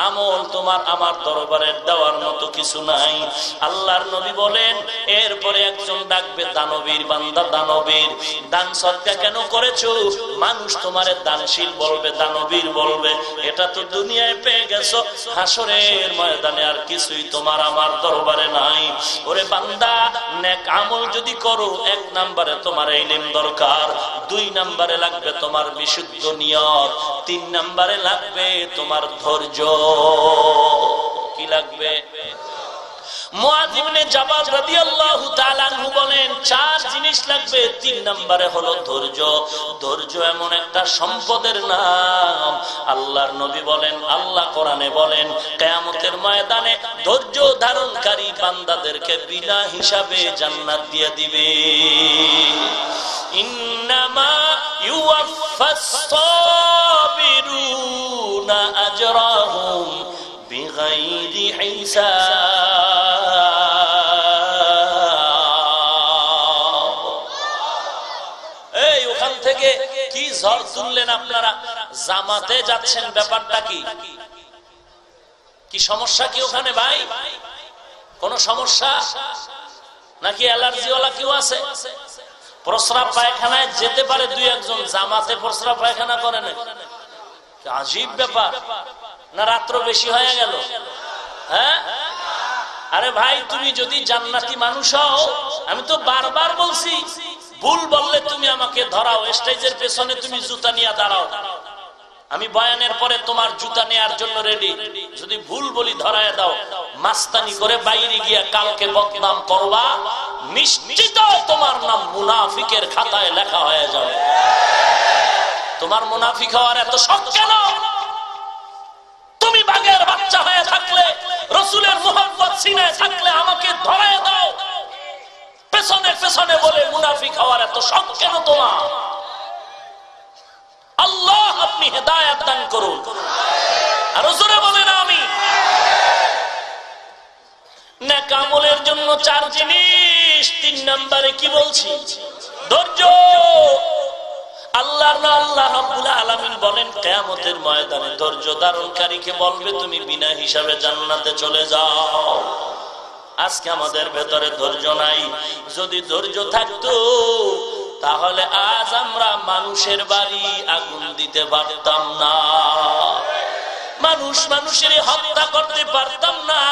আমল তোমার আমার দরবারের দেওয়ার মতো কিছু নাই। আল্লাহর নবী বলেন, এরপরে একজন ডাকবে, দানবীর বান্দা, দানবীর। দান সৎকা কেন করেছ? মানুষ তোমার দানশীল বলবে দানবীর বলবে, এটা তো দুনিয়ায় পেয়ে গেছো। হাসরের ময়দানে আর কিছুই তোমার আমার দরবারে নাই। ওরে বান্দা, নেক আমল যদি করো, এক নাম্বারে তোমার এই দরকার, দুই নাম্বারে লাগবে তোমার বিশুদ্ধ নিয়ত, তিন নাম্বারে লাগবে তোমার ধৈর্য। কি লাগবে? চার জিনিস লাগবে। তিন হলো ধৈর্য। ধৈর্য এমন একটা সম্পদের নাম। আল্লাহর বলেন, আল্লাহ বলেন ধৈর্য ধারণকারী বান্দাদেরকে বিনা হিসাবে জান্নাত দিয়ে দিবে। ইন্নামা ইউয়াফাস সাবিরুনা ঝড় তুললেন আপনারা। জামাতে যাচ্ছেন, ব্যাপারটা কি? কি সমস্যা কি ওখানে ভাই? কোন সমস্যা? নাকি অ্যালার্জিওয়ালা কেউ আছে? প্রস্রাব পায়খানায় যেতে পারে দুই একজন, জামাতে প্রস্রাব পায়খানা করে না। আজীব ব্যাপার। না, রাত্র বেশি হয়ে গেল। হ্যাঁ? আরে ভাই, তুমি যদি জান্নাতি মানুষ হও, আমি তো বারবার বলছি ভুল বললে তুমি আমাকে ধরাও, স্টেজের পেছনে তুমি জুতা নিয়ে দাঁড়াও। আমি বয়ানের পরে তোমার জুতা নেয়ার জন্য রেডি যদি ভুল বলি ধরায় দাও। মাস্তানি করে বাইরে গিয়া কালকে বদনাম করবা, নিশ্চিত তোমার নাম মুনাফিকের খাতায় লেখা হয়ে যাবে। তোমার মুনাফিক হওয়ার এত শখ কেন? তুমি বাগের বাচ্চা হয়ে থাকলে, রসুলের মোহাম্মদ সিনায় থাকলে আমাকে ধরায় দাও। পেছনে পেছনে বলে, মুনাফিক হওয়ার এত শখ কেন তোমার? আল্লাহ আপনি হেদায়াত দান করুন। আর জোরে বলেন আমি নেকামলের জন্য চার জিনিস, তিন নম্বরে কি বলছি? ধৈর্য। আল্লাহ আল্লাহ রাব্বুল আলামিন বলেন, কিয়ামতের ময়দানে ধৈর্য ধারণকারীকে বলবে, তুমি বিনা হিসাবে জান্নাতে চলে যাও। আজকে আমাদের ভেতরে ধৈর্য নাই। যদি ধৈর্য থাকতো, তাহলে আজ আমরা মানুষের বাড়ি আগুন দিতে পারতাম না। মানুষ মানুষের হত্যা করতে পারতাম না।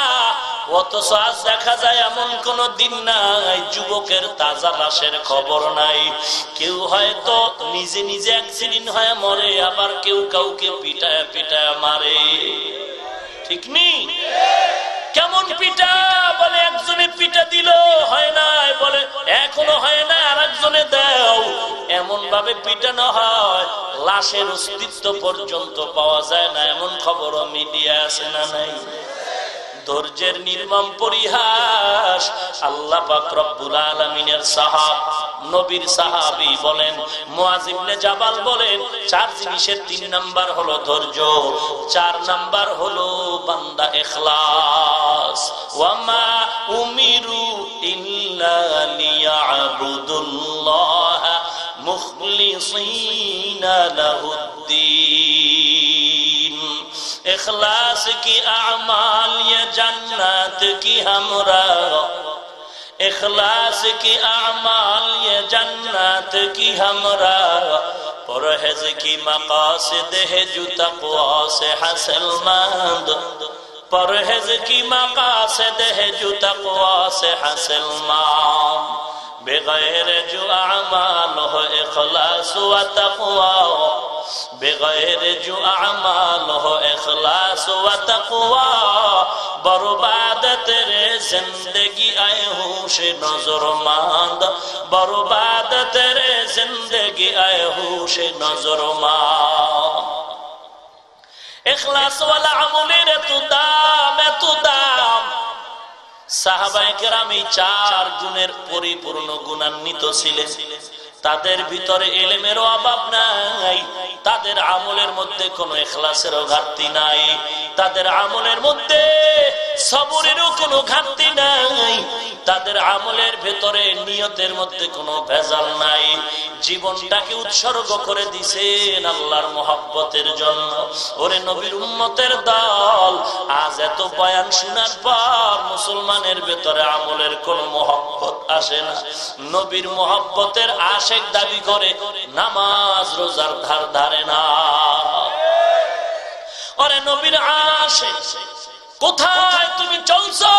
অথচ আজ দেখা যায় এমন কোন দিন নাই, যুবকের তাজা লাশের খবর নাই। কেউ হয়তো নিজে নিজে অ্যাক্সিডেন্ট হয়ে মরে, আবার কেউ কাউকে পিটায় পিটায় মারে। ঠিক নেই কেমন পিঠা? বলে, একজনে পিঠা দিল, হয় নাই? বলে, এখনও হয় না আর একজনে দেও। এমন ভাবে পিটানো হয়, লাশের অস্তিত্ব পর্যন্ত পাওয়া যায় না। এমন খবরও মিডিয়া আছে না নাই? ধৈর্যের নির্মম পরিহাস। আল্লাহ পাক রব্বুল আলামিনের সাহাব, নবীর সাহাবী বলেন মুয়াজিবনে জাবাল বলেন, চার জিনিসের তিন নাম্বার হলো ধৈর্য, চার নাম্বার হলো বান্দা ইখলাস ওয়ামা উমিরু ইল্লা লিয়াবুদুল্লাহ মুখলিসিনা লাহুদ্দিন। اخلاص کی اعمال یا جنت کی ہمراہ۔ اخلاص کی اعمال یا جنت کی ہمراہ۔ پرہز کی مقاصد ہے جو تقوا سے حاصل مند۔ پرہز کی مقاصد ہے جو تقوا سے حاصل مند۔ بغیر جو اعمال ہو، اخلاص و تقوا বেগর জু আমাল এখলাস বরবাদ তে জিন্দি আয় পরিপূর্ণ গুণান্বিত ছিলেন। তাদের ভিতরে এলেমেরও অভাব নাই। তাদের আমলের মধ্যে কোনো এখলাসেরও ঘাটতি নাই। তাদের আমলের মধ্যে সবরেরও কোনো ঘাটতি নাই। তাদের আমলের ভেতরে নিয়তের মধ্যে কোনো ভেজাল নাই। জীবনটাকে উৎসর্গ করে দিছেন আল্লাহর মোহাব্বতের জন্য। ওরে নবীর উম্মতের দল, আজ এত বয়ান শোনার পর মুসলমানের ভেতরে আমলের কোন মোহাব্বত আসে না। নবীর মোহাব্বতের আশেক দাবি করে, নামাজ রোজার ধার ধারে না। ওরে নবীর আশে কোথায় তুমি চলছো?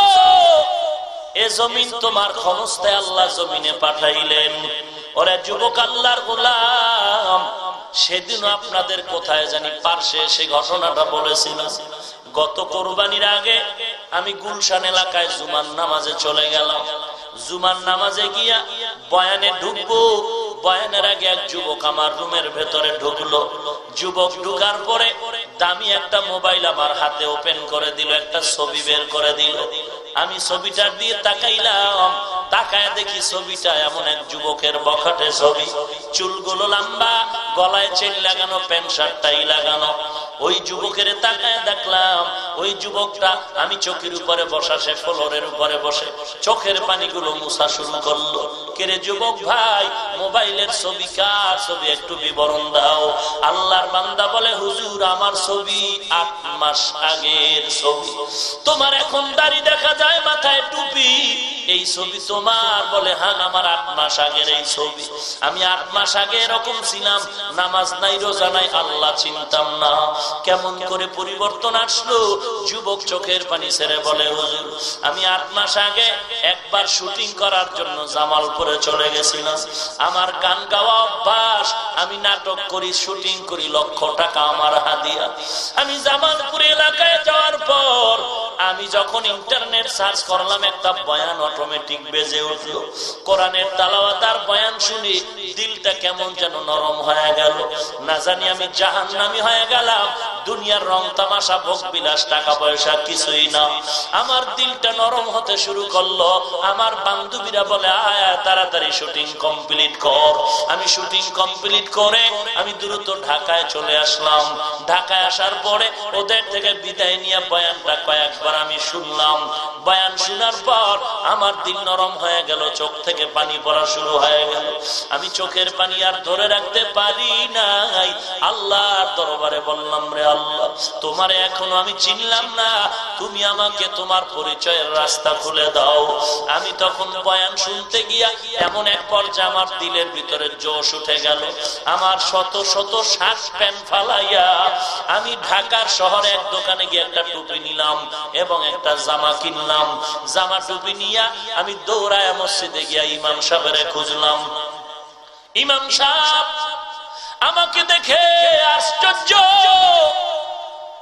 এ জমিন তোমার ক্ষমস্তায় আল্লাহ জমিনে পাঠাইলেন। ওরা যুবক আল্লাহর গোলাম সেদিন আপনাদের কোথায় জানি পার্শ্বে সে ঘটনাটা বলেছিল গত কোরবানির আগে আমি গুলশান এলাকায় জুমান নামাজে চলে গেলাম। জুমান নামাজে গিয়া বয়ানে ঢুকবো বয়ানের আগে এক যুবক আমার রুমের ভেতরে ঢুকলো। যুবক ঢুকার পরে দামি একটা মোবাইল আমার হাতে ওপেন করে দিল, একটা ছবি বের করে দিল। আমি ছবিটার দিয়ে তাকাইলাম, তাকায় দেখি ছবিটা এমন এক যুবকের বখাটে ছবি। চুলগুলো লম্বা, গলায় চেন লাগানো, প্যান্ট শার্টটাই লাগানো। ওই যুবকের তাকায় দেখলাম, ওই যুবকটা আমি চোখের উপরে বসা, সে ফ্লোরের উপরে বসে চোখের পানিগুলো মুছা শুরু করল। কেরে যুবক ভাই মোবাইলের ছবি কার ছবি? একটু বিবরণ দাও। আল্লাহর বান্দা বলে, হুজুর, আমার ছবি আট মাস আগের ছবি। তোমার এখন দাড়ি দেখা যায় মাথায় টুপি। এই ছবি তোমার। বলে হ্যাঁ আমার আট মাস আগের এই ছবি। আমি আট মাস আগে এরকম ছিলাম। নামাজ নাই, রোজা নাই, আল্লাহ চিনতাম না। কেমন করে পরিবর্তন আসলো? যুবক চোখের পানি ছেড়ে বলে, হুজুর, আমি আট মাস আগে একবার শুটিং করার জন্য জামাল করে চলে গেছিলাম। আমার গান গাওয়া অভ্যাস। আমি নাটক করি, শুটিং করি, লক্ষ টাকা আমার হাদিয়া। আমি জামালপুর এলাকায় যাওয়ার পর আমি যখন ইন্টারনেট সার্চ করলাম, একটা বয়ান অটোমেটিক বেজে উঠল। কোরআনের তালাওয়াতার বয়ান শুনি দিলটা কেমন যেন নরম হয়ে গেল। না জানি আমি জাহান নামি হয়ে গেলাম, দুনিয়ার রং তামাশা, ভোগ বিলাস, টাকা পয়সা কিছুই না। আমার দিলটা নরম হতে শুরু করল। আমার বান্ধবীরা বলে আয়, তাড়াতাড়ি শুটিং কমপ্লিট কর। আমি শুটিং কমপ্লিট করে আমি দ্রুত ঢাকায় চলে আসলাম। ঢাকায় আসার পরে ওদের থেকে বিদায় নিয়ে বয়ানটা কয়েকবার আমি শুনলাম, বয়ান শোনার পর আমার দিল নরম হয়ে গেল, চোখ থেকে পানি পড়া শুরু হয়ে গেল। আমি চোখের পানি আর ধরে রাখতে পারি নাই। আল্লাহর দরবারে বললাম, রে আল্লাহ, তোমারে এখনও আমি চিনলাম না। তুমি আমাকে তোমার পরিচয়ের রাস্তা খুলে দাও। আমি তখন বয়ান শুনতে গিয়া এমন এক পর্যায়ে আমার দিলের ভিতরে জোশ উঠে গেল। আমার শত শত শ্বাস প্যান ফালাইয়া আমি ঢাকার শহরে এক দোকানে গিয়ে একটা টুপি নিলাম। এবং একটা জামা কিনলাম। জামা টুপি নিয়া আমি দৌড়ায় মসজিদে গিয়া ইমাম সাহেবের খুঁজলাম। ইমাম সাহেব, আমাকে দেখে আশ্চর্য।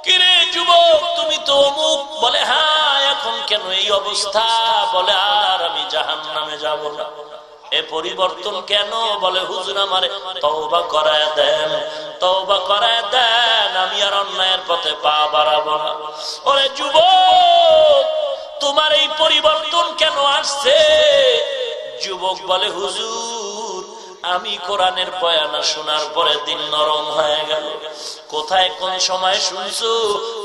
কিরে যুবক, তুমি তো অমুক? বলে হ্যাঁ এখন কেন এই অবস্থা? বলে, আর আমি জাহান নামে যাব না। এ পরিবর্তন কেন? বলে, হুজুর আমারে তওবা করায় দেন। তওবা করায় দেন, আমি আর অন্যায়ের পথে পা বাড়াবো না। ওরে যুবক, তোমার এই পরিবর্তন কেন আসছে? যুবক বলে, হুজুর, আমি কোরআনের বয়ানা শোনার পরে দিন নরম হয়ে গেল। কোথায়, কোন সময় শুনছো?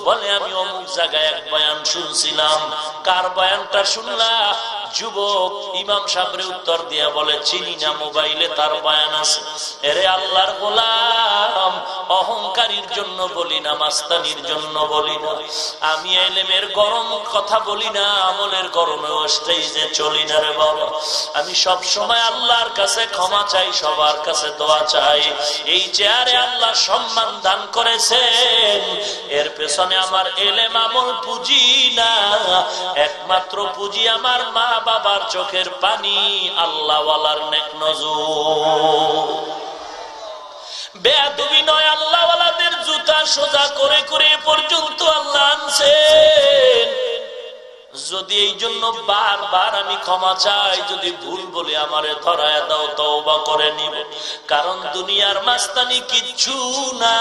বলে, আমি অমুক জায়গায় এক বয়ান শুনছিলাম। কার বয়ানটা শুনলা? যুবক ইমাম সাবরে উত্তর দিয়া বলে, চিনি না মোবাইলে তার বয়ান আছে। এরে আল্লাহর গোলাম, অহংকারীর জন্য বলি না, মাস্তানির জন্য বলি না। আমি এলেমের গরম কথা বলি না, আমলের গরমে স্টেজে চলি না রে বাবা। আমি সব সময় আল্লাহর কাছে ক্ষমা চাই, সবার কাছে দোয়া চাই। এই চেয়ারে আল্লাহ সম্মান দান করেছেন। এর পেছনে আমার এলেম আমল পুঁজি না, একমাত্র পুঁজি আমার মা বাবার চোখের পানি আল্লাহওয়ালার নেক নয় আল্লাহওয়ালাদের জুতা সোজা করে করে পর্যন্ত আল্লাহ আনছেন। যদি এই জন্য বারবার আমি ক্ষমা চাই, যদি ভুল বলে আমারে ধরায় দাও, তওবা করে নিব। কারণ দুনিয়ার মাস্তানি কিচ্ছু না।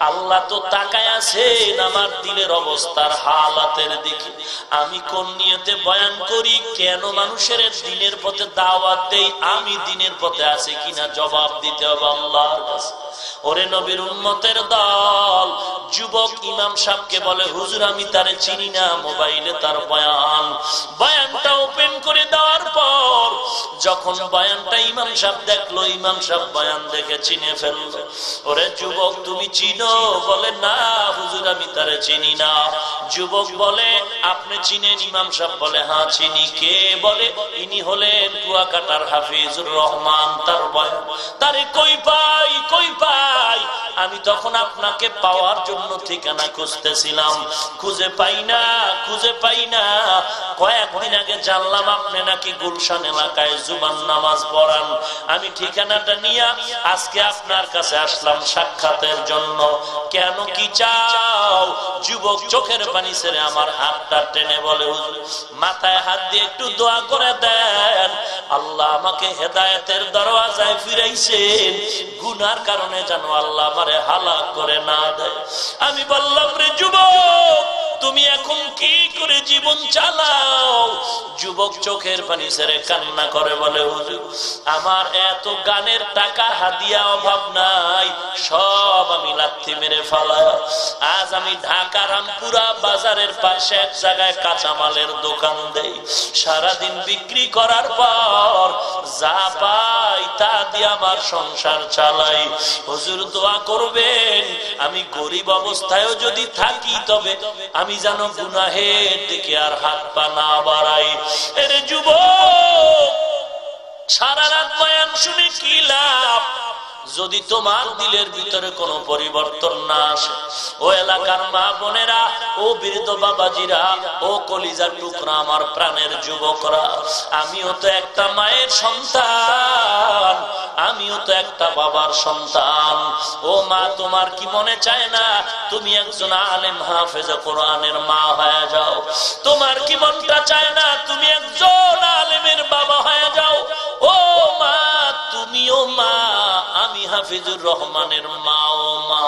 আল্লাহ তো তাকায় আছেন আমার দিলের অবস্থার হালাতের দিকে। আমি কোন নিয়তে বয়ান করি, কেন মানুষের দিনের পথে দাওয়াত দেই, আমি দিনের পথে আছি কিনা জবাব দিতে হবে আল্লাহর কাছে। ওরে নবীর উন্মতের দল। যুবক ইমাম সাহকে বলে, হুজুর, আমি তারে চিনি না, মোবাইলে তার বয়ান। বয়ানটা ওপেন করে দেওয়ার পর যখন বয়ানটা ইমাম সাহ দেখল, ইমাম সাহ বয়ান দেখে চিনে ফেলল। ওরে যুবক, তুমি চিনো? বলে, না, হুজুর, আমি তারে চিনি না। যুবক বলে, আপনি চিনেন? ইমাম সাহ বলে হ্যাঁ চিনি। কে বলে? ইনি হলেন কুয়াকাটার হাফিজুর রহমান, তার বয়ান। তারে কই পাই কই পাই আমি তখন আপনাকে পাওয়ার জন্য ঠিকানা খুঁজতেছিলাম। খুঁজে পাই না, খুঁজে পাই না। কয়েকদিন আগে জানলাম আপনি নাকি গুলশান এলাকায় জুবান নামাজ পড়ান। আমি ঠিকানাটা নিয়ে আজকে আপনার কাছে আসলাম সাক্ষাতের জন্য। কেন কি চাও? যুবক চোখের পানি ছেড়ে আমার হাতটা টেনে বলে মাথায় হাত দিয়ে একটু দোয়া করে দেন। আল্লাহ আমাকে হেদায়তের দরওয়াজায় ফিরাইছেন। গুনার কারণে জানো আল্লাহ আমারে হালাক করে না দেয়। আমি বললাম রে যুবক তুমি এখন কি করে জীবন চালাও? যুবক চোখের পানি ছেড়ে কান্না করে বলে, হুজুর, আমার এত গানের টাকা, হাদিয়া অভাব নাই, সব আমি লাথি মেরে ফেলা আজ আমি ঢাকা রামপুরা বাজারের পাশে এক জায়গায় কাঁচামালের দোকান দেই। সারাদিন বিক্রি করার পর যা পাই তা দিয়ে আমার সংসার চালাই। হুজুর, দোয়া করবেন, আমি গরিব অবস্থায় যদি থাকি, তবে আমি যেন গুনাহের দিকে আর হাত পা না বাড়াই। এর যুব সারা রাত বয়ান শুনে কি লাভ? যদি তোমার দিলের ভিতরে কোনো পরিবর্তন না আসে, ও এলাকার মা বোনেরা, ও বৃদ্ধ বাবাজিরা, ও কলিজার টুকরা আমার প্রাণের যুবকরা, আমিও তো একটা মায়ের সন্তান, আমিও তো একটা বাবার সন্তান। ও মা, তোমার কি মনে চায় না? তুমি একজন আলেম হাফেজ, কোরআনের মা হয়ে যাও। তোমার কি মনটা চায় না? তুমি একজন আলেমের বাবা হয়ে যাও। ও হাফিজুর রহমানের মা ও মা,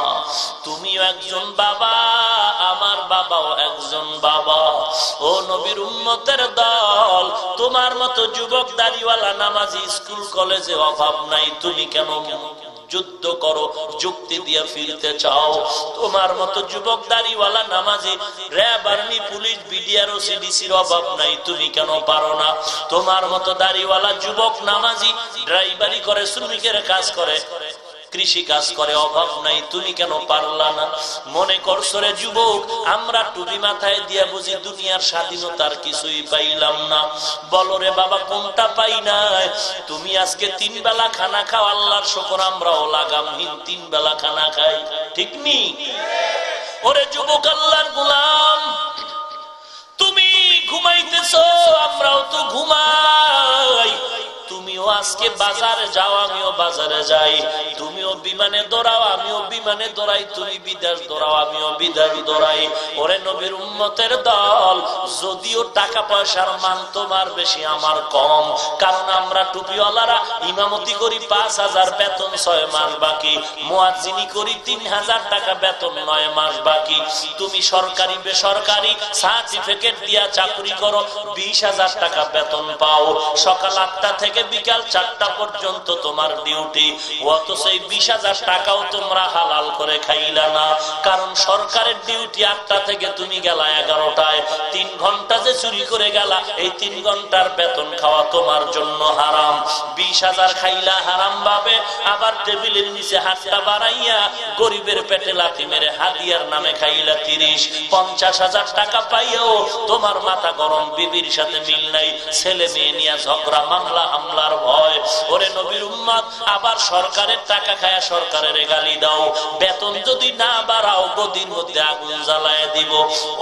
তুমিও একজন বাবা, আমার বাবাও একজন বাবা। ও নবীর উন্মতের দল, তোমার মতো যুবক দাড়িওয়ালা নামাজি স্কুল কলেজে অভাব নাই, তুমি কেন যুদ্ধ করো, যুক্তি দিয়ে ফিরতে চাও? তোমার মতো যুবক দাড়িওয়ালা নামাজি, র্যাব, আর্মি, পুলিশ, বিডিআর সিডিসির অভাব নাই, তুমি কেন পারো না? তোমার মতো দাড়িওয়ালা যুবক নামাজি ড্রাইভারি করে, শ্রমিকের কাজ করে কৃষি কাজ করে, অভাব নাই, তুমি কেন পারলা না? মনে করছ যুবক, আমরা টুপি মাথায় দিয়া বুঝি দুনিয়ার স্বাধীনতার কিছুই পাইলাম না। বলো রে বাবা, কোনটা পাই নাই? তুমি আজকে তিন বেলা খানা খাও, আল্লাহর শকর, আমরাও লাগামহীন তিন বেলা খানা খাই। ঠিক নি? ওরে যুবক আল্লাহর গুলাম, তুমি ঘুমাইতেছ, আমরাও তো ঘুমাই। তুমিও আজকে বাজারে যাও, আমিও বাজারে যাই। তুমিও বিমানে দৌড়াও, আমিও বিমানে দৌড়াই। তুমি বিদেশ দৌড়াও, আমিও বিদেশ দৌড়াই। ওরে নবীর উন্মতের দল, যদিও টাকা পয়সার মান তোমার বেশি, আমার কম। কারণ আমরা টুপিওয়ালারা ইমামতি করি, পাঁচ হাজার বেতন ছয় মাস বাকি। মোয়াজিনি করি, তিন হাজার টাকা বেতন নয় মাস বাকি। তুমি সরকারি, বেসরকারি সার্টিফিকেট দিয়া চাকরি করো, বিশ হাজার টাকা বেতন পাও। সকাল আটটা থেকে বিকাল চারটা পর্যন্ত তোমার ডিউটি অত সেই বিশ হাজার টাকাও তোমরা হালাল করে খাইলা না। কারণ সরকারের ডিউটি আটটা থেকে তুমি গেলা এগারোটায়। তিন ঘণ্টা যে চুরি করে গেলা, এই তিন ঘণ্টার বেতন খাওয়া তোমার জন্য হারাম। বিশ হাজার খাইলা হারাম ভাবে, আবার টেবিলের নিচে হাতটা বাড়াইয়া গরিবের পেটে লাথি মেরে হাদিয়ার নামে খাইলা তিরিশ। পঞ্চাশ হাজার টাকা পাইও তোমার মাথা গরম, বিবির সাথে মিল নাই। ছেলে মেয়ে নিয়ে ঝগড়া, মামলা হামলার ভয়। ওরে নবীর উম্মাদ, আবার সরকারের টাকা খায়া সরকারের গালি দাও। বেতন যদি না বাড়াও, গদির মধ্যে আগুন জ্বালায় দিব।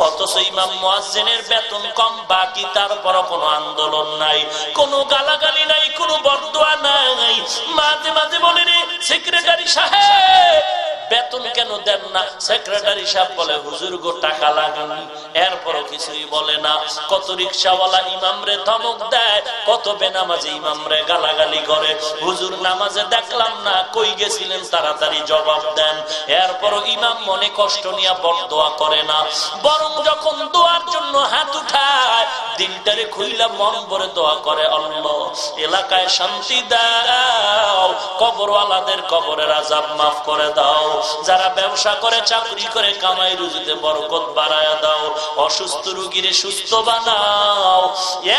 অথচ ইমাম মুয়াজ্জিনের বেতন কম, বাকি তারপর কোনো আন্দোলন নাই। কোনো গালাগালি নাই, কোনো বরদোয়া নাই। মাঝে মাঝে বলে সেক্রেটারি সাহেব বেতন কেন দেন না? সেক্রেটারি সাহেব বলে, হুজুর গো, টাকা লাগান। এরপরও কিছুই বলে না। কত রিক্সাওয়ালা ইমামরে ধমক দেয়, কত বেনামাজি ইমামরে গালাগালি করে। হুজুর নামাজে দেখলাম না, কই গেছিলেন? তাড়াতাড়ি জবাব দেন। এরপরও ইমাম মনে কষ্ট নিয়ে বড় দোয়া করে না। বরং যখন দোয়ার জন্য হাত উঠায়, দিনটারে খুইলা মন ভরে দোয়া করে অল্লাহ এলাকায় শান্তি দাও, কবরওয়ালাদের কবরের আজাব মাফ করে দাও। যারা ব্যবসা করে, চাকরি করে, কামাই রুজিতে বরকত বাড়ায় দাও, অসুস্থ রুগীরে সুস্থ বানাও।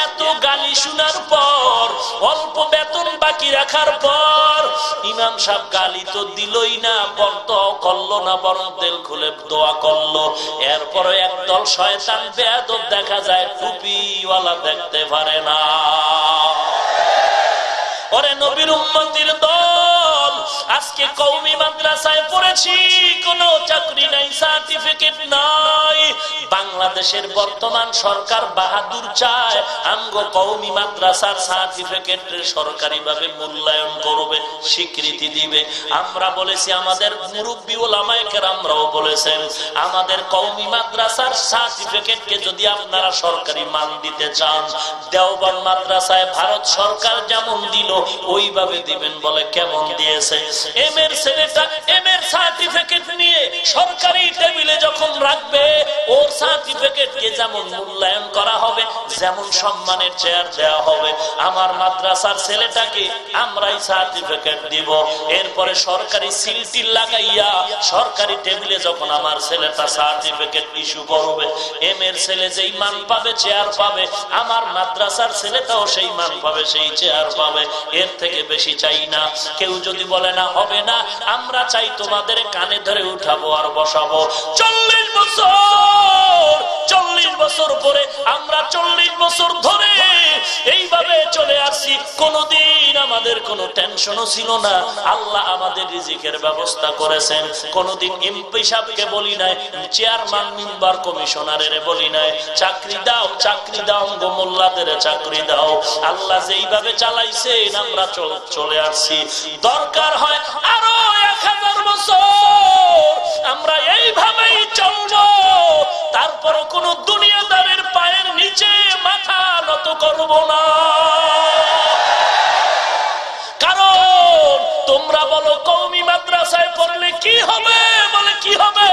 এত গালি শোনার পর, অল্প বেতন বাকি রাখার পর, ইমাম সাহেব গালি তো দিলই না, বন্ধ করল না, বরং তেল খুলে দোয়া করল। এরপরে একদল শয়তান বেদ দেখা যায়, টুপিওয়ালা দেখতে পারে না। ওরে নবীর উম্মতির দল আজকে কৌমি মাদ্রাসায় পড়েছি, কোন চাকরি নাই, সার্টিফিকেট নাই। বাংলাদেশের বর্তমান সরকার বাহাদুর চায়, আঙ্গ কৌমি মাদ্রাসার সার্টিফিকেট সরকারি ভাবে মূল্যায়ন করবে, স্বীকৃতি দিবে। আমরা বলেছি, আমাদের মুরব্বী ওলামায়কের আমরাও বলেছেন, আমাদের কৌমি মাদ্রাসার সার্টিফিকেট কে যদি আপনারা সরকারি মান দিতে চান দেওবান মাদ্রাসায় ভারত সরকার যেমন দিল, ওইভাবে দিবেন বলে কেমন দিয়েছে? টেবিলে যখন আমার এরপরে সরকারি লাগাইয়া সরকারি টেবিলে যখন আমার ছেলেটা সার্টিফিকেট ইস্যু করবে এম এর ছেলে যেই মান পাবে চেয়ার পাবে, আমার মাদ্রাসার ছেলেটাও সেই মান পাবে, সেই চেয়ার পাবে। এর থেকে বেশি চাই না। কেউ যদি বলে না হবে না আমরা চাই তোমাদের কানে ধরে উঠাবো আর বসাবো। চল্লিশ বছর চল্লিশ বছর পরে আমরা চল্লিশ বছর ধরে এইভাবে চলে আসছি। কোনদিন আমাদের কোনো টেনশনও ছিল না। আল্লাহ আমাদের রিজিকের ব্যবস্থা করেছেন। কোনদিন এমপি সাহেবকে বলি নাই, চেয়ারম্যান, মেম্বার, কমিশনারের বলি নাই, চাকরি দাও চাকরি দাও গোমল্লাদের চাকরি দাও। আল্লাহ যেইভাবে চালাইছেন, আমরা চলে আসছি। দরকার হয় আরও এক হাজার বছর। আমরা এইভাবেই চলব। তারপরও কোন দুনিয়াদারের পায়ের নিচে মাথা নত করব না। কারণ তোমরা বলো কৌমি মাদ্রাসায় পড়লে কি হবে? বলে, কি হবে?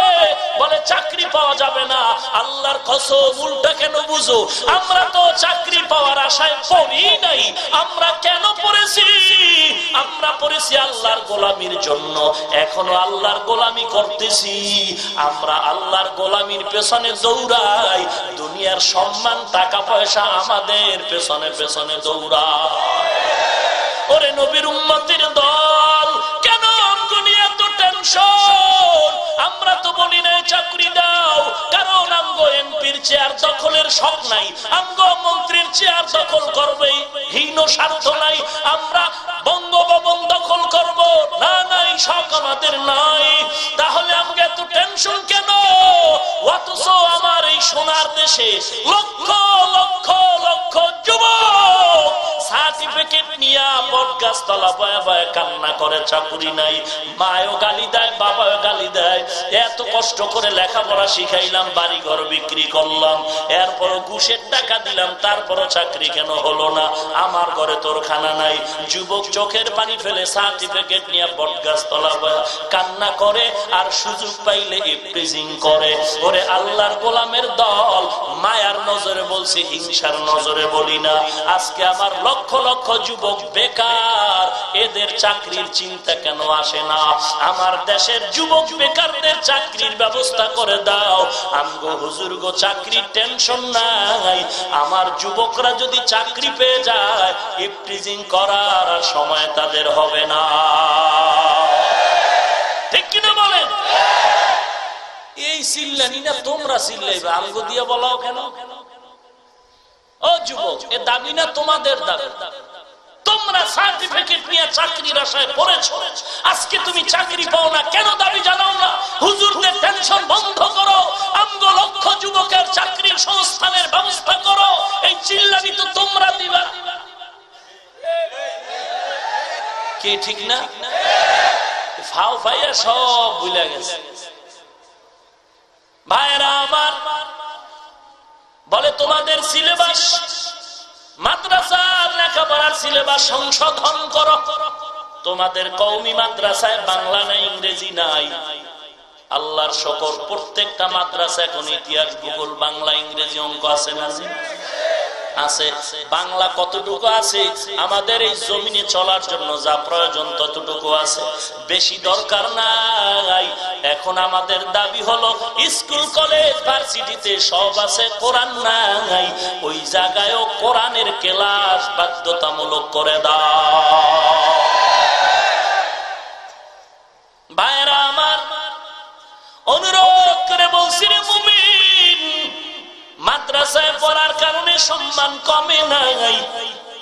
বলে, চাকরি পাওয়া যাবে না। আল্লাহর কসম, উল্টা কেন বুঝো? আমরা তো চাকরি পাওয়ার আশায় পড়ি নাই। আমরা কেন পড়েছি? আমরা পড়েছি আল্লাহর গোলামির জন্য। এখনও আল্লাহর গোলামি করতেছি। আমরা আল্লাহর গোলামির পেছনে দৌড়াই। দুনিয়ার সম্মান টাকা পয়সা আমাদের পেছনে পেছনে দৌড়ায় ওরে নবীর উম্মতির দল, কেন আমরা তো বলি না চাকরি দাও। কারণ আমগো এমপির চেয়ার দখলের শখ নাই, আমগো মন্ত্রীর চেয়ার দখল করবে হীন স্বার্থ নাই, আমরা বঙ্গভবন দখল করব। না, নাই, শখ আমাদের নাই। তাহলে আমাকে এত টেনশন কেন? অথচ আমার এই সোনার দেশে লক্ষ লক্ষ লক্ষ যুবক সার্টিফিকেট নিয়ে বট গাছ তলা বাবায় কান্না করে, চাকুরি নাই। মায়ও গালি দেয় বাবাও গালি দেয়। এত কষ্ট করে লেখাপড়া শিখাইলাম বাড়ি ঘর বিক্রি করলাম এরপর ঘুষের টাকা দিলাম, তারপরও চাকরি কেন হলো না? আমার ঘরে তোর খানা নাই। যুবক চোখের পানি ফেলে সার্টিফিকেট নিয়ে বটগাছ তলা কান্না করে আর সুযোগ পাইলে ইপ্রিজিং করে। ওরে আল্লাহর গোলামের দল, মায়ার নজরে বলছি, হিংসার নজরে বলি না। আজকে আমার লক্ষ লক্ষ যুবক বেকার, এদের চাকরির চিন্তা কেন আসে না? আমার দেশের যুবক বেকারদের চাকরির ব্যবস্থা করে দাও। আমগো টেনশন নাই। আমার যুবকরা যদি চাকরি পেয়ে যায় ইপ্রিজিং করার সময় তাদের হবে না। ঠিক কিনা বলেন? এই চিল্লানি না তোমরা চিল্লাইবে? আমগো দিয়ে বলাও কেন? ও যুবক, এ দাবি না তোমাদের দাবি? তোমরা সার্টিফিকেট নিয়ে চাকরির আশায় পড়েছ? আজকে তুমি চাকরি পাও না, কেন দাবি জানাও না? হুজুরদের টেনশন বন্ধ করো। আমগো লক্ষ যুবকের চাকরির সংস্থানের ব্যবস্থা করো। এই চিল্লানি তো তোমরা দিবা। কে ঠিক না? ফাও ফাইয়া সব ভুলে গেছে। ভাইরা আমার, বলে তোমাদের সিলেবাস মাদ্রাসার লেখাপড়ার সিলেবাস সংশোধন করো। তোমাদের কৌমি মাদ্রাসায় বাংলা নাই, ইংরেজি নাই। আল্লাহর শকর, প্রত্যেকটা মাদ্রাসা এখন ইতিহাস, ভূগোল, বাংলা, ইংরেজি অঙ্ক আছে না আছে। বাংলা কতটুকু আছে? আমাদের এই জমিনে চলার জন্য যা প্রয়োজন ততটুকু আছে। বেশি দরকার নাই। এখন আমাদের দাবি হলো, স্কুল, কলেজ, ভার্সিটিতে সব আছে, কোরআন নাই। ওই জায়গায়ও কোরআনের ক্লাস বাধ্যতামূলক করে দাও। ভাইরা আমার, অনুরোধ করে বলছি রে মাদ্রাসায় পড়ার কারণে সম্মান কমে নাই।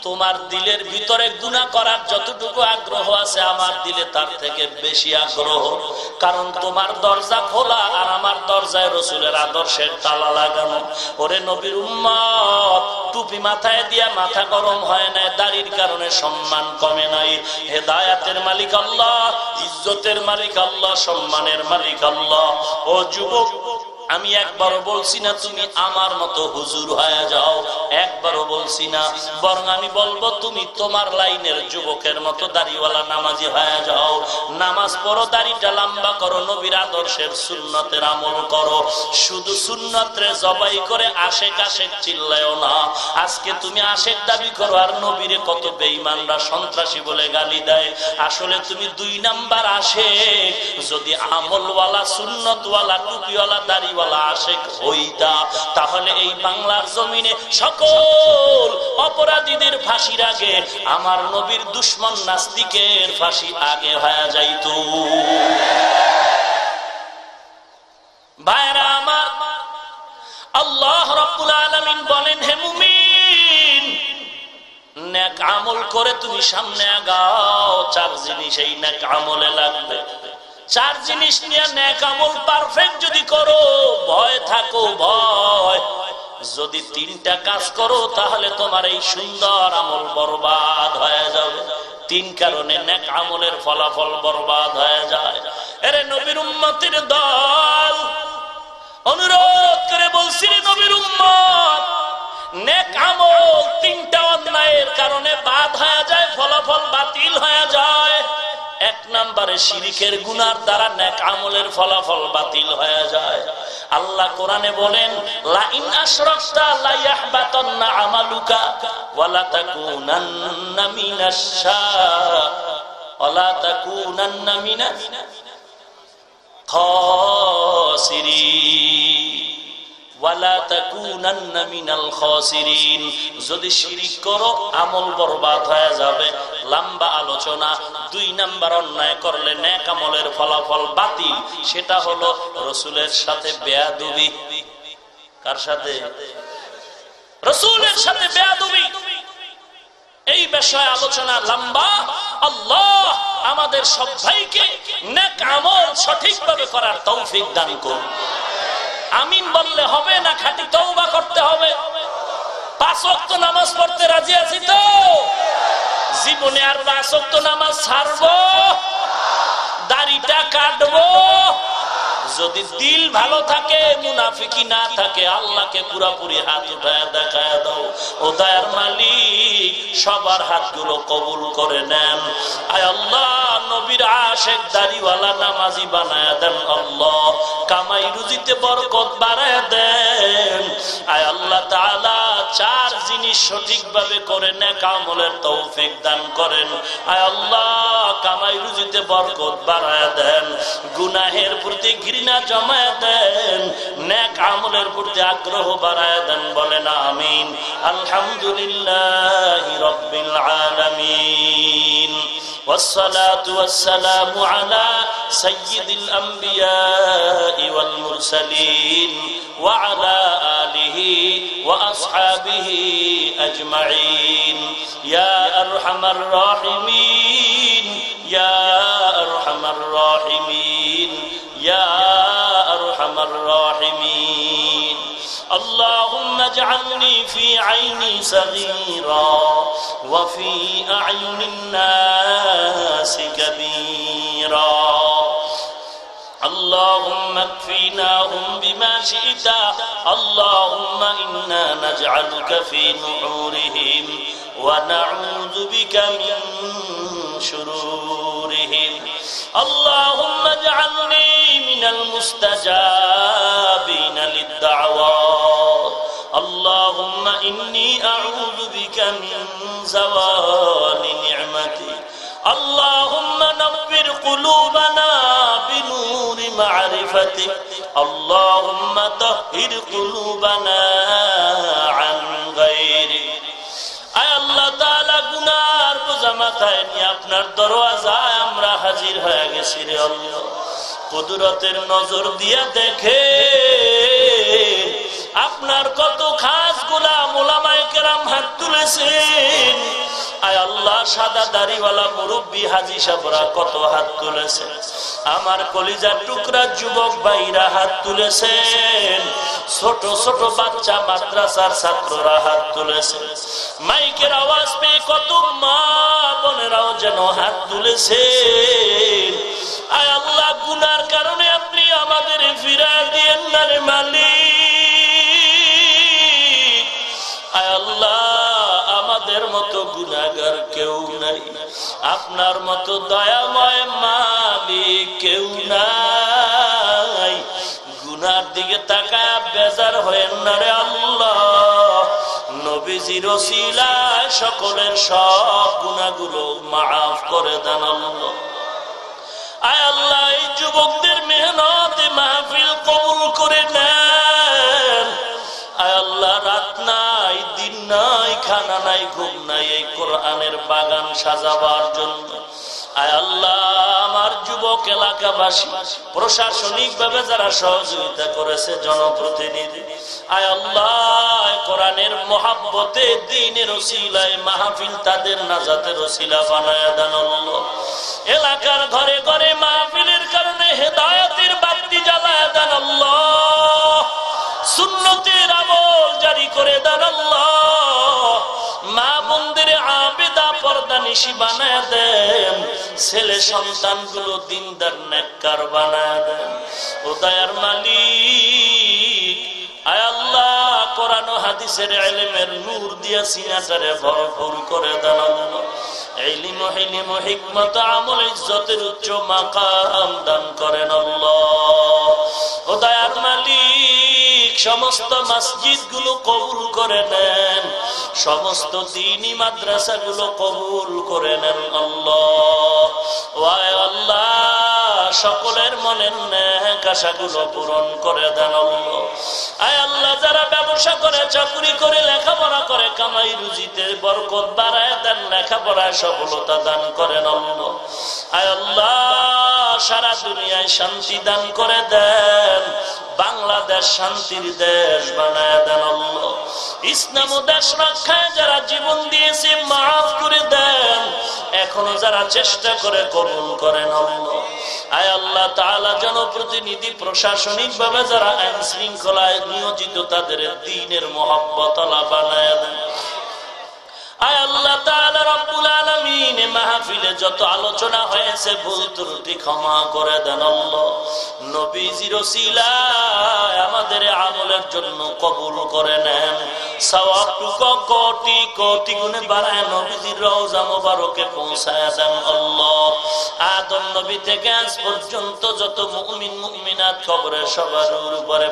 তোমার দিলের ভিতরে গুণা করার যতটুকু আগ্রহ আছে আমার দিলে তার থেকে বেশি আগ্রহ। কারণ তোমার দরজা খোলা আর আমার দরজায় রসুলের আদর্শের তালা লাগানো। ওরে নবীর উম্মত, টুপি মাথায় দিয়া মাথা গরম হয় না দাড়ির কারণে সম্মান কমে নাই। হে হেদায়াতের মালিক আল্লাহ, ইজ্জতের মালিক আল্লাহ, সম্মানের মালিক আল্লাহ। ও যুবক আমি একবারও বলছি না, তুমি আমার মতো হুজুর হয়ে যাও। একবারও বলছি না, বরং আমি বলব, তুমি তোমার লাইনের যুবকের মতো দাড়িওয়ালা নামাজি হয়ে যাও। নামাজ পড়ো, দাড়িটা লম্বা করো, নবীর আদর্শের সুন্নতের আমল করো। শুধু সুন্নতরে জবাই করে আশেক আশেক চিল্লায়ও না। আজকে তুমি আশেক দাবি করো, আর নবীরে কত বেইমানরা সন্ত্রাসী বলে গালি দেয়। আসলে তুমি দুই নাম্বার আশেক। যদি আমলওয়ালা, সুন্নতওয়ালা, টুপিওয়ালা, দাড়ি তাহলে এই বাংলার জমিনে সকল অপরাধীদের ফাঁসির আগে আমার নবীর দুশ্মন নাস্তিকের ফাঁসি আগে হয়ে যাইত। ভাইরা আমার, আল্লাহ রব্বুল আলমিন বলেন, হে আমল করে তুমি সামনে আগাও, চার জিনিস এই নেক আমলে লাগবে। চার জিনিস নিয়ে ন্যাক আমল পারফেক্ট যদি করো, ভয় থাকো, ভয়। যদি তিনটা কাজ করো, তাহলে তোমার এই সুন্দর আমল বরবাদ হয়ে যাবে। তিন কারণে নেক আমলের ফলাফল বরবাদ হয়ে যায়। এরে নবীর উম্মতির দল, অনুরোধ করে বলছি নবীর উম্মত, নেক আমল তিনটা অন্যায়ের কারণে বাদ হয়ে যায়, ফলাফল বাতিল হয়ে যায়। এক নম্বরে শিরিকের গুনার দ্বারা নেক আমলের ফলাফল বাতিল হয়ে যায়। আল্লাহ কোরআনে বলেন, লাইন আশরাকতা লা ইয়াহবাতান্না আমালুকা ওয়ালা তাকুনান্না মিনাশ ওয়ালা তাকুনান্না মিনাস খাসিরিন। যদি শিরিক করো, আমল বরবাদ হয়ে যাবে। লম্বা আলোচনা, দুই নাম্বার অন্যায় করলে ন্যাক আমলের ফলাফল বাতিল। সেটা হলো রসুলের সাথে বেয়াদুবি। কার সাথে? রসুলের সাথে বেয়াদুবি। এই বিষয়ে আলোচনা লম্বা। আল্লাহ আমাদের সবাইকে নেক আমল সঠিকভাবে করার তৌফিক দান করুন। আমিন বললে হবে না খাটি তৌবা করতে হবে। পাঁচ অক্ত নামাজ পড়তে রাজি আছি তো? জীবনে আর পাঁচ অক্ত নামাজ ছাড়বো? দাড়িটা কাটবো? যদি দিল ভালো থাকে মুনাফিকি না থাকে, আল্লাহকে পুরাপুরি হাত উঠায় দেখায় দাও। ও দয়ার মালিক সবার হাতগুলো কবুল করে নেন। আয় আল্লাহ, নবীর আশেক দাড়িওয়ালা নামাজি বানায় দেন আল্লাহ। কামাই রুজিতে বরকত বাড়ায় দেন। আয় আল্লাহ চার জিনিস করে তৌফিক দান করেন। আয় আল্লাহ, কামাই রুজিতে বরকত বাড়ায় দেন। গুনাহের প্রতি ঘৃণা জমায় দেন নেক আমলের প্রতি আগ্রহ বাড়ায় দেন বলেন আমিন আলহামদুলিল্লাহ রব্বিল আলামিন والصلاة والسلام على سيد الأنبياء والمرسلين وعلى آله وأصحابه أجمعين يا أرحم الراحمين يا أرحم الراحمين يا أرحم الراحمين. اللهم اجعلني في عيني صغيرا وفي أعين الناس كبيرا. اللهم اكفيناهم بما شئت. اللهم إنا نجعلك في نحورهم ونعوذ بك من شرورهم. اللهم اجعلني من المستجابين للدعوات. اللهم إني أعوذ بك من زوال نعمتك اللهم نور قلوبنا بنور معرفتك اللهم طهر قلوبنا عن غيرك আয় আল্লাহ তাআলা গুনার বোঝা মাথায় নিয়ে আপনার দরওয়াজায় আমরা হাজির হয়ে গেছি রে আল্লাহ কুদরতের নজর দিয়া দেখে আপনার কত খাস গোলাম ওলামায়ে কেরাম হাত তুলেছেন কত তুলেছে। আমার কলিজার টুকরা যুবক ভাইরা হাত তুলেছেন ছোট ছোট বাচ্চা মাদ্রাসার ছাত্ররা হাত তুলেছে। মাইকের আওয়াজ পেয়ে কত মা বোনেরাও যেন হাত তুলেছেন আয় আল্লাহ কারণে আপনি আমাদের ফিরা দিয়েন রে মালিক। আয় আল্লাহ আমাদের মতো গুনাগার কেউ নাই। আপনার মতো দয়াময় মালিক কেউ নাই। গুনার দিকে তাকায় বেজার হয়ে না রে আল্লাহ। সকলের সব গুণাগুলো মাফ করে দেন আল্লাহ। আয় আল্লাহ যুবকদের মেহনত মাহফিল কবুল করে নেন। খানা নাই, ঘুম নাই, এই কোরআনের বাগান সাজাবার জন্য। আয় আল্লাহ, আমার যুবক এলাকাবাসী প্রশাসনিক ভাবে যারা সহযোগিতা করেছে জনপ্রতিনিধি, আয় আল্লাহ, কোরআনের মহাব্বতে, দিনের ওসিলায় মাহফিল তাদের নাজাতের ওসিলা বানায় দান এলাকার ঘরে ঘরে মাহফিলের কারণে হেদায়তের বাতি জ্বালায় দেন সুন্নতের আমল জারি করে পর্দা বানায় দেন, ছেলে সন্তানগুলো দিনদার নেককার বানায় দেন। ও দয়ার মালিক, আয় আল্লাহ। হাদিসের নূর দিয়া সিনাটারে ভরপুর করে সমস্ত মসজিদগুলো কবুল করে নেন। সমস্ত দিনী মাদ্রাসা গুলো কবুল করে নেন আল্লাহ। আল্লাহ, সকলের মনের ন্যাক আশাগুলো পূরণ করে দেন আয় আল্লাহ, যারা ব্যবসা করে চাকরি করে লেখাপড়া করে, কামাই রুজিতে বরকত বাড়ায় দেন, লেখাপড়ায় সফলতা দান করেন আল্লাহ। আয় আল্লাহ, সারা দুনিয়ায় শান্তি দান করে দেন, বাংলাদেশ শান্তির দেশ বানায় দেন আল্লাহ। ইসলাম দেশ রক্ষায় যারা জীবন দিয়েছে, মাফ করে দেন, এখনও যারা চেষ্টা করে কবুল করেন আল্লাহ। আয় আল্লাহ তাআলা জনপ্রতিনিধি প্রশাসনিক ভাবে যারা আইন শৃঙ্খলায় নিয়োজিত তাদের দিনের মহব্বত বানায় দেন। আয় আল্লাহ মাহফিলে যত আলোচনা হয়েছে, ভুল ত্রুটি ক্ষমা করে দেন আমাদের আমলের জন্য কবুল করে নেন। পর্যন্ত যত সবার উপরে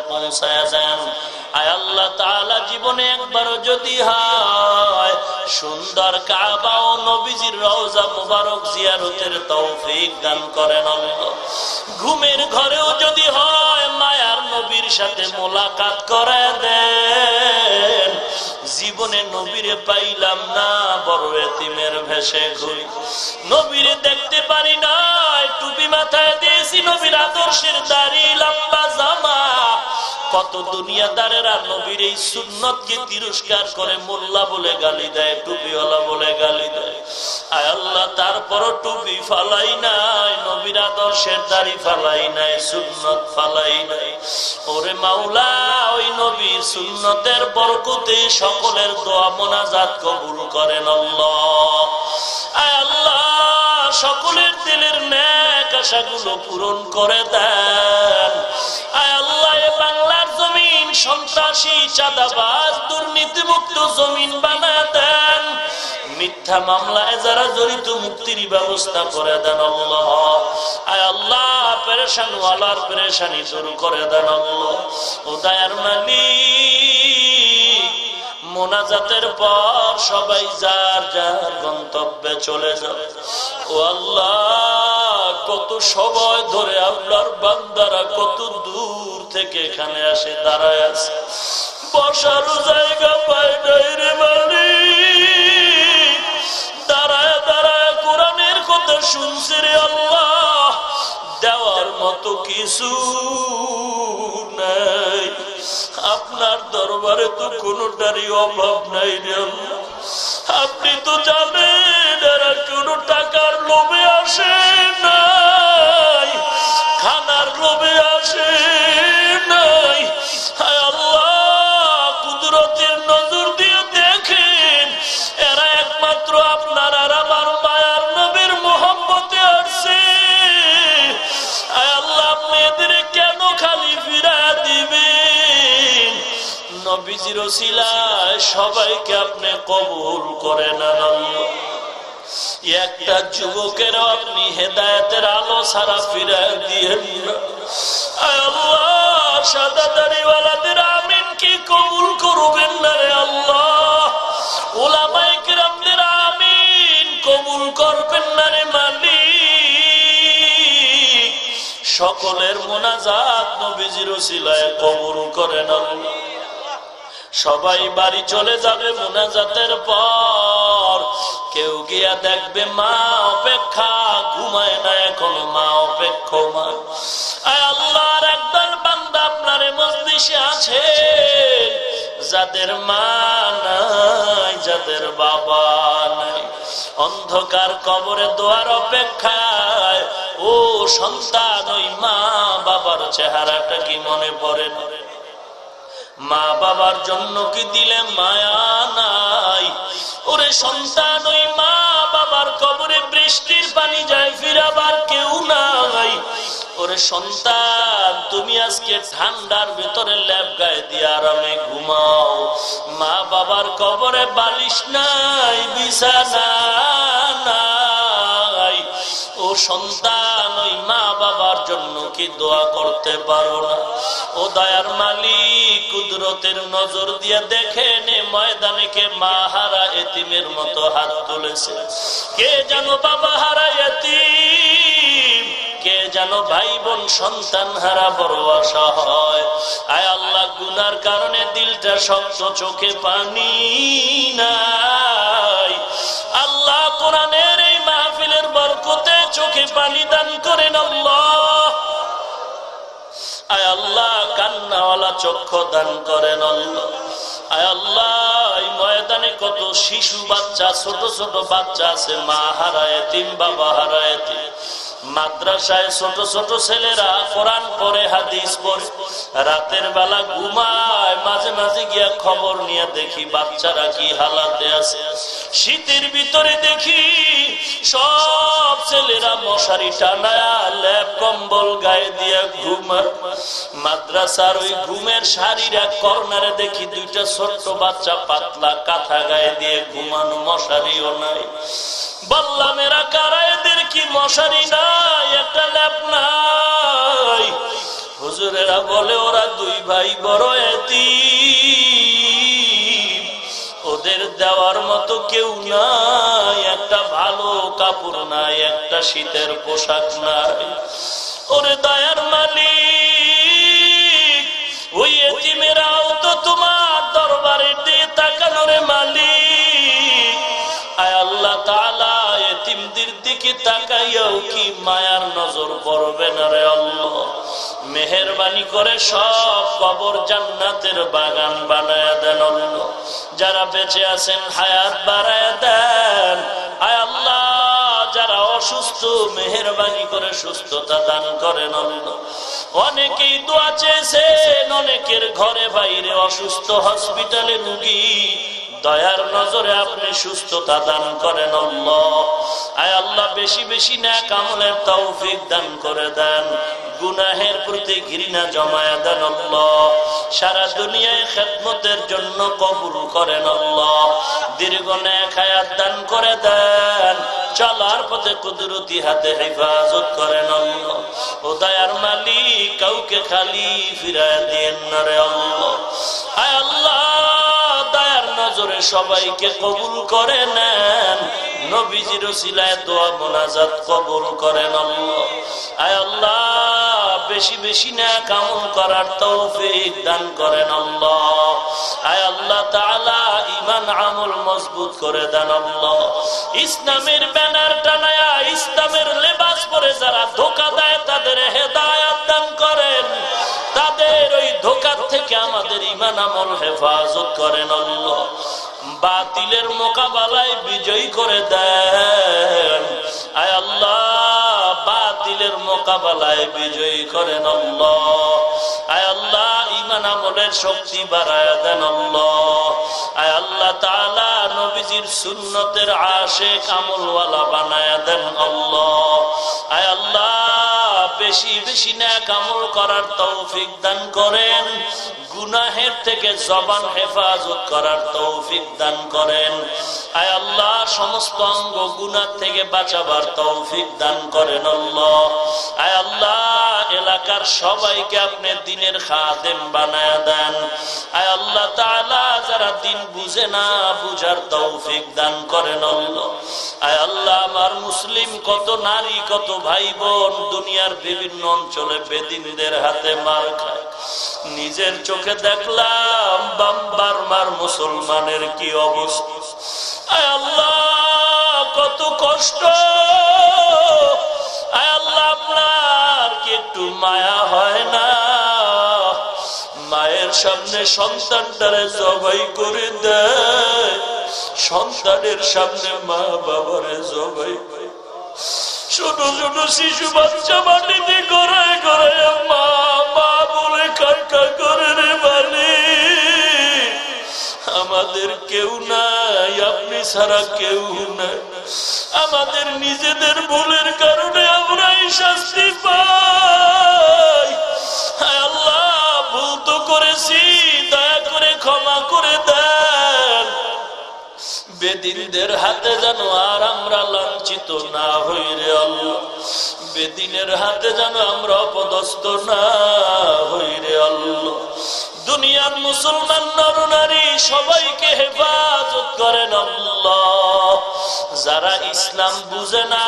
জীবনে একবারও যদি হয়, সুন্দর কাবা ও নবীজির রওজা মুবারক জিয়ারতের তৌফিক দান করেন ঘুমের ঘরেও যদি হয়, মায়ার নবীর সাথে মোলাকাত করে দেন। জীবনে নবীরে পাইলাম না, বড় এতিমের ভেসে ঘুরি। নবীরে দেখতে পারি না, টুপি মাথায় দিয়েছি, নবীর আদর্শের দাড়ি, লম্বা জামা। কত দুনিয়াদারেরা নবীর এই সুন্নতকে তিরস্কার করে মোল্লা বলে গালি দেয়, টুপিওয়ালা বলে গালি দেয়। আয় আল্লাহ, তারপরও টুপি ফালাই নাই, নবীর আদর্শের দাড়ি ফালাই নাই, সুন্নত ফালাই নাই। ওরে মাওলা, ওই নবীর সুন্নতের বরকতে সকলের দোয়া মোনাজাত কবুল করেন আল্লাহ। আয় আল্লাহ, সকলের দিলের ন্যাক আশাগুলো পূরণ করে দেন। আয় আল্লাহ সন্ত্রাসী চাঁদাবাজ দুর্নীতি মুক্ত জমিন বানা দেন। মিথ্যা মামলায় যারা জড়িত, মুক্তির ব্যবস্থা করে দেন আল্লাহ। আয় আল্লাহ পেরেশান ওয়ালার পেরেশানি দূর করে দেন আল্লাহ। ও দায়ার মালিক। মোনাজাতের পর সবাই যার যার গন্তব্যে চলে যাবে ও আল্লাহ, কত সময় ধরে আপনার বান্দারা কত দূর থেকে এখানে আসে, দাঁড়ায় আছে। বসার জায়গা পায় নাই রে মালিক। দাঁড়ায় দাঁড়ায় কোরআনের কথা শুনছে রে আল্লাহ। দেওয়ার মতো কিছু নাই। আপনার দরবারে তো কোনোটারই অভাব নাই আপনি তো জানেন এরা কোনো টাকার লোভে আসে না খানার লোভে নবীজির সবাইকে আপনি কবুল করে নেন একটা যুবকের আপনি হেদায়তের আলো সারা ফিরা দিয়ে আল্লাহ, সাদা দাড়িওয়ালাদের আমিন কি কবুল করবেন না রে আল্লাহ? ওলামাই আমিন কবুল করবেন না রে সকলের মোনাজাত নবীজির ওসিলায় কবুল করেন আল্লাহ। সবাই বাড়ি চলে যাবে মোনাজাতের পর। কেউ গিয়া দেখবে মা অপেক্ষা, ঘুমায় না এখন মা অপেক্ষমান। আল্লাহর একদল বান্দা আপনার মজলিসে আছে। যাদের মা নাই, যাদের বাবা নাই। অন্ধকার কবরে দোয়ার অপেক্ষায়, ও সন্তান, ওই মা বাবার চেহারাটা কি মনে পড়ে না? মা বাবার জন্য কি দিলে মায়া নাই? ওরে সন্তান, ওই মা বাবার কবরে বৃষ্টির পানি যায়, ফিরাবার কেউ নাই। ওরে সন্তান, তুমি আজকে ঠান্ডার ভেতরে ল্যাব গায়ে দিয়ে আরামে ঘুমাও। মা বাবার কবরে বালিশ নাই, বিছানা নাই। ও সন্তান ওই মা বাবার জন্য কি দোয়া করতে পারো না? ও দয়ার মালিক, কুদরতের নজর দিয়ে দেখে নে, ময়দানে কে মা হারা এতিমের মতো হাত তুলেছে। কে জানো বাবা হারা এতিম, কে যেন ভাই বোন সন্তান হারা বড় আশা হয়। আয় আল্লাহ, গুনার কারণে দিলটা শক্ত, চোখে পানি নাই। আল্লাহ কোরআনের এই পানি দান করেন আল্লাহ। আয় আল্লাহ। কান্নাওয়ালা চক্ষু দান করেন আয় আল্লাহ ময়দানে কত শিশু বাচ্চা, ছোট ছোট বাচ্চা আছে, মা হারায়, তিন বাবা হারায়, তিন। মাদ্রাসায় ছোট ছোট ছেলেরা কোরআন পরে হাদিস পড়ে। রাতের বেলা ঘুমায়, মাঝে মাঝে গিয়া খবর নিয়ে দেখি বাচ্চারা কি হালাতে আছে। শীতের ভিতরে দেখি সব ছেলেরা মশারি টানায় ল্যাপ কম্বল গায়ে দিয়ে ঘুমায়। মাদ্রাসার ওই ঘুমের শাড়ির কর্নারে দেখি দুইটা ছোট্ট বাচ্চা পাতলা কাঁথা গায়ে দিয়ে ঘুমানো মশারিও নাই। বললাম, এরা কারা? এদের কি মশারি নাই? একটা ল্যাপ নাই। হুজুরেরা বলে, ওরা দুই ভাই বড় এতি ওদের দেওয়ার মতো কেউ নাই। একটা ভালো কাপড় নাই, একটা শীতের পোশাক নাই। ওরে দয়ার মালিক ওই এতিমেরাও তো তোমার দরবারে দিয়ে তাকানোরে মালিক। আয় আল্লাহ তাআলা এতিমদের দিকে তাকাইয়াও কি মায়ার নজর পড়বে না রে আল্লাহ। মেহরবানি করে সব কবর জান্নাতের বাগান বানায় দেন আল্লাহ। যারা বেঁচে আছেন, হায়াত বাড়ায় দেন। আয় আল্লাহ। যারা অসুস্থ, মেহরবানি করে সুস্থতা দান করেন অনেকেই দোয়া চেয়েছেন অনেকের ঘরে বাইরে অসুস্থ হসপিটালে রুগী। দয়ার নজরে আপনি সুস্থতা দান করেন আয় আল্লাহ, বেশি বেশি না কামলের তৌফিক দান করে দেন। গুনাহের প্রতি ঘৃণা জমায় দেন সারা দুনিয়ায় খেদমতের জন্য কবুল করেন দীর্ঘ হায়াত দান করে দেন। চলার পথে কুদরতি হাতে হেফাজত করেন ও দয়ার মালিক, কাউকে খালি ফিরায় দিয়েন না রে আল্লাহ। আয় আল্লাহ! নজরে সবাইকে কবুল করে নেন। নবীজির সিলায় দোয়া মোনাজাত কবুল করেন আল্লাহ। আয় আল্লাহ, বেশি বেশি না কামল করার তৌফিক দান করেন আল্লাহ। আয় আল্লাহ তাআলা ইমান আমল মজবুত করে দেন ইসলামের ব্যানার টানায়া ইসলামের লেবাস পরে যারা ধোকা দেয়, তাদের হেদায়াত দান আমাদের ইমান আমল হেফাজত করেন বাতিলের মোকাবেলায় বিজয়ী করে দেন। আয় আল্লাহ, বাতিলের মোকাবেলায় বিজয়ী করেন আল্লাহ। আয় আল্লাহ, ইমান আমলের শক্তি বাড়ায় দেন আয় আল্লাহ তাআলা, নবীজির সুন্নতের আশেক আমলওয়ালা বানায় দেন আল্লাহ। আয় আল্লাহ, বেশি বেশি ন্যাক আমল করার তৌফিক দান করেন। গুনাহের থেকে জবান হেফাজত করার তৌফিক দান করেন। আয় আল্লাহ, সমস্ত অঙ্গ গুনার থেকে বাঁচাবার তৌফিক দান করেন আল্লাহ। আয় আল্লাহ, এলাকার সবাইকে আপনি দিনের খাদেম বানায় দেন। আয় আল্লাহ তাআলা, যারা দিন বুঝে না বুঝার তৌফিক দান করেন আল্লাহ। আয় আল্লাহ, আমার মুসলিম, কত নারী, কত ভাই বোন দুনিয়ার বিভিন্ন অঞ্চলে বেদিনদের হাতে মার খায়। নিজের চোখে দেখলাম বাম্বার মুসলমানের কি অবস্থা। আল্লাহ, কত কষ্ট। আল্লাহ, আপনার কি একটু মায়া হয় না? মায়ের সামনে সন্তানটারে জবাই করে দেয় সন্তানের সামনে মা বাবারে জবাই করে ছোট ছোট শিশু বাচ্চা মাটিতে গড়ায় গড়ায় মা মা বলে কাকা করে রে বালি? আমাদের কেউ নাই, আপনি ছাড়া কেউ নাই। আমাদের নিজেদের ভুলের কারণে আমরা এই শাস্তি পাই। আল্লাহ, ভুল তো করেছি, দয়া করে ক্ষমা করে দেন। বেদিনদের হাতে যেন আর আমরা লাঞ্ছিত না হই রে আল্লাহ। বেদিনের হাতে যেন আমরা অপদস্থ না হই রে আল্লাহ। দুনিয়ার মুসলমান নর নারী সবাইকে হেফাজত করেন যারা ইসলাম বুঝে না,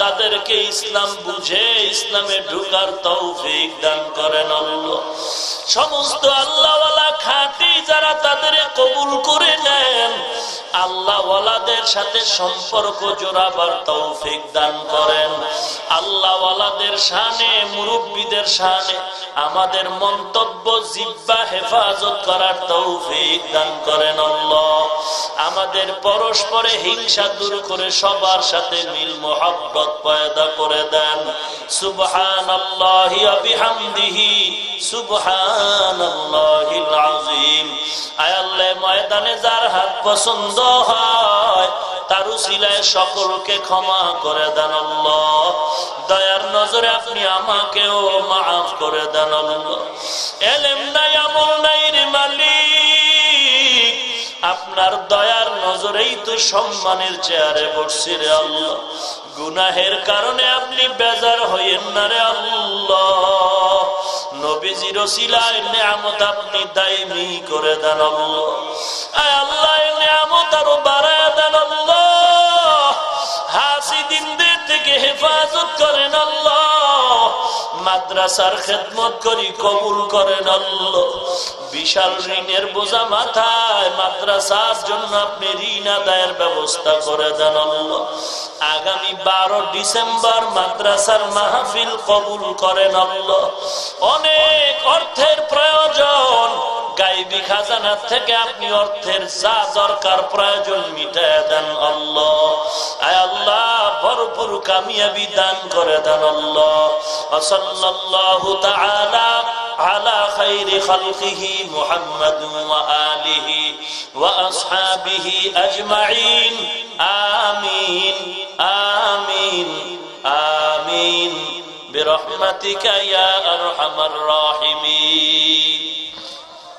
তাদেরকে ইসলাম বুঝে ইসলামে ঢুকার তৌফিক দান করেন আল্লাহ। সমস্ত আল্লাহওয়ালা খাঁটি যারা তাদের কবুল করে নেন, আল্লাহওয়ালাদের সাথে সম্পর্ক জোড়াবার তৌফিক দান করেন। আল্লাহওয়ালাদের সানে মুরব্বীদের সানে আমাদের মন্তব্য জিব্বা হেফাজত করার তৌফিক দান করেন আমাদের পরস্পরে হিংসা দূর করে সবার সাথে মিল মোহাব্বত পয়দা করে দেন। সুবহান ময়দানে যার হাত পছন্দ হয়, তার উসিলায় সকলকে ক্ষমা করে দেন দয়ার নজরে আপনি আমাকেও মাফ করে দেন এলেম নাই, আমল নাই রে মালিক। আপনার দয়ার নজরেই তো সম্মানের চেয়ারে বসছি রে আল্লাহ। গুনাহের কারণে আপনি বেজার হইয়েন না রে আল্লাহ। নবীজির ওসিলায় নিয়ামত আপনি দায়মি করে দেন আল্লাহ। নিয়ামত আরও বাড়ায় দেন আল্লাহ। হাসি দিন হেফাজত করেন মাদ্রাসার খেদমত করি, কবুল করেন আল্লাহ। বিশাল ঋণের বোঝা মাথায় মাদ্রাসার জন্য আপনি ঋণ আদায়ের ব্যবস্থা করে দেন আগামী বারো ডিসেম্বর মাদ্রাসার মাহফিল কবুল করেন আল্লাহ। অনেক অর্থের প্রয়োজন গাইবি খাজানার থেকে আপনি অর্থের যা দরকার প্রয়োজন মিটায় দেন আল্লাহ আয় আল্লাহ ভরপুর কামিয়াবি দান করে দেন আল্লাহ সাল্লাল্লাহু তাআলা على خير خلقه محمد وآله وأصحابه أجمعين آمين آمين آمين برحمتك يا أرحم الراحمين